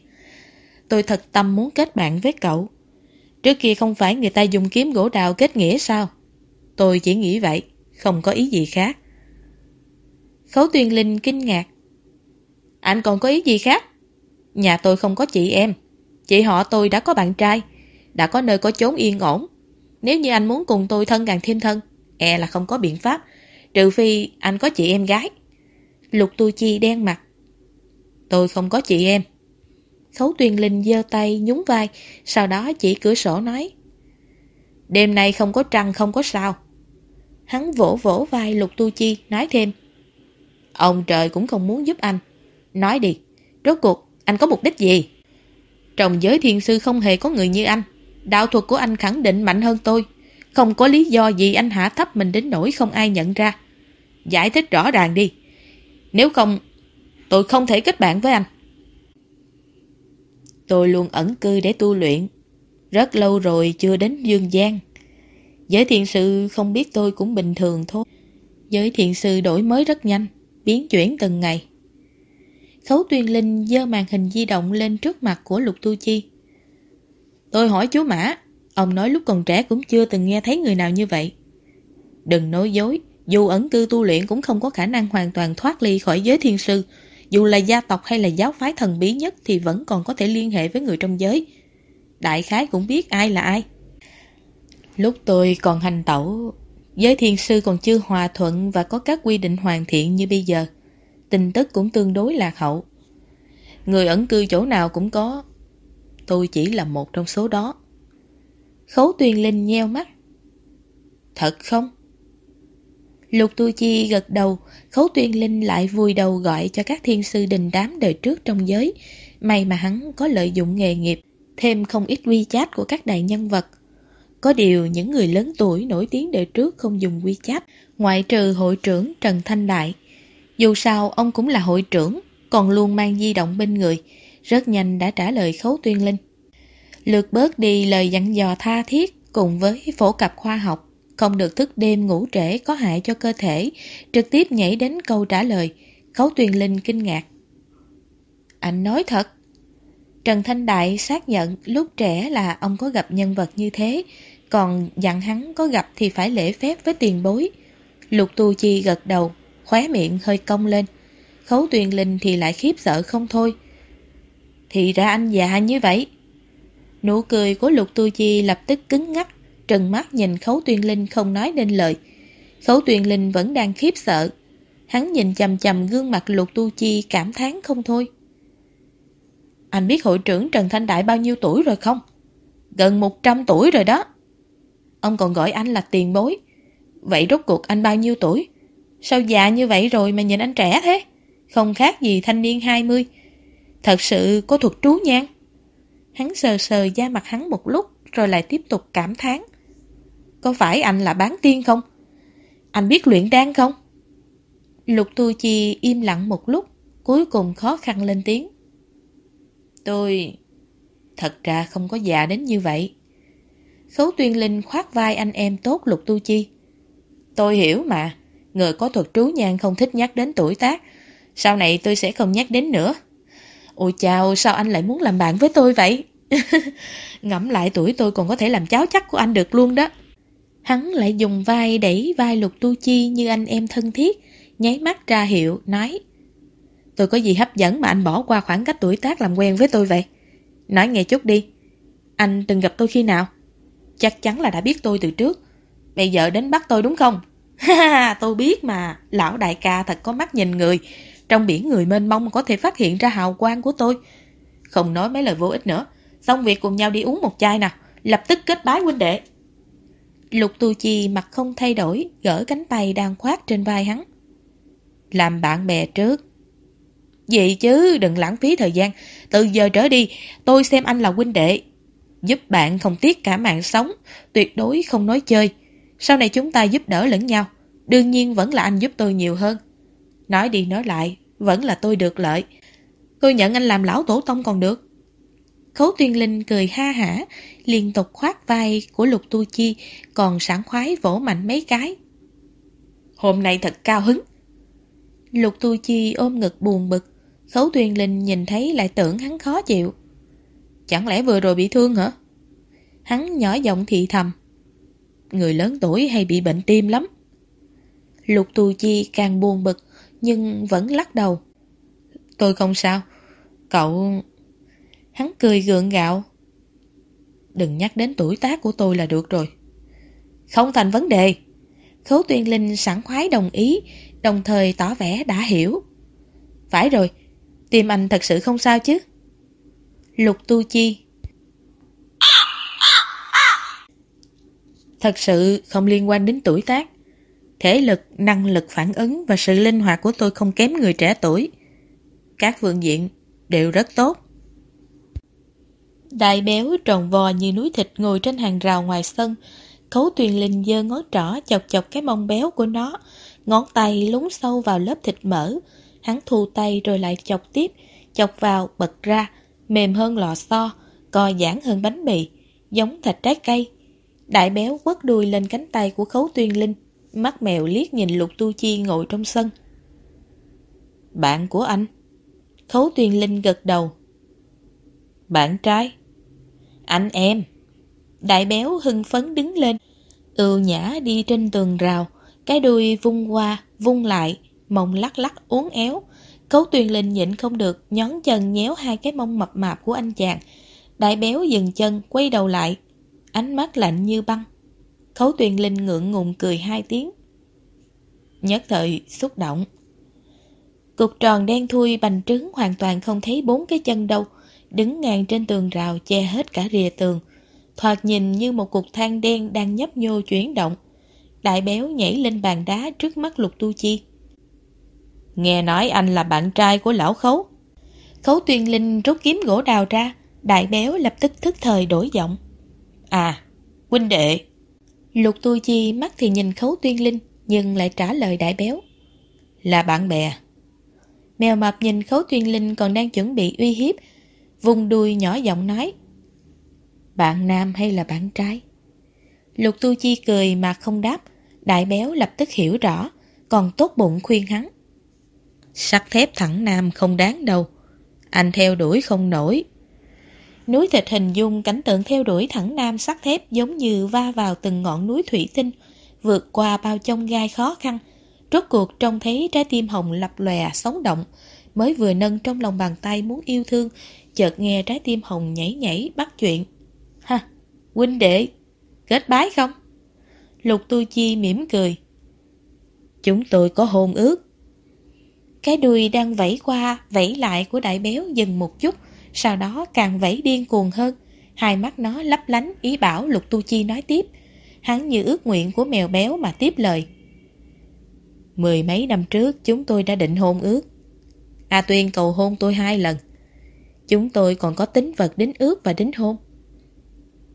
Speaker 1: Tôi thật tâm muốn kết bạn với cậu. Trước kia không phải người ta dùng kiếm gỗ đào kết nghĩa sao? Tôi chỉ nghĩ vậy, không có ý gì khác. Khấu tuyên linh kinh ngạc. Anh còn có ý gì khác? Nhà tôi không có chị em. Chị họ tôi đã có bạn trai, đã có nơi có chốn yên ổn. Nếu như anh muốn cùng tôi thân càng thêm thân, e là không có biện pháp, trừ phi anh có chị em gái. Lục Tu Chi đen mặt. Tôi không có chị em. Khấu Tuyền Linh giơ tay nhún vai, sau đó chỉ cửa sổ nói. Đêm nay không có trăng không có sao. Hắn vỗ vỗ vai Lục Tu Chi, nói thêm. Ông trời cũng không muốn giúp anh. Nói đi, rốt cuộc anh có mục đích gì? Trong giới thiền sư không hề có người như anh. Đạo thuật của anh khẳng định mạnh hơn tôi. Không có lý do gì anh hạ thấp mình đến nỗi không ai nhận ra. Giải thích rõ ràng đi. Nếu không, tôi không thể kết bạn với anh. Tôi luôn ẩn cư để tu luyện. Rất lâu rồi chưa đến dương gian. Giới thiền sư không biết tôi cũng bình thường thôi. Giới thiền sư đổi mới rất nhanh, biến chuyển từng ngày. Khấu Tuyên Linh dơ màn hình di động lên trước mặt của Lục Tu Chi. Tôi hỏi chú Mã, ông nói lúc còn trẻ cũng chưa từng nghe thấy người nào như vậy. Đừng nói dối, dù ẩn cư tu luyện cũng không có khả năng hoàn toàn thoát ly khỏi giới thiên sư. Dù là gia tộc hay là giáo phái thần bí nhất thì vẫn còn có thể liên hệ với người trong giới. Đại khái cũng biết ai là ai. Lúc tôi còn hành tẩu, giới thiên sư còn chưa hòa thuận và có các quy định hoàn thiện như bây giờ. Tin tức cũng tương đối lạc hậu. Người ẩn cư chỗ nào cũng có. Tôi chỉ là một trong số đó. Khấu tuyên Linh nheo mắt. Thật không? Lục Tu Chi gật đầu, Khấu Tuyên Linh lại vui đầu gọi cho các thiên sư đình đám đời trước trong giới. May mà hắn có lợi dụng nghề nghiệp, thêm không ít quy chat của các đại nhân vật. Có điều những người lớn tuổi nổi tiếng đời trước không dùng quy chat, ngoại trừ hội trưởng Trần Thanh Đại. Dù sao ông cũng là hội trưởng, còn luôn mang di động bên người, rất nhanh đã trả lời Khấu Tuyên Linh. Lượt bớt đi lời dặn dò tha thiết cùng với phổ cập khoa học không được thức đêm ngủ trễ có hại cho cơ thể, trực tiếp nhảy đến câu trả lời. Khấu Tuyền Linh kinh ngạc. Anh nói thật. Trần Thanh Đại xác nhận lúc trẻ là ông có gặp nhân vật như thế, còn dặn hắn có gặp thì phải lễ phép với tiền bối. Lục Tu Chi gật đầu, khóe miệng hơi cong lên. Khấu Tuyền Linh thì lại khiếp sợ không thôi. Thì ra anh già như vậy. Nụ cười của Lục Tu Chi lập tức cứng ngắc, trừng mắt nhìn Khấu Tuyên Linh không nói nên lời. Khấu Tuyên Linh vẫn đang khiếp sợ. Hắn nhìn chầm chầm gương mặt lục tu chi, cảm thán không thôi. Anh biết hội trưởng Trần Thanh Đại bao nhiêu tuổi rồi không? Gần 100 tuổi rồi đó. Ông còn gọi anh là tiền bối. Vậy rốt cuộc anh bao nhiêu tuổi? Sao già như vậy rồi mà nhìn anh trẻ thế? Không khác gì thanh niên 20. Thật sự có thuật trú nhan. Hắn sờ sờ da mặt hắn một lúc, rồi lại tiếp tục cảm thán. Có phải anh là bán tiên không? Anh biết luyện đan không? Lục Tu Chi im lặng một lúc, cuối cùng khó khăn lên tiếng. Tôi... Thật ra không có già đến như vậy. Khấu Tuyên Linh khoát vai anh em tốt Lục Tu Chi. Tôi hiểu mà, người có thuật trú nhang không thích nhắc đến tuổi tác. Sau này tôi sẽ không nhắc đến nữa. Ôi chào, sao anh lại muốn làm bạn với tôi vậy? Ngẫm lại tuổi tôi còn có thể làm cháu chắc của anh được luôn đó. Hắn lại dùng vai đẩy vai lục tu chi như anh em thân thiết, nháy mắt ra hiệu, nói Tôi có gì hấp dẫn mà anh bỏ qua khoảng cách tuổi tác làm quen với tôi vậy? Nói nghe chút đi. Anh từng gặp tôi khi nào? Chắc chắn là đã biết tôi từ trước. Bây giờ đến bắt tôi đúng không? Ha tôi biết mà. Lão đại ca thật có mắt nhìn người. Trong biển người mênh mông có thể phát hiện ra hào quang của tôi. Không nói mấy lời vô ích nữa. Xong việc cùng nhau đi uống một chai nào. Lập tức kết bái huynh đệ. Lục Tu Chi mặt không thay đổi, gỡ cánh tay đang khoác trên vai hắn. Làm bạn bè trước. Vậy chứ, đừng lãng phí thời gian. Từ giờ trở đi, tôi xem anh là huynh đệ. Giúp bạn không tiếc cả mạng sống, tuyệt đối không nói chơi. Sau này chúng ta giúp đỡ lẫn nhau. Đương nhiên vẫn là anh giúp tôi nhiều hơn. Nói đi nói lại, vẫn là tôi được lợi. Tôi nhận anh làm lão tổ tông còn được. Khấu tuyên linh cười ha hả, liên tục khoát vai của lục tu chi, còn sảng khoái vỗ mạnh mấy cái. Hôm nay thật cao hứng. Lục tu chi ôm ngực buồn bực, khấu tuyên linh nhìn thấy lại tưởng hắn khó chịu. Chẳng lẽ vừa rồi bị thương hả? Hắn nhỏ giọng thị thầm. Người lớn tuổi hay bị bệnh tim lắm. Lục tu chi càng buồn bực, nhưng vẫn lắc đầu. Tôi không sao. Cậu... Hắn cười gượng gạo. Đừng nhắc đến tuổi tác của tôi là được rồi. Không thành vấn đề. Khấu tuyên linh sẵn khoái đồng ý, đồng thời tỏ vẻ đã hiểu. Phải rồi, tim anh thật sự không sao chứ? Lục tu chi Thật sự không liên quan đến tuổi tác. Thể lực, năng lực phản ứng và sự linh hoạt của tôi không kém người trẻ tuổi. Các vượng diện đều rất tốt. Đại béo tròn vò như núi thịt ngồi trên hàng rào ngoài sân. Khấu tuyền linh dơ ngón trỏ chọc chọc cái mông béo của nó. Ngón tay lún sâu vào lớp thịt mỡ. Hắn thu tay rồi lại chọc tiếp. Chọc vào, bật ra. Mềm hơn lò xo. Co giãn hơn bánh mì. Giống thịt trái cây. Đại béo quất đuôi lên cánh tay của khấu tuyên linh. Mắt mèo liếc nhìn lục tu chi ngồi trong sân. Bạn của anh? Khấu tuyên linh gật đầu. Bạn trai? Anh em. Đại béo hưng phấn đứng lên, ưu nhã đi trên tường rào, cái đuôi vung qua, vung lại, mông lắc lắc uốn éo. Cấu tuyền linh nhịn không được, nhón chân nhéo hai cái mông mập mạp của anh chàng. Đại béo dừng chân, quay đầu lại, ánh mắt lạnh như băng. Khấu tuyền linh ngượng ngùng cười hai tiếng. Nhất thời xúc động. Cục tròn đen thui bành trứng hoàn toàn không thấy bốn cái chân đâu đứng ngang trên tường rào che hết cả rìa tường. Thoạt nhìn như một cục than đen đang nhấp nhô chuyển động. Đại béo nhảy lên bàn đá trước mắt lục tu chi. Nghe nói anh là bạn trai của lão khấu. Khấu tuyên linh rút kiếm gỗ đào ra, đại béo lập tức thức thời đổi giọng. À, huynh đệ. Lục tu chi mắt thì nhìn khấu tuyên linh, nhưng lại trả lời đại béo. Là bạn bè. Mèo mập nhìn khấu tuyên linh còn đang chuẩn bị uy hiếp, vùng đuôi nhỏ giọng nói Bạn nam hay là bạn trai? Lục tu chi cười mà không đáp Đại béo lập tức hiểu rõ Còn tốt bụng khuyên hắn Sắt thép thẳng nam không đáng đâu Anh theo đuổi không nổi Núi thịt hình dung cảnh tượng theo đuổi thẳng nam sắt thép giống như va vào từng ngọn núi thủy tinh, vượt qua bao chông gai khó khăn. Rốt cuộc trông thấy trái tim hồng lập lòe sống động, mới vừa nâng trong lòng bàn tay muốn yêu thương chợt nghe trái tim Hồng nhảy nhảy bắt chuyện. Ha, huynh đệ, kết bái không? Lục Tu Chi mỉm cười. Chúng tôi có hôn ước. Cái đuôi đang vẫy qua, vẫy lại của đại béo dừng một chút, sau đó càng vẫy điên cuồng hơn. Hai mắt nó lấp lánh ý bảo Lục Tu Chi nói tiếp. Hắn như ước nguyện của mèo béo mà tiếp lời. Mười mấy năm trước chúng tôi đã định hôn ước. A Tuyên cầu hôn tôi hai lần. Chúng tôi còn có tính vật đính ước và đính hôn.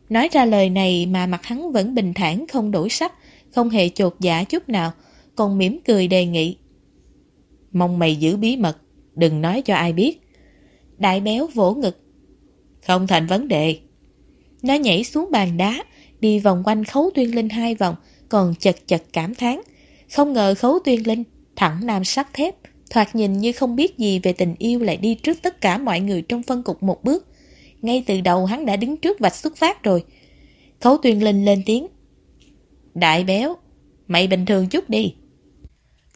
Speaker 1: Nói ra lời này mà mặt hắn vẫn bình thản không đổi sắc, không hề chột dạ chút nào, còn mỉm cười đề nghị. Mong mày giữ bí mật, đừng nói cho ai biết. Đại béo vỗ ngực. Không thành vấn đề. Nó nhảy xuống bàn đá, đi vòng quanh khấu tuyên linh hai vòng, còn chật chật cảm thán. Không ngờ khấu tuyên linh, thẳng nam sắt thép, Thoạt nhìn như không biết gì về tình yêu lại đi trước tất cả mọi người trong phân cục một bước. Ngay từ đầu hắn đã đứng trước vạch xuất phát rồi. Khấu tuyên linh lên tiếng. Đại béo, mày bình thường chút đi.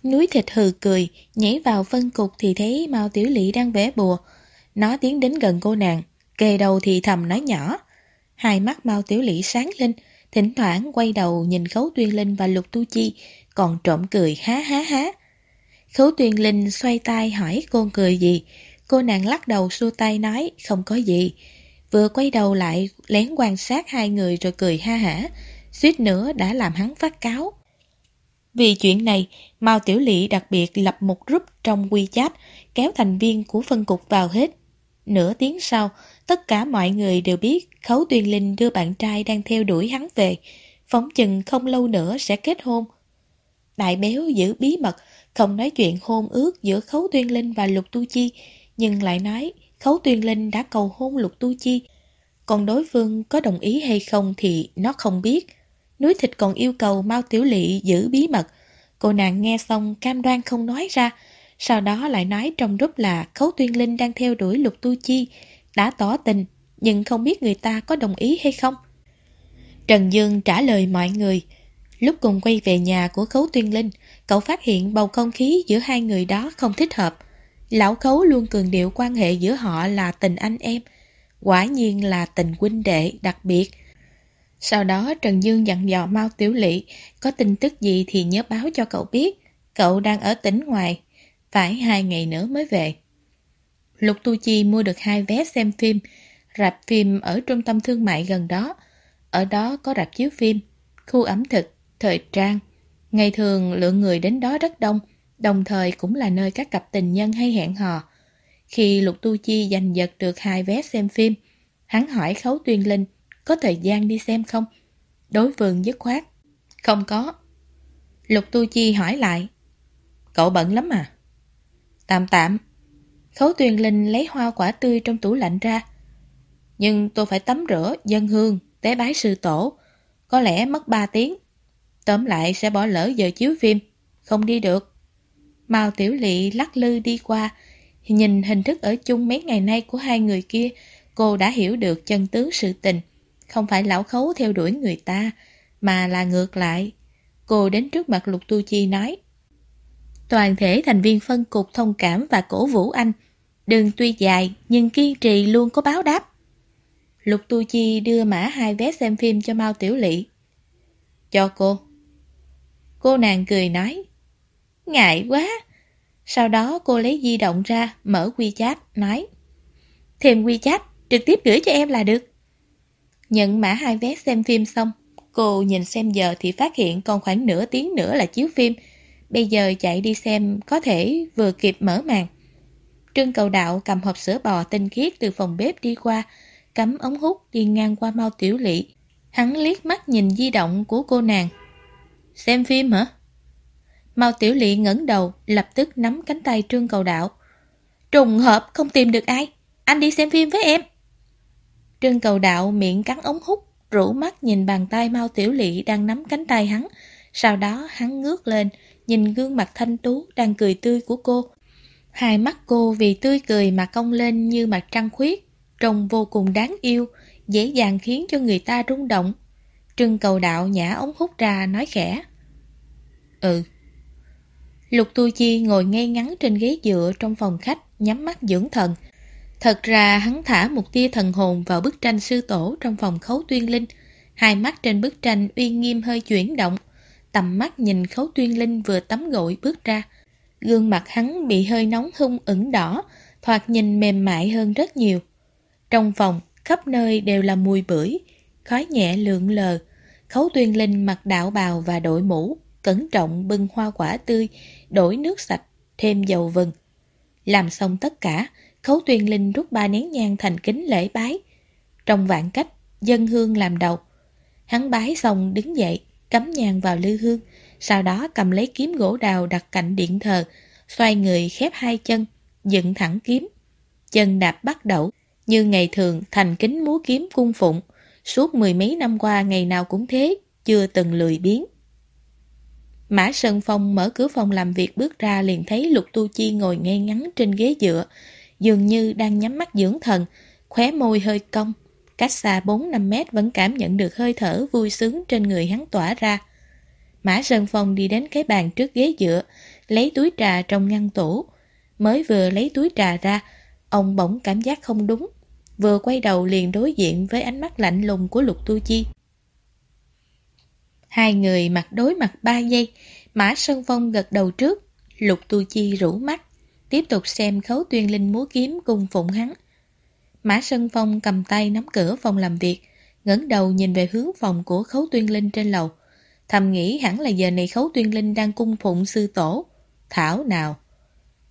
Speaker 1: Núi thịt hừ cười, nhảy vào phân cục thì thấy Mao Tiểu Lị đang vẽ bùa. Nó tiến đến gần cô nàng, kề đầu thì thầm nói nhỏ. Hai mắt Mao Tiểu Lị sáng lên, thỉnh thoảng quay đầu nhìn Khấu Tuyên Linh và Lục Tu Chi, còn trộm cười há há há. Khấu tuyền linh xoay tay hỏi cô cười gì. Cô nàng lắc đầu xua tay nói không có gì. Vừa quay đầu lại lén quan sát hai người rồi cười ha hả. suýt nữa đã làm hắn phát cáo. Vì chuyện này, Mao Tiểu Lị đặc biệt lập một group trong WeChat, kéo thành viên của phân cục vào hết. Nửa tiếng sau, tất cả mọi người đều biết Khấu tuyền Linh đưa bạn trai đang theo đuổi hắn về, phóng chừng không lâu nữa sẽ kết hôn. Đại béo giữ bí mật, không nói chuyện hôn ước giữa Khấu Tuyên Linh và Lục Tu Chi, nhưng lại nói Khấu Tuyên Linh đã cầu hôn Lục Tu Chi. Còn đối phương có đồng ý hay không thì nó không biết. Núi thịt còn yêu cầu Mao Tiểu Lị giữ bí mật. Cô nàng nghe xong cam đoan không nói ra, sau đó lại nói trong rút là Khấu Tuyên Linh đang theo đuổi Lục Tu Chi, đã tỏ tình, nhưng không biết người ta có đồng ý hay không. Trần Dương trả lời mọi người. Lúc cùng quay về nhà của Khấu Tuyên Linh, cậu phát hiện bầu không khí giữa hai người đó không thích hợp. Lão Khấu luôn cường điệu quan hệ giữa họ là tình anh em. Quả nhiên là tình huynh đệ đặc biệt. Sau đó Trần Dương dặn dò Mao Tiểu Lị có tin tức gì thì nhớ báo cho cậu biết. Cậu đang ở tỉnh ngoài, phải hai ngày nữa mới về. Lục Tu Chi mua được hai vé xem phim, rạp phim ở trung tâm thương mại gần đó. Ở đó có rạp chiếu phim, khu ẩm thực, thời trang. Ngày thường lượng người đến đó rất đông, đồng thời cũng là nơi các cặp tình nhân hay hẹn hò. Khi Lục Tu Chi giành giật được hai vé xem phim, hắn hỏi Khấu Tuyên Linh có thời gian đi xem không? Đối phương dứt khoát. Không có. Lục Tu Chi hỏi lại. Cậu bận lắm à? Tạm tạm. Khấu Tuyền Linh lấy hoa quả tươi trong tủ lạnh ra. Nhưng tôi phải tắm rửa, dân hương, tế bái sư tổ. Có lẽ mất 3 tiếng. Tóm lại sẽ bỏ lỡ giờ chiếu phim. Không đi được. Mao Tiểu Lị lắc lư đi qua. Nhìn hình thức ở chung mấy ngày nay của hai người kia, cô đã hiểu được chân tướng sự tình. Không phải lão khấu theo đuổi người ta, mà là ngược lại. Cô đến trước mặt Lục Tu Chi nói. Toàn thể thành viên phân cục thông cảm và cổ vũ anh. Đường tuy dài, nhưng kiên trì luôn có báo đáp. Lục Tu Chi đưa mã hai vé xem phim cho Mao Tiểu Lị. Cho cô. Cô nàng cười nói. Ngại quá. Sau đó cô lấy di động ra, mở WeChat, nói. Thêm WeChat, trực tiếp gửi cho em là được. Nhận mã hai vé xem phim xong, cô nhìn xem giờ thì phát hiện còn khoảng nửa tiếng nữa là chiếu phim. Bây giờ chạy đi xem có thể vừa kịp mở màn. Trương cầu đạo cầm hộp sữa bò tinh khiết từ phòng bếp đi qua, cắm ống hút đi ngang qua mau tiểu lỵ. Hắn liếc mắt nhìn di động của cô nàng. Xem phim hả? Mao Tiểu Lị ngẩng đầu, lập tức nắm cánh tay Trương Cầu Đạo. Trùng hợp không tìm được ai, anh đi xem phim với em. Trương cầu đạo miệng cắn ống hút, rủ mắt nhìn bàn tay Mao Tiểu Lị đang nắm cánh tay hắn. Sau đó hắn ngước lên, nhìn gương mặt thanh tú đang cười tươi của cô. Hai mắt cô vì tươi cười mà cong lên như mặt trăng khuyết, trông vô cùng đáng yêu, dễ dàng khiến cho người ta rung động. Trương cầu đạo nhả ống hút ra nói khẽ. Ừ. Lục Tu Chi ngồi ngay ngắn trên ghế dựa trong phòng khách, nhắm mắt dưỡng thần. Thật ra hắn thả một tia thần hồn vào bức tranh sư tổ trong phòng khấu tuyên linh. Hai mắt trên bức tranh uy nghiêm hơi chuyển động. Tầm mắt nhìn khấu tuyên linh vừa tắm gội bước ra. Gương mặt hắn bị hơi nóng hung ửng đỏ, thoạt nhìn mềm mại hơn rất nhiều. Trong phòng, khắp nơi đều là mùi bưởi, khói nhẹ lượn lờ. Khấu tuyên linh mặc đạo bào và đội mũ, cẩn trọng bưng hoa quả tươi, đổi nước sạch, thêm dầu vừng. Làm xong tất cả, Khấu Tuyên Linh rút ba nén nhang thành kính lễ bái. Trong vạn cách, dân hương làm đầu. Hắn bái xong đứng dậy, cắm nhang vào lư hương, sau đó cầm lấy kiếm gỗ đào đặt cạnh điện thờ, xoay người khép hai chân, dựng thẳng kiếm. Chân đạp bắt đầu, như ngày thường thành kính múa kiếm cung phụng. Suốt mười mấy năm qua ngày nào cũng thế, chưa từng lười biếng. Mã Sơn Phong mở cửa phòng làm việc bước ra liền thấy Lục Tu Chi ngồi ngay ngắn trên ghế dựa, dường như đang nhắm mắt dưỡng thần, khóe môi hơi cong. Cách xa 4-5 mét vẫn cảm nhận được hơi thở vui sướng trên người hắn tỏa ra. Mã Sơn Phong đi đến cái bàn trước ghế dựa, lấy túi trà trong ngăn tủ. Mới vừa lấy túi trà ra, ông bỗng cảm giác không đúng. Vừa quay đầu liền đối diện với ánh mắt lạnh lùng của Lục Tu Chi. Hai người mặt đối mặt ba giây, Mã Sơn Phong gật đầu trước, Lục Tu Chi rủ mắt tiếp tục xem khấu tuyên linh múa kiếm cùng phụng hắn. Mã Sơn Phong cầm tay nắm cửa phòng làm việc, ngẩng đầu nhìn về hướng phòng của Khấu Tuyên Linh trên lầu. Thầm nghĩ hẳn là giờ này Khấu Tuyên Linh đang cung phụng sư tổ. Thảo nào.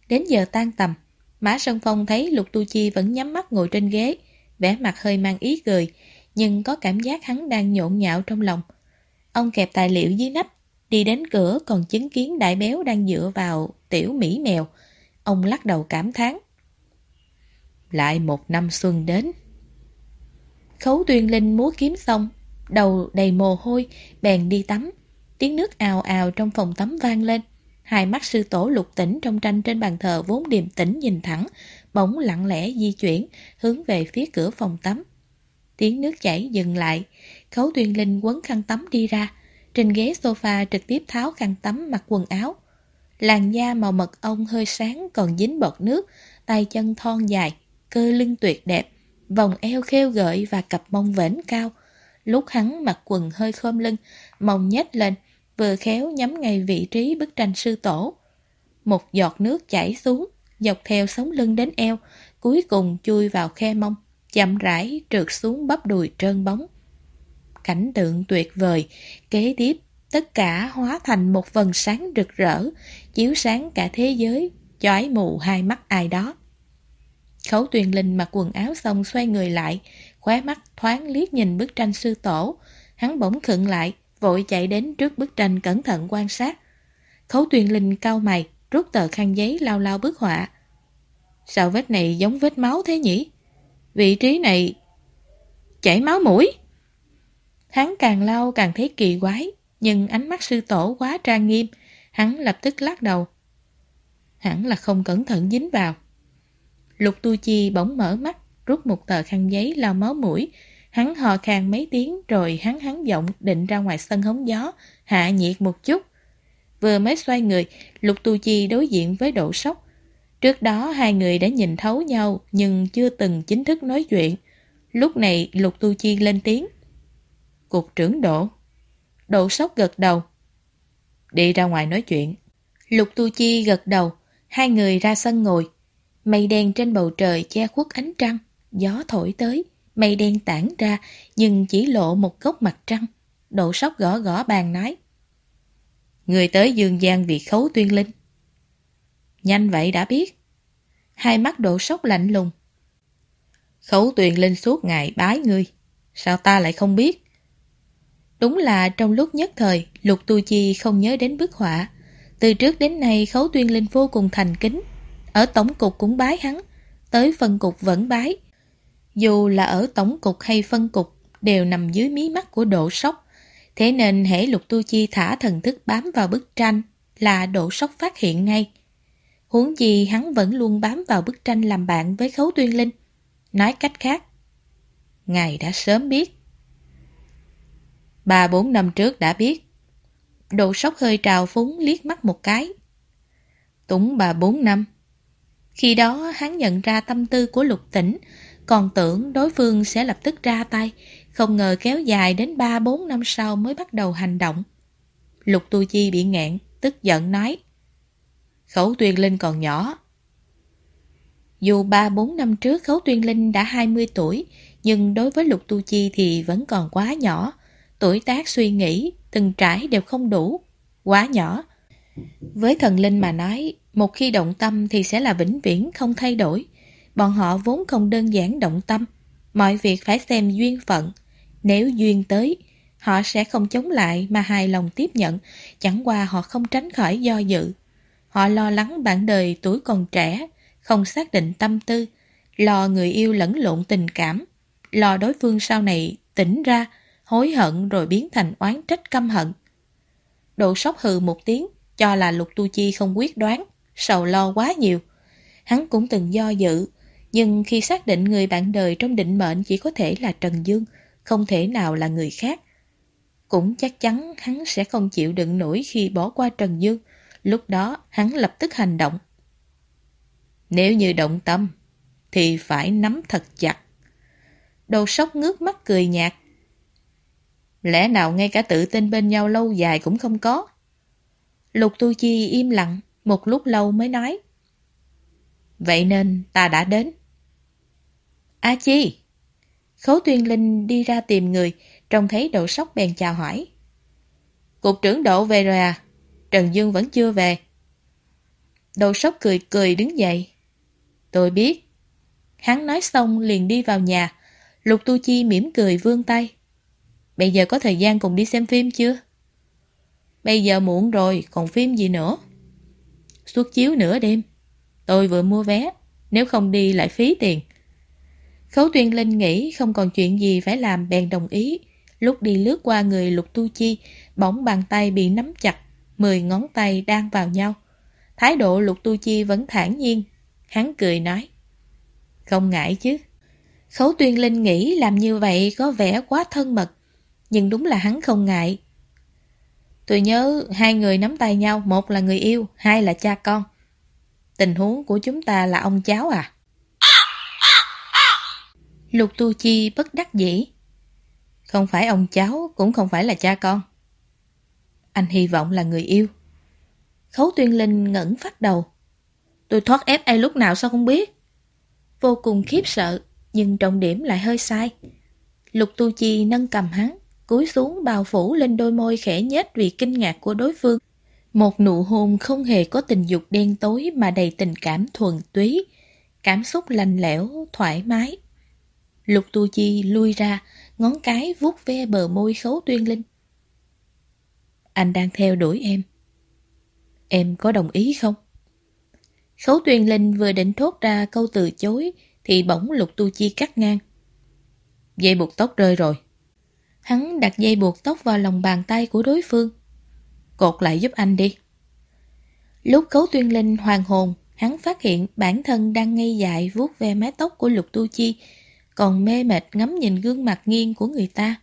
Speaker 1: Đến giờ tan tầm, Mã Sơn Phong thấy Lục Tu Chi vẫn nhắm mắt ngồi trên ghế, vẻ mặt hơi mang ý cười, nhưng có cảm giác hắn đang nhộn nhạo trong lòng. Ông kẹp tài liệu dưới nách, đi đến cửa còn chứng kiến đại béo đang dựa vào tiểu mỹ mèo. Ông lắc đầu cảm thán. Lại một năm xuân đến. Khấu tuyên linh múa kiếm xong, đầu đầy mồ hôi, bèn đi tắm. Tiếng nước ào ào trong phòng tắm vang lên. Hai mắt sư tổ lục tỉnh trong tranh trên bàn thờ vốn điềm tĩnh nhìn thẳng, bỗng lặng lẽ di chuyển, hướng về phía cửa phòng tắm. Tiếng nước chảy dừng lại, khấu Tuyền linh quấn khăn tắm đi ra. Trên ghế sofa trực tiếp tháo khăn tắm mặc quần áo. Làn da màu mật ong hơi sáng còn dính bọt nước, tay chân thon dài, cơ lưng tuyệt đẹp, vòng eo khêu gợi và cặp mông vểnh cao. Lúc hắn mặc quần hơi khom lưng, mông nhếch lên, vừa khéo nhắm ngay vị trí bức tranh sư tổ. Một giọt nước chảy xuống, dọc theo sống lưng đến eo, cuối cùng chui vào khe mông, chậm rãi trượt xuống bắp đùi trơn bóng. Cảnh tượng tuyệt vời, kế tiếp tất cả hóa thành một vần sáng rực rỡ, chiếu sáng cả thế giới, chói mù hai mắt ai đó. Khấu tuyền linh mặc quần áo xong xoay người lại, khóe mắt thoáng liếc nhìn bức tranh sư tổ. Hắn bỗng khựng lại, vội chạy đến trước bức tranh cẩn thận quan sát. Khấu tuyền linh cau mày, rút tờ khăn giấy lao lao bức họa. Sao vết này giống vết máu thế nhỉ? Vị trí này... Chảy máu mũi! Hắn càng lau càng thấy kỳ quái, nhưng ánh mắt sư tổ quá trang nghiêm, hắn lập tức lắc đầu. Hẳn là không cẩn thận dính vào. Lục Tu Chi bỗng mở mắt, rút một tờ khăn giấy lau máu mũi. Hắn hò khàn mấy tiếng rồi hắn hắn giọng định ra ngoài sân hóng gió, hạ nhiệt một chút. Vừa mới xoay người, Lục Tu Chi đối diện với độ sốc. Trước đó hai người đã nhìn thấu nhau nhưng chưa từng chính thức nói chuyện. Lúc này Lục Tu Chi lên tiếng. Cục trưởng Độ. Độ sốc gật đầu. Đi ra ngoài nói chuyện. Lục Tu Chi gật đầu. Hai người ra sân ngồi. Mây đen trên bầu trời che khuất ánh trăng, gió thổi tới, mây đen tản ra nhưng chỉ lộ một góc mặt trăng. Độ sóc gõ gõ bàn nói. Người tới Dương gian vì khấu tuyên linh. Nhanh vậy đã biết. Hai mắt độ sốc lạnh lùng. Khấu tuyên linh suốt ngày bái ngươi. Sao ta lại không biết? Đúng là trong lúc nhất thời, Lục Tu Chi không nhớ đến bức họa. Từ trước đến nay khấu tuyên linh vô cùng thành kính, ở tổng cục cũng bái hắn, tới phân cục vẫn bái. Dù là ở tổng cục hay phân cục, đều nằm dưới mí mắt của độ sốc. Thế nên hễ lục tu chi thả thần thức bám vào bức tranh là độ sốc phát hiện ngay. Huống gì hắn vẫn luôn bám vào bức tranh làm bạn với khấu tuyên linh. Nói cách khác, ngài đã sớm biết. Ba bốn năm trước đã biết. Độ sốc hơi trào phúng liếc mắt một cái. Túng bà bốn năm. Khi đó hắn nhận ra tâm tư của lục tỉnh, còn tưởng đối phương sẽ lập tức ra tay, không ngờ kéo dài đến 3-4 năm sau mới bắt đầu hành động. Lục Tu Chi bị ngẹn, tức giận nói. Khấu Tuyên Linh còn nhỏ. Dù 3-4 năm trước Khấu Tuyên Linh đã 20 tuổi, nhưng đối với Lục Tu Chi thì vẫn còn quá nhỏ. Tuổi tác suy nghĩ, từng trải đều không đủ. Quá nhỏ. Với thần linh mà nói, một khi động tâm thì sẽ là vĩnh viễn không thay đổi. Bọn họ vốn không đơn giản động tâm. Mọi việc phải xem duyên phận. Nếu duyên tới, họ sẽ không chống lại mà hài lòng tiếp nhận. Chẳng qua họ không tránh khỏi do dự. Họ lo lắng bạn đời tuổi còn trẻ, không xác định tâm tư, lo người yêu lẫn lộn tình cảm, lo đối phương sau này tỉnh ra, hối hận rồi biến thành oán trách căm hận. Độ sốc hừ một tiếng, cho là Lục Tu Chi không quyết đoán, sầu lo quá nhiều. Hắn cũng từng do dự, nhưng khi xác định người bạn đời trong định mệnh chỉ có thể là Trần Dương, không thể nào là người khác. Cũng chắc chắn hắn sẽ không chịu đựng nổi khi bỏ qua Trần Dương, lúc đó hắn lập tức hành động. Nếu như động tâm, thì phải nắm thật chặt. Đầu sốc ngước mắt cười nhạt. Lẽ nào ngay cả tự tin bên nhau lâu dài cũng không có? Lục Tu Chi im lặng, một lúc lâu mới nói. Vậy nên ta đã đến. A Chi! Khấu Tuyên Linh đi ra tìm người, trông thấy Đậu Sóc bèn chào hỏi. Cục trưởng Đậu về rồi à? Trần Dương vẫn chưa về. Đậu Sóc cười cười đứng dậy. Tôi biết. Hắn nói xong liền đi vào nhà. Lục Tu Chi mỉm cười vươn tay. Bây giờ có thời gian cùng đi xem phim chưa? Bây giờ muộn rồi, còn phim gì nữa? Suốt chiếu nửa đêm. Tôi vừa mua vé, nếu không đi lại phí tiền. Khấu Tuyên Linh nghĩ không còn chuyện gì phải làm bèn đồng ý. Lúc đi lướt qua người Lục Tu Chi, bỗng bàn tay bị nắm chặt, mười ngón tay đang vào nhau. Thái độ Lục Tu Chi vẫn thản nhiên. Hắn cười nói. Không ngại chứ. Khấu Tuyên Linh nghĩ làm như vậy có vẻ quá thân mật. Nhưng đúng là hắn không ngại. Tôi nhớ hai người nắm tay nhau, một là người yêu, hai là cha con. Tình huống của chúng ta là ông cháu à? Lục Tu Chi bất đắc dĩ. Không phải ông cháu, cũng không phải là cha con. Anh hy vọng là người yêu. Khấu Tuyên Linh ngẩn phát đầu. Tôi thoát ép ai lúc nào sao không biết? Vô cùng khiếp sợ, nhưng trọng điểm lại hơi sai. Lục Tu Chi nâng cầm hắn, cúi xuống bào phủ lên đôi môi khẽ nhếch vì kinh ngạc của đối phương. Một nụ hôn không hề có tình dục đen tối mà đầy tình cảm thuần túy, cảm xúc lành lẽo, thoải mái. Lục Tu Chi lui ra, ngón cái vuốt ve bờ môi khấu tuyên linh. Anh đang theo đuổi em. Em có đồng ý không? Khấu tuyên linh vừa định thốt ra câu từ chối thì bỗng lục tu chi cắt ngang. Dây buộc tóc rơi rồi. Hắn đặt dây buộc tóc vào lòng bàn tay của đối phương. Cột lại giúp anh đi. Lúc khấu tuyên linh hoàng hồn, hắn phát hiện bản thân đang ngây dại vuốt ve mái tóc của lục tu chi, còn mê mệt ngắm nhìn gương mặt nghiêng của người ta.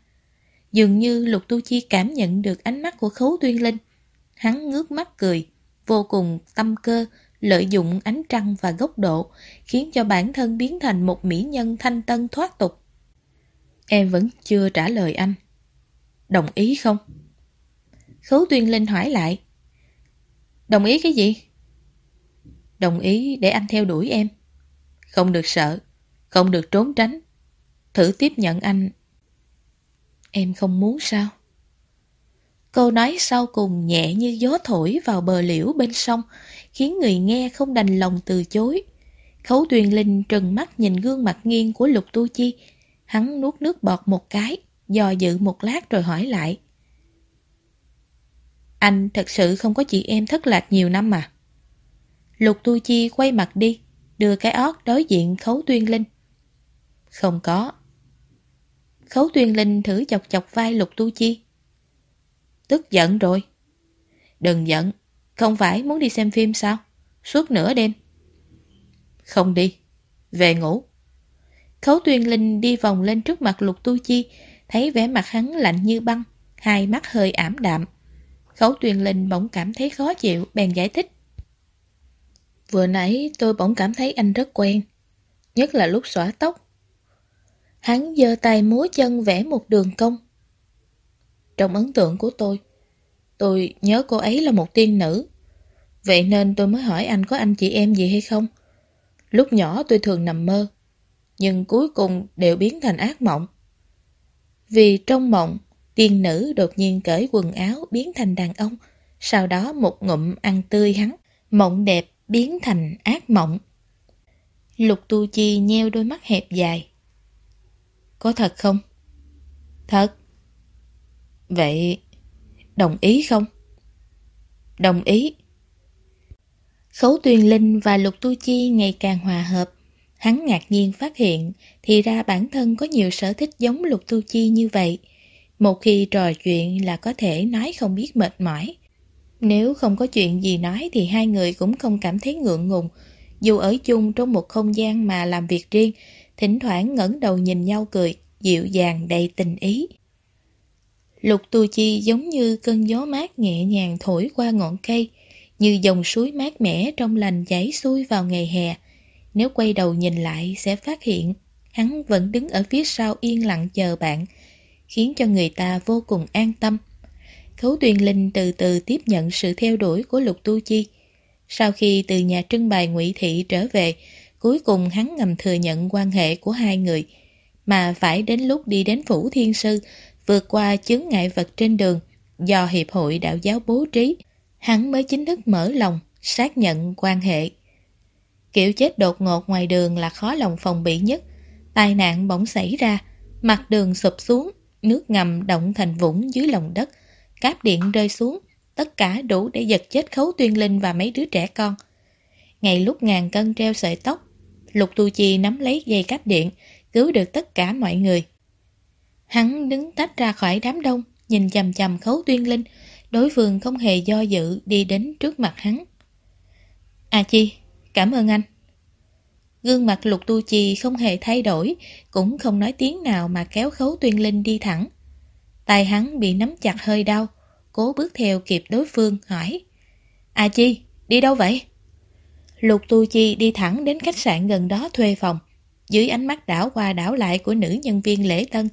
Speaker 1: Dường như lục tu chi cảm nhận được ánh mắt của khấu tuyên linh. Hắn ngước mắt cười, vô cùng tâm cơ, lợi dụng ánh trăng và góc độ, khiến cho bản thân biến thành một mỹ nhân thanh tân thoát tục. Em vẫn chưa trả lời anh. Đồng ý không? Khấu Tuyên Linh hỏi lại. Đồng ý cái gì? Đồng ý để anh theo đuổi em. Không được sợ, không được trốn tránh. Thử tiếp nhận anh. Em không muốn sao? Câu nói sau cùng nhẹ như gió thổi vào bờ liễu bên sông, khiến người nghe không đành lòng từ chối. Khấu Tuyền Linh trừng mắt nhìn gương mặt nghiêng của Lục Tu Chi. Hắn nuốt nước bọt một cái, dò dự một lát rồi hỏi lại. Anh thật sự không có chị em thất lạc nhiều năm mà. Lục Tu Chi quay mặt đi, đưa cái ót đối diện Khấu Tuyên Linh. Không có. Khấu Tuyên Linh thử chọc chọc vai Lục Tu Chi. Tức giận rồi. Đừng giận, không phải muốn đi xem phim sao? Suốt nửa đêm. Không đi. Về ngủ. Khấu Tuyên Linh đi vòng lên trước mặt Lục Tu Chi, thấy vẻ mặt hắn lạnh như băng, hai mắt hơi ảm đạm. Khấu Tuyên Linh bỗng cảm thấy khó chịu, bèn giải thích. Vừa nãy tôi bỗng cảm thấy anh rất quen, nhất là lúc xõa tóc. Hắn giơ tay múa chân vẽ một đường cong. Trong ấn tượng của tôi, tôi nhớ cô ấy là một tiên nữ. Vậy nên tôi mới hỏi anh có anh chị em gì hay không? Lúc nhỏ tôi thường nằm mơ, nhưng cuối cùng đều biến thành ác mộng. Vì trong mộng, tiên nữ đột nhiên cởi quần áo biến thành đàn ông, sau đó một ngụm ăn tươi hắn, mộng đẹp biến thành ác mộng. Lục Tu Chi nheo đôi mắt hẹp dài. Có thật không? Thật. Vậy, đồng ý không? Đồng ý. Khấu Tuyền Linh và Lục Tu Chi ngày càng hòa hợp. Hắn ngạc nhiên phát hiện thì ra bản thân có nhiều sở thích giống Lục Tu Chi như vậy. Một khi trò chuyện là có thể nói không biết mệt mỏi. Nếu không có chuyện gì nói thì hai người cũng không cảm thấy ngượng ngùng. Dù ở chung trong một không gian mà làm việc riêng, thỉnh thoảng ngẩng đầu nhìn nhau cười, dịu dàng đầy tình ý. Lục Tu Chi giống như cơn gió mát nhẹ nhàng thổi qua ngọn cây, như dòng suối mát mẻ trong lành chảy xuôi vào ngày hè. Nếu quay đầu nhìn lại sẽ phát hiện hắn vẫn đứng ở phía sau yên lặng chờ bạn, khiến cho người ta vô cùng an tâm. Khấu Tuyền Linh từ từ tiếp nhận sự theo đuổi của Lục Tu Chi. Sau khi từ nhà trưng bày ngụy Thị trở về, cuối cùng hắn ngầm thừa nhận quan hệ của hai người. mà phải đến lúc đi đến Phủ Thiên Sư, vượt qua chướng ngại vật trên đường do Hiệp hội Đạo giáo bố trí, hắn mới chính thức mở lòng, xác nhận quan hệ. Kiểu chết đột ngột ngoài đường là khó lòng phòng bị nhất. Tai nạn bỗng xảy ra, mặt đường sụp xuống, nước ngầm động thành vũng dưới lòng đất, cáp điện rơi xuống, tất cả đủ để giật chết khấu tuyên linh và mấy đứa trẻ con. Ngày lúc ngàn cân treo sợi tóc, Lục Tu Chi nắm lấy dây cáp điện, cứu được tất cả mọi người. Hắn đứng tách ra khỏi đám đông, nhìn chầm chầm khấu tuyên linh, đối phương không hề do dự đi đến trước mặt hắn. À Chi, cảm ơn anh. Gương mặt Lục Tu trì không hề thay đổi, cũng không nói tiếng nào mà kéo khấu tuyên linh đi thẳng. Tay hắn bị nắm chặt hơi đau, cố bước theo kịp đối phương, hỏi. À Chi, đi đâu vậy? Lục Tu Chi đi thẳng đến khách sạn gần đó thuê phòng. Dưới ánh mắt đảo qua đảo lại của nữ nhân viên lễ tân,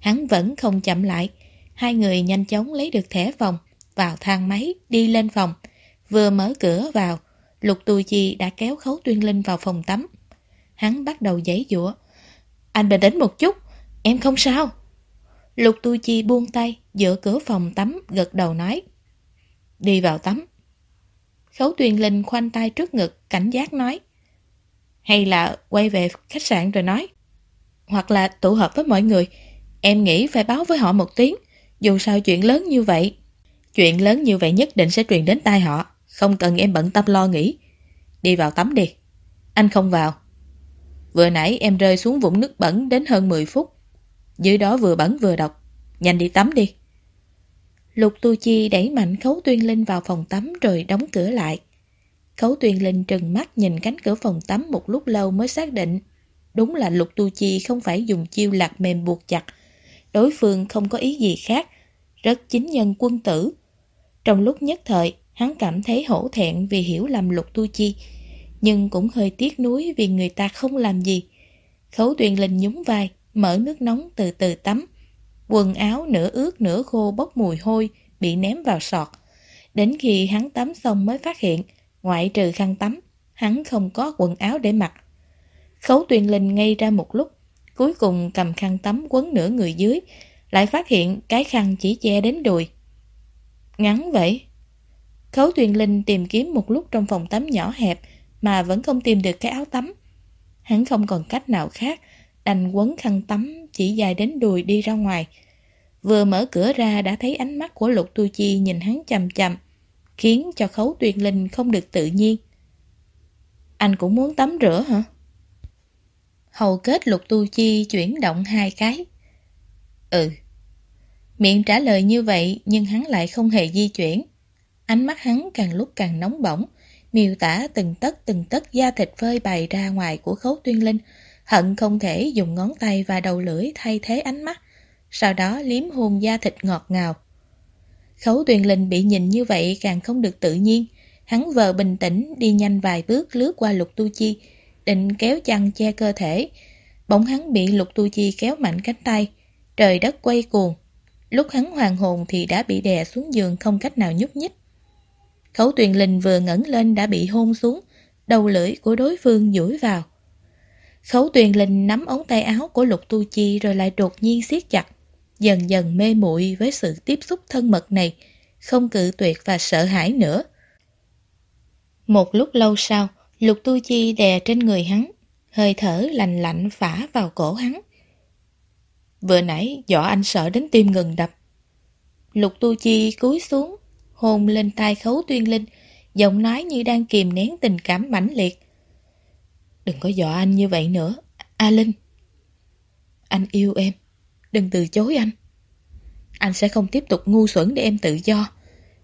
Speaker 1: hắn vẫn không chậm lại. Hai người nhanh chóng lấy được thẻ phòng, vào thang máy, đi lên phòng. Vừa mở cửa vào, Lục Tu Chi đã kéo Khấu Tuyên Linh vào phòng tắm. Hắn bắt đầu giấy dũa. Anh bình tĩnh một chút, em không sao. Lục Tu Chi buông tay, giữa cửa phòng tắm, gật đầu nói. Đi vào tắm. Khấu Tuyên Linh khoanh tay trước ngực, cảnh giác nói. Hay là quay về khách sạn rồi nói. Hoặc là tụ hợp với mọi người. Em nghĩ phải báo với họ một tiếng. Dù sao chuyện lớn như vậy. Chuyện lớn như vậy nhất định sẽ truyền đến tai họ. Không cần em bận tâm lo nghĩ. Đi vào tắm đi. Anh không vào. Vừa nãy em rơi xuống vũng nước bẩn đến hơn 10 phút. Dưới đó vừa bẩn vừa độc. Nhanh đi tắm đi. Lục Tu Chi đẩy mạnh Khấu Tuyên Linh vào phòng tắm rồi đóng cửa lại. Khấu Tuyên Linh trừng mắt nhìn cánh cửa phòng tắm một lúc lâu mới xác định. Đúng là Lục Tu Chi không phải dùng chiêu lạc mềm buộc chặt. Đối phương không có ý gì khác. Rất chính nhân quân tử. Trong lúc nhất thời, hắn cảm thấy hổ thẹn vì hiểu lầm Lục Tu Chi. Nhưng cũng hơi tiếc nuối vì người ta không làm gì. Khấu tuyền Linh nhún vai, mở nước nóng từ từ tắm. Quần áo nửa ướt nửa khô bốc mùi hôi, bị ném vào sọt. Đến khi hắn tắm xong mới phát hiện, ngoại trừ khăn tắm, hắn không có quần áo để mặc. Khấu tuyền linh ngay ra một lúc, cuối cùng cầm khăn tắm quấn nửa người dưới, lại phát hiện cái khăn chỉ che đến đùi. Ngắn vậy? Khấu tuyền linh tìm kiếm một lúc trong phòng tắm nhỏ hẹp mà vẫn không tìm được cái áo tắm. Hắn không còn cách nào khác, đành quấn khăn tắm chỉ dài đến đùi đi ra ngoài. Vừa mở cửa ra đã thấy ánh mắt của Lục Tu Chi nhìn hắn chầm chầm, khiến cho khấu Tuyền linh không được tự nhiên. Anh cũng muốn tắm rửa hả? Hầu kết Lục Tu Chi chuyển động hai cái. Ừ. Miệng trả lời như vậy nhưng hắn lại không hề di chuyển. Ánh mắt hắn càng lúc càng nóng bỏng, miêu tả từng tấc từng tấc da thịt phơi bày ra ngoài của khấu tuyên linh, hận không thể dùng ngón tay và đầu lưỡi thay thế ánh mắt, sau đó liếm hôn da thịt ngọt ngào. Khấu tuyên linh bị nhìn như vậy càng không được tự nhiên, hắn vờ bình tĩnh đi nhanh vài bước lướt qua lục tu chi, định kéo chăn che cơ thể. Bỗng hắn bị lục tu chi kéo mạnh cánh tay, trời đất quay cuồng. Lúc hắn hoàng hồn thì đã bị đè xuống giường không cách nào nhúc nhích. Khấu tuyền linh vừa ngẩng lên đã bị hôn xuống, đầu lưỡi của đối phương duỗi vào. Khấu tuyền linh nắm ống tay áo của lục tu chi rồi lại đột nhiên siết chặt. Dần dần mê muội với sự tiếp xúc thân mật này, không cự tuyệt và sợ hãi nữa. Một lúc lâu sau, lục tu chi đè trên người hắn, hơi thở lạnh lạnh phả vào cổ hắn. Vừa nãy dọ anh sợ đến tim ngừng đập. Lục tu chi cúi xuống, hôn lên tai khấu tuyên linh, giọng nói như đang kìm nén tình cảm mãnh liệt. Đừng có dọa anh như vậy nữa. A Linh. Anh yêu em. Đừng từ chối anh. Anh sẽ không tiếp tục ngu xuẩn để em tự do.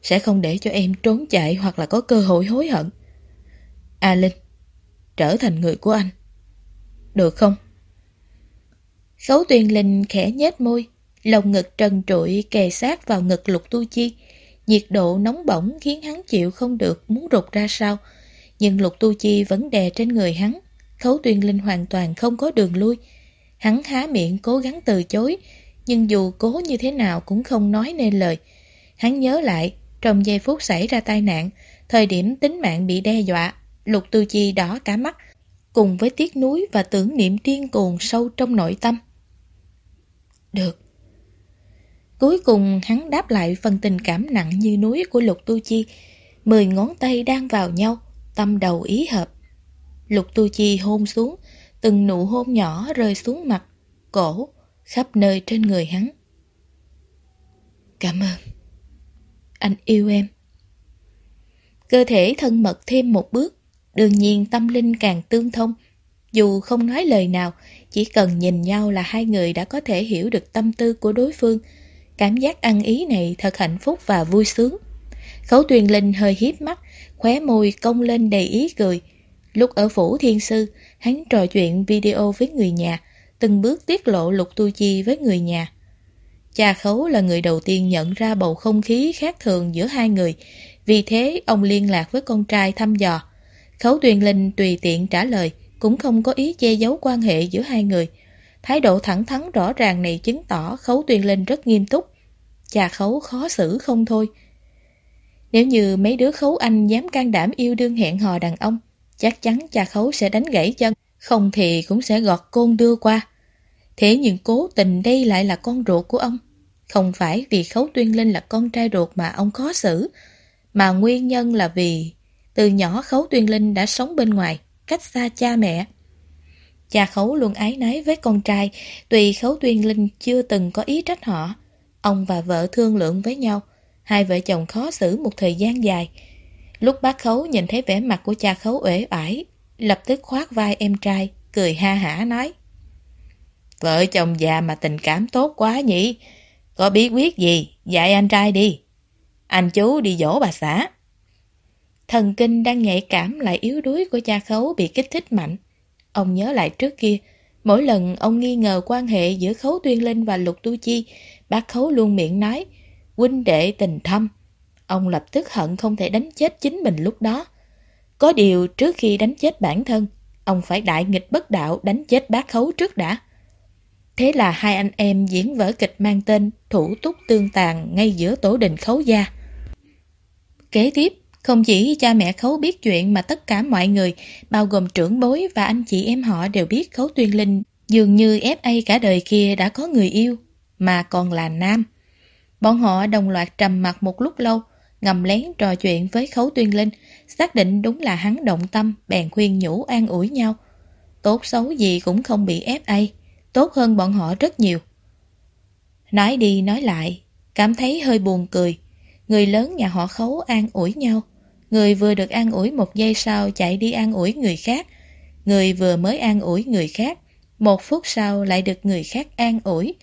Speaker 1: Sẽ không để cho em trốn chạy hoặc là có cơ hội hối hận. A Linh. Trở thành người của anh. Được không? Khấu tuyên linh khẽ nhếch môi. Lồng ngực trần trụi kề sát vào ngực lục tu chi. Nhiệt độ nóng bỏng khiến hắn chịu không được muốn rụt ra sau. Nhưng lục tu chi vẫn đè trên người hắn Khấu tuyên linh hoàn toàn không có đường lui. Hắn há miệng cố gắng từ chối, nhưng dù cố như thế nào cũng không nói nên lời. Hắn nhớ lại, trong giây phút xảy ra tai nạn, thời điểm tính mạng bị đe dọa, lục tu chi đỏ cả mắt, cùng với tiếc núi và tưởng niệm điên cuồng sâu trong nội tâm. Được. Cuối cùng hắn đáp lại phần tình cảm nặng như núi của Lục Tu Chi. Mười ngón tay đang vào nhau, tâm đầu ý hợp. Lục Tu Chi hôn xuống, từng nụ hôn nhỏ rơi xuống mặt, cổ, khắp nơi trên người hắn. Cảm ơn. Anh yêu em. Cơ thể thân mật thêm một bước, đương nhiên tâm linh càng tương thông. Dù không nói lời nào, chỉ cần nhìn nhau là hai người đã có thể hiểu được tâm tư của đối phương. Cảm giác ăn ý này thật hạnh phúc và vui sướng. Khấu tuyền linh hơi hiếp mắt, khóe môi cong lên đầy ý cười. Lúc ở phủ thiên sư, hắn trò chuyện video với người nhà, từng bước tiết lộ lục tu chi với người nhà. Cha khấu là người đầu tiên nhận ra bầu không khí khác thường giữa hai người, vì thế ông liên lạc với con trai thăm dò. Khấu tuyền linh tùy tiện trả lời, cũng không có ý che giấu quan hệ giữa hai người. Thái độ thẳng thắn rõ ràng này chứng tỏ Khấu Tuyên Linh rất nghiêm túc. Cha Khấu khó xử không thôi. Nếu như mấy đứa Khấu Anh dám can đảm yêu đương hẹn hò đàn ông, chắc chắn cha Khấu sẽ đánh gãy chân, không thì cũng sẽ gọt côn đưa qua. Thế nhưng cố tình đây lại là con ruột của ông. Không phải vì Khấu Tuyên Linh là con trai ruột mà ông khó xử, mà nguyên nhân là vì từ nhỏ Khấu Tuyên Linh đã sống bên ngoài, cách xa cha mẹ. Cha Khấu luôn ái náy với con trai, tuy Khấu Tuyên Linh chưa từng có ý trách họ. Ông và vợ thương lượng với nhau, hai vợ chồng khó xử một thời gian dài. Lúc bác Khấu nhìn thấy vẻ mặt của cha Khấu uể oải, lập tức khoác vai em trai, cười ha hả nói. Vợ chồng già mà tình cảm tốt quá nhỉ, có bí quyết gì, dạy anh trai đi. Anh chú đi dỗ bà xã. Thần kinh đang nhạy cảm lại yếu đuối của cha khấu bị kích thích mạnh. Ông nhớ lại trước kia, mỗi lần ông nghi ngờ quan hệ giữa khấu tuyên linh và lục tu chi, bác khấu luôn miệng nói, huynh đệ tình thâm. Ông lập tức hận không thể đánh chết chính mình lúc đó. Có điều trước khi đánh chết bản thân, ông phải đại nghịch bất đạo đánh chết bác khấu trước đã. Thế là hai anh em diễn vở kịch mang tên Thủ túc tương tàn ngay giữa tổ đình khấu gia. Kế tiếp, không chỉ cha mẹ Khấu biết chuyện mà tất cả mọi người, bao gồm trưởng bối và anh chị em họ đều biết Khấu Tuyên Linh dường như FA cả đời kia đã có người yêu, mà còn là nam. Bọn họ đồng loạt trầm mặt một lúc lâu, ngầm lén trò chuyện với Khấu Tuyên Linh, xác định đúng là hắn động tâm, bèn khuyên nhủ an ủi nhau. Tốt xấu gì cũng không bị FA, tốt hơn bọn họ rất nhiều. Nói đi nói lại, cảm thấy hơi buồn cười. Người lớn nhà họ Khấu an ủi nhau. Người vừa được an ủi một giây sau chạy đi an ủi người khác. Người vừa mới an ủi người khác, một phút sau lại được người khác an ủi.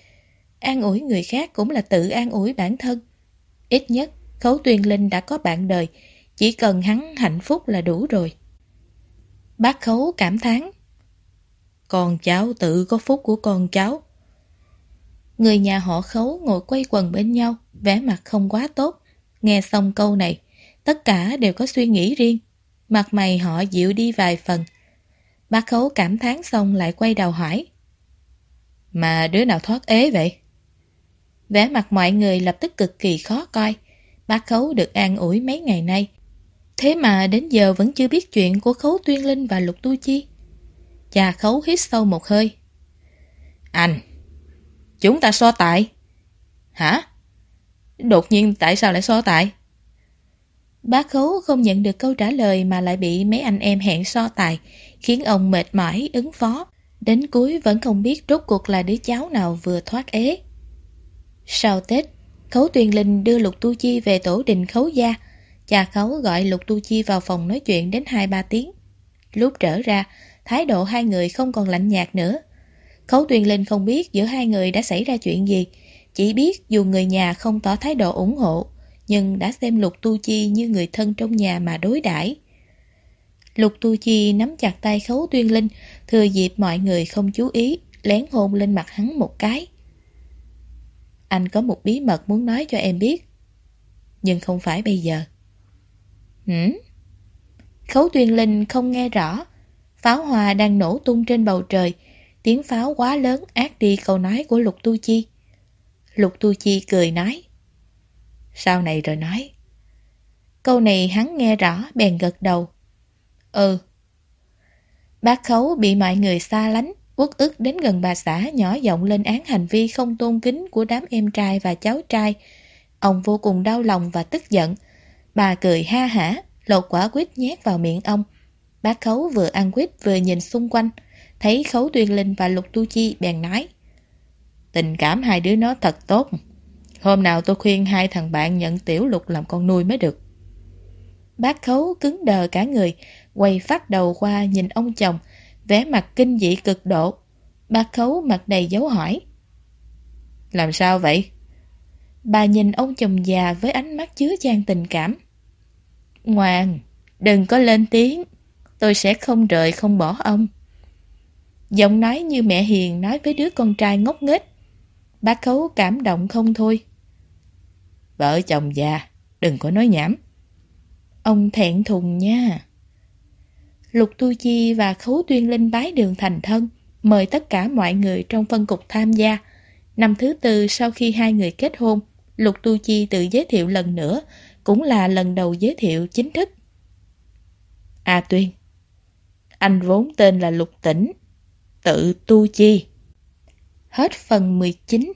Speaker 1: An ủi người khác cũng là tự an ủi bản thân. Ít nhất, Khấu Tuyên Linh đã có bạn đời, chỉ cần hắn hạnh phúc là đủ rồi. Bác Khấu cảm thán Con cháu tự có phúc của con cháu. Người nhà họ Khấu ngồi quay quần bên nhau, vẻ mặt không quá tốt. Nghe xong câu này, Tất cả đều có suy nghĩ riêng. Mặt mày họ dịu đi vài phần. Bác khấu cảm thán xong lại quay đầu hỏi. Mà đứa nào thoát ế vậy? Vẻ mặt mọi người lập tức cực kỳ khó coi. Bác khấu được an ủi mấy ngày nay. Thế mà đến giờ vẫn chưa biết chuyện của khấu tuyên linh và lục tu chi. Cha khấu hít sâu một hơi. Anh, chúng ta so tại. Hả? Đột nhiên tại sao lại so tại? Bá khấu không nhận được câu trả lời mà lại bị mấy anh em hẹn so tài, khiến ông mệt mỏi ứng phó. Đến cuối vẫn không biết rốt cuộc là đứa cháu nào vừa thoát ế. Sau Tết, Khấu Tuyền Linh đưa Lục Tu Chi về tổ đình Khấu Gia. Cha Khấu gọi Lục Tu Chi vào phòng nói chuyện đến 2-3 tiếng. Lúc trở ra, thái độ hai người không còn lạnh nhạt nữa. Khấu Tuyền Linh không biết giữa hai người đã xảy ra chuyện gì, chỉ biết dù người nhà không tỏ thái độ ủng hộ, nhưng đã xem Lục Tu Chi như người thân trong nhà mà đối đãi. Lục Tu Chi nắm chặt tay Khấu Tuyên Linh, thừa dịp mọi người không chú ý, lén hôn lên mặt hắn một cái. Anh có một bí mật muốn nói cho em biết, nhưng không phải bây giờ. Hửm? Khấu Tuyên Linh không nghe rõ, pháo hoa đang nổ tung trên bầu trời, tiếng pháo quá lớn ác đi câu nói của Lục Tu Chi. Lục Tu Chi cười nói. Sau này rồi nói. Câu này hắn nghe rõ, bèn gật đầu. Ừ. Bác khấu bị mọi người xa lánh, Uất ức đến gần bà xã nhỏ giọng lên án hành vi không tôn kính của đám em trai và cháu trai. Ông vô cùng đau lòng và tức giận. Bà cười ha hả, lột quả quýt nhét vào miệng ông. Bác khấu vừa ăn quýt vừa nhìn xung quanh. Thấy khấu tuyên linh và lục tu chi bèn nói. Tình cảm hai đứa nó thật tốt. Hôm nào tôi khuyên hai thằng bạn nhận tiểu lục làm con nuôi mới được. Bác khấu cứng đờ cả người, quay phát đầu qua nhìn ông chồng, vẻ mặt kinh dị cực độ. Bác khấu mặt đầy dấu hỏi. Làm sao vậy? Bà nhìn ông chồng già với ánh mắt chứa chan tình cảm. Ngoan, đừng có lên tiếng. Tôi sẽ không rời không bỏ ông. Giọng nói như mẹ hiền nói với đứa con trai ngốc nghếch. Bác khấu cảm động không thôi. Vợ chồng già, đừng có nói nhảm. Ông thẹn thùng nha. Lục Tu Chi và Khấu Tuyên Linh bái đường thành thân, mời tất cả mọi người trong phân cục tham gia. Năm thứ tư sau khi hai người kết hôn, Lục Tu Chi tự giới thiệu lần nữa, cũng là lần đầu giới thiệu chính thức. A Tuyên Anh vốn tên là Lục Tĩnh, tự Tu Chi. Hết phần 19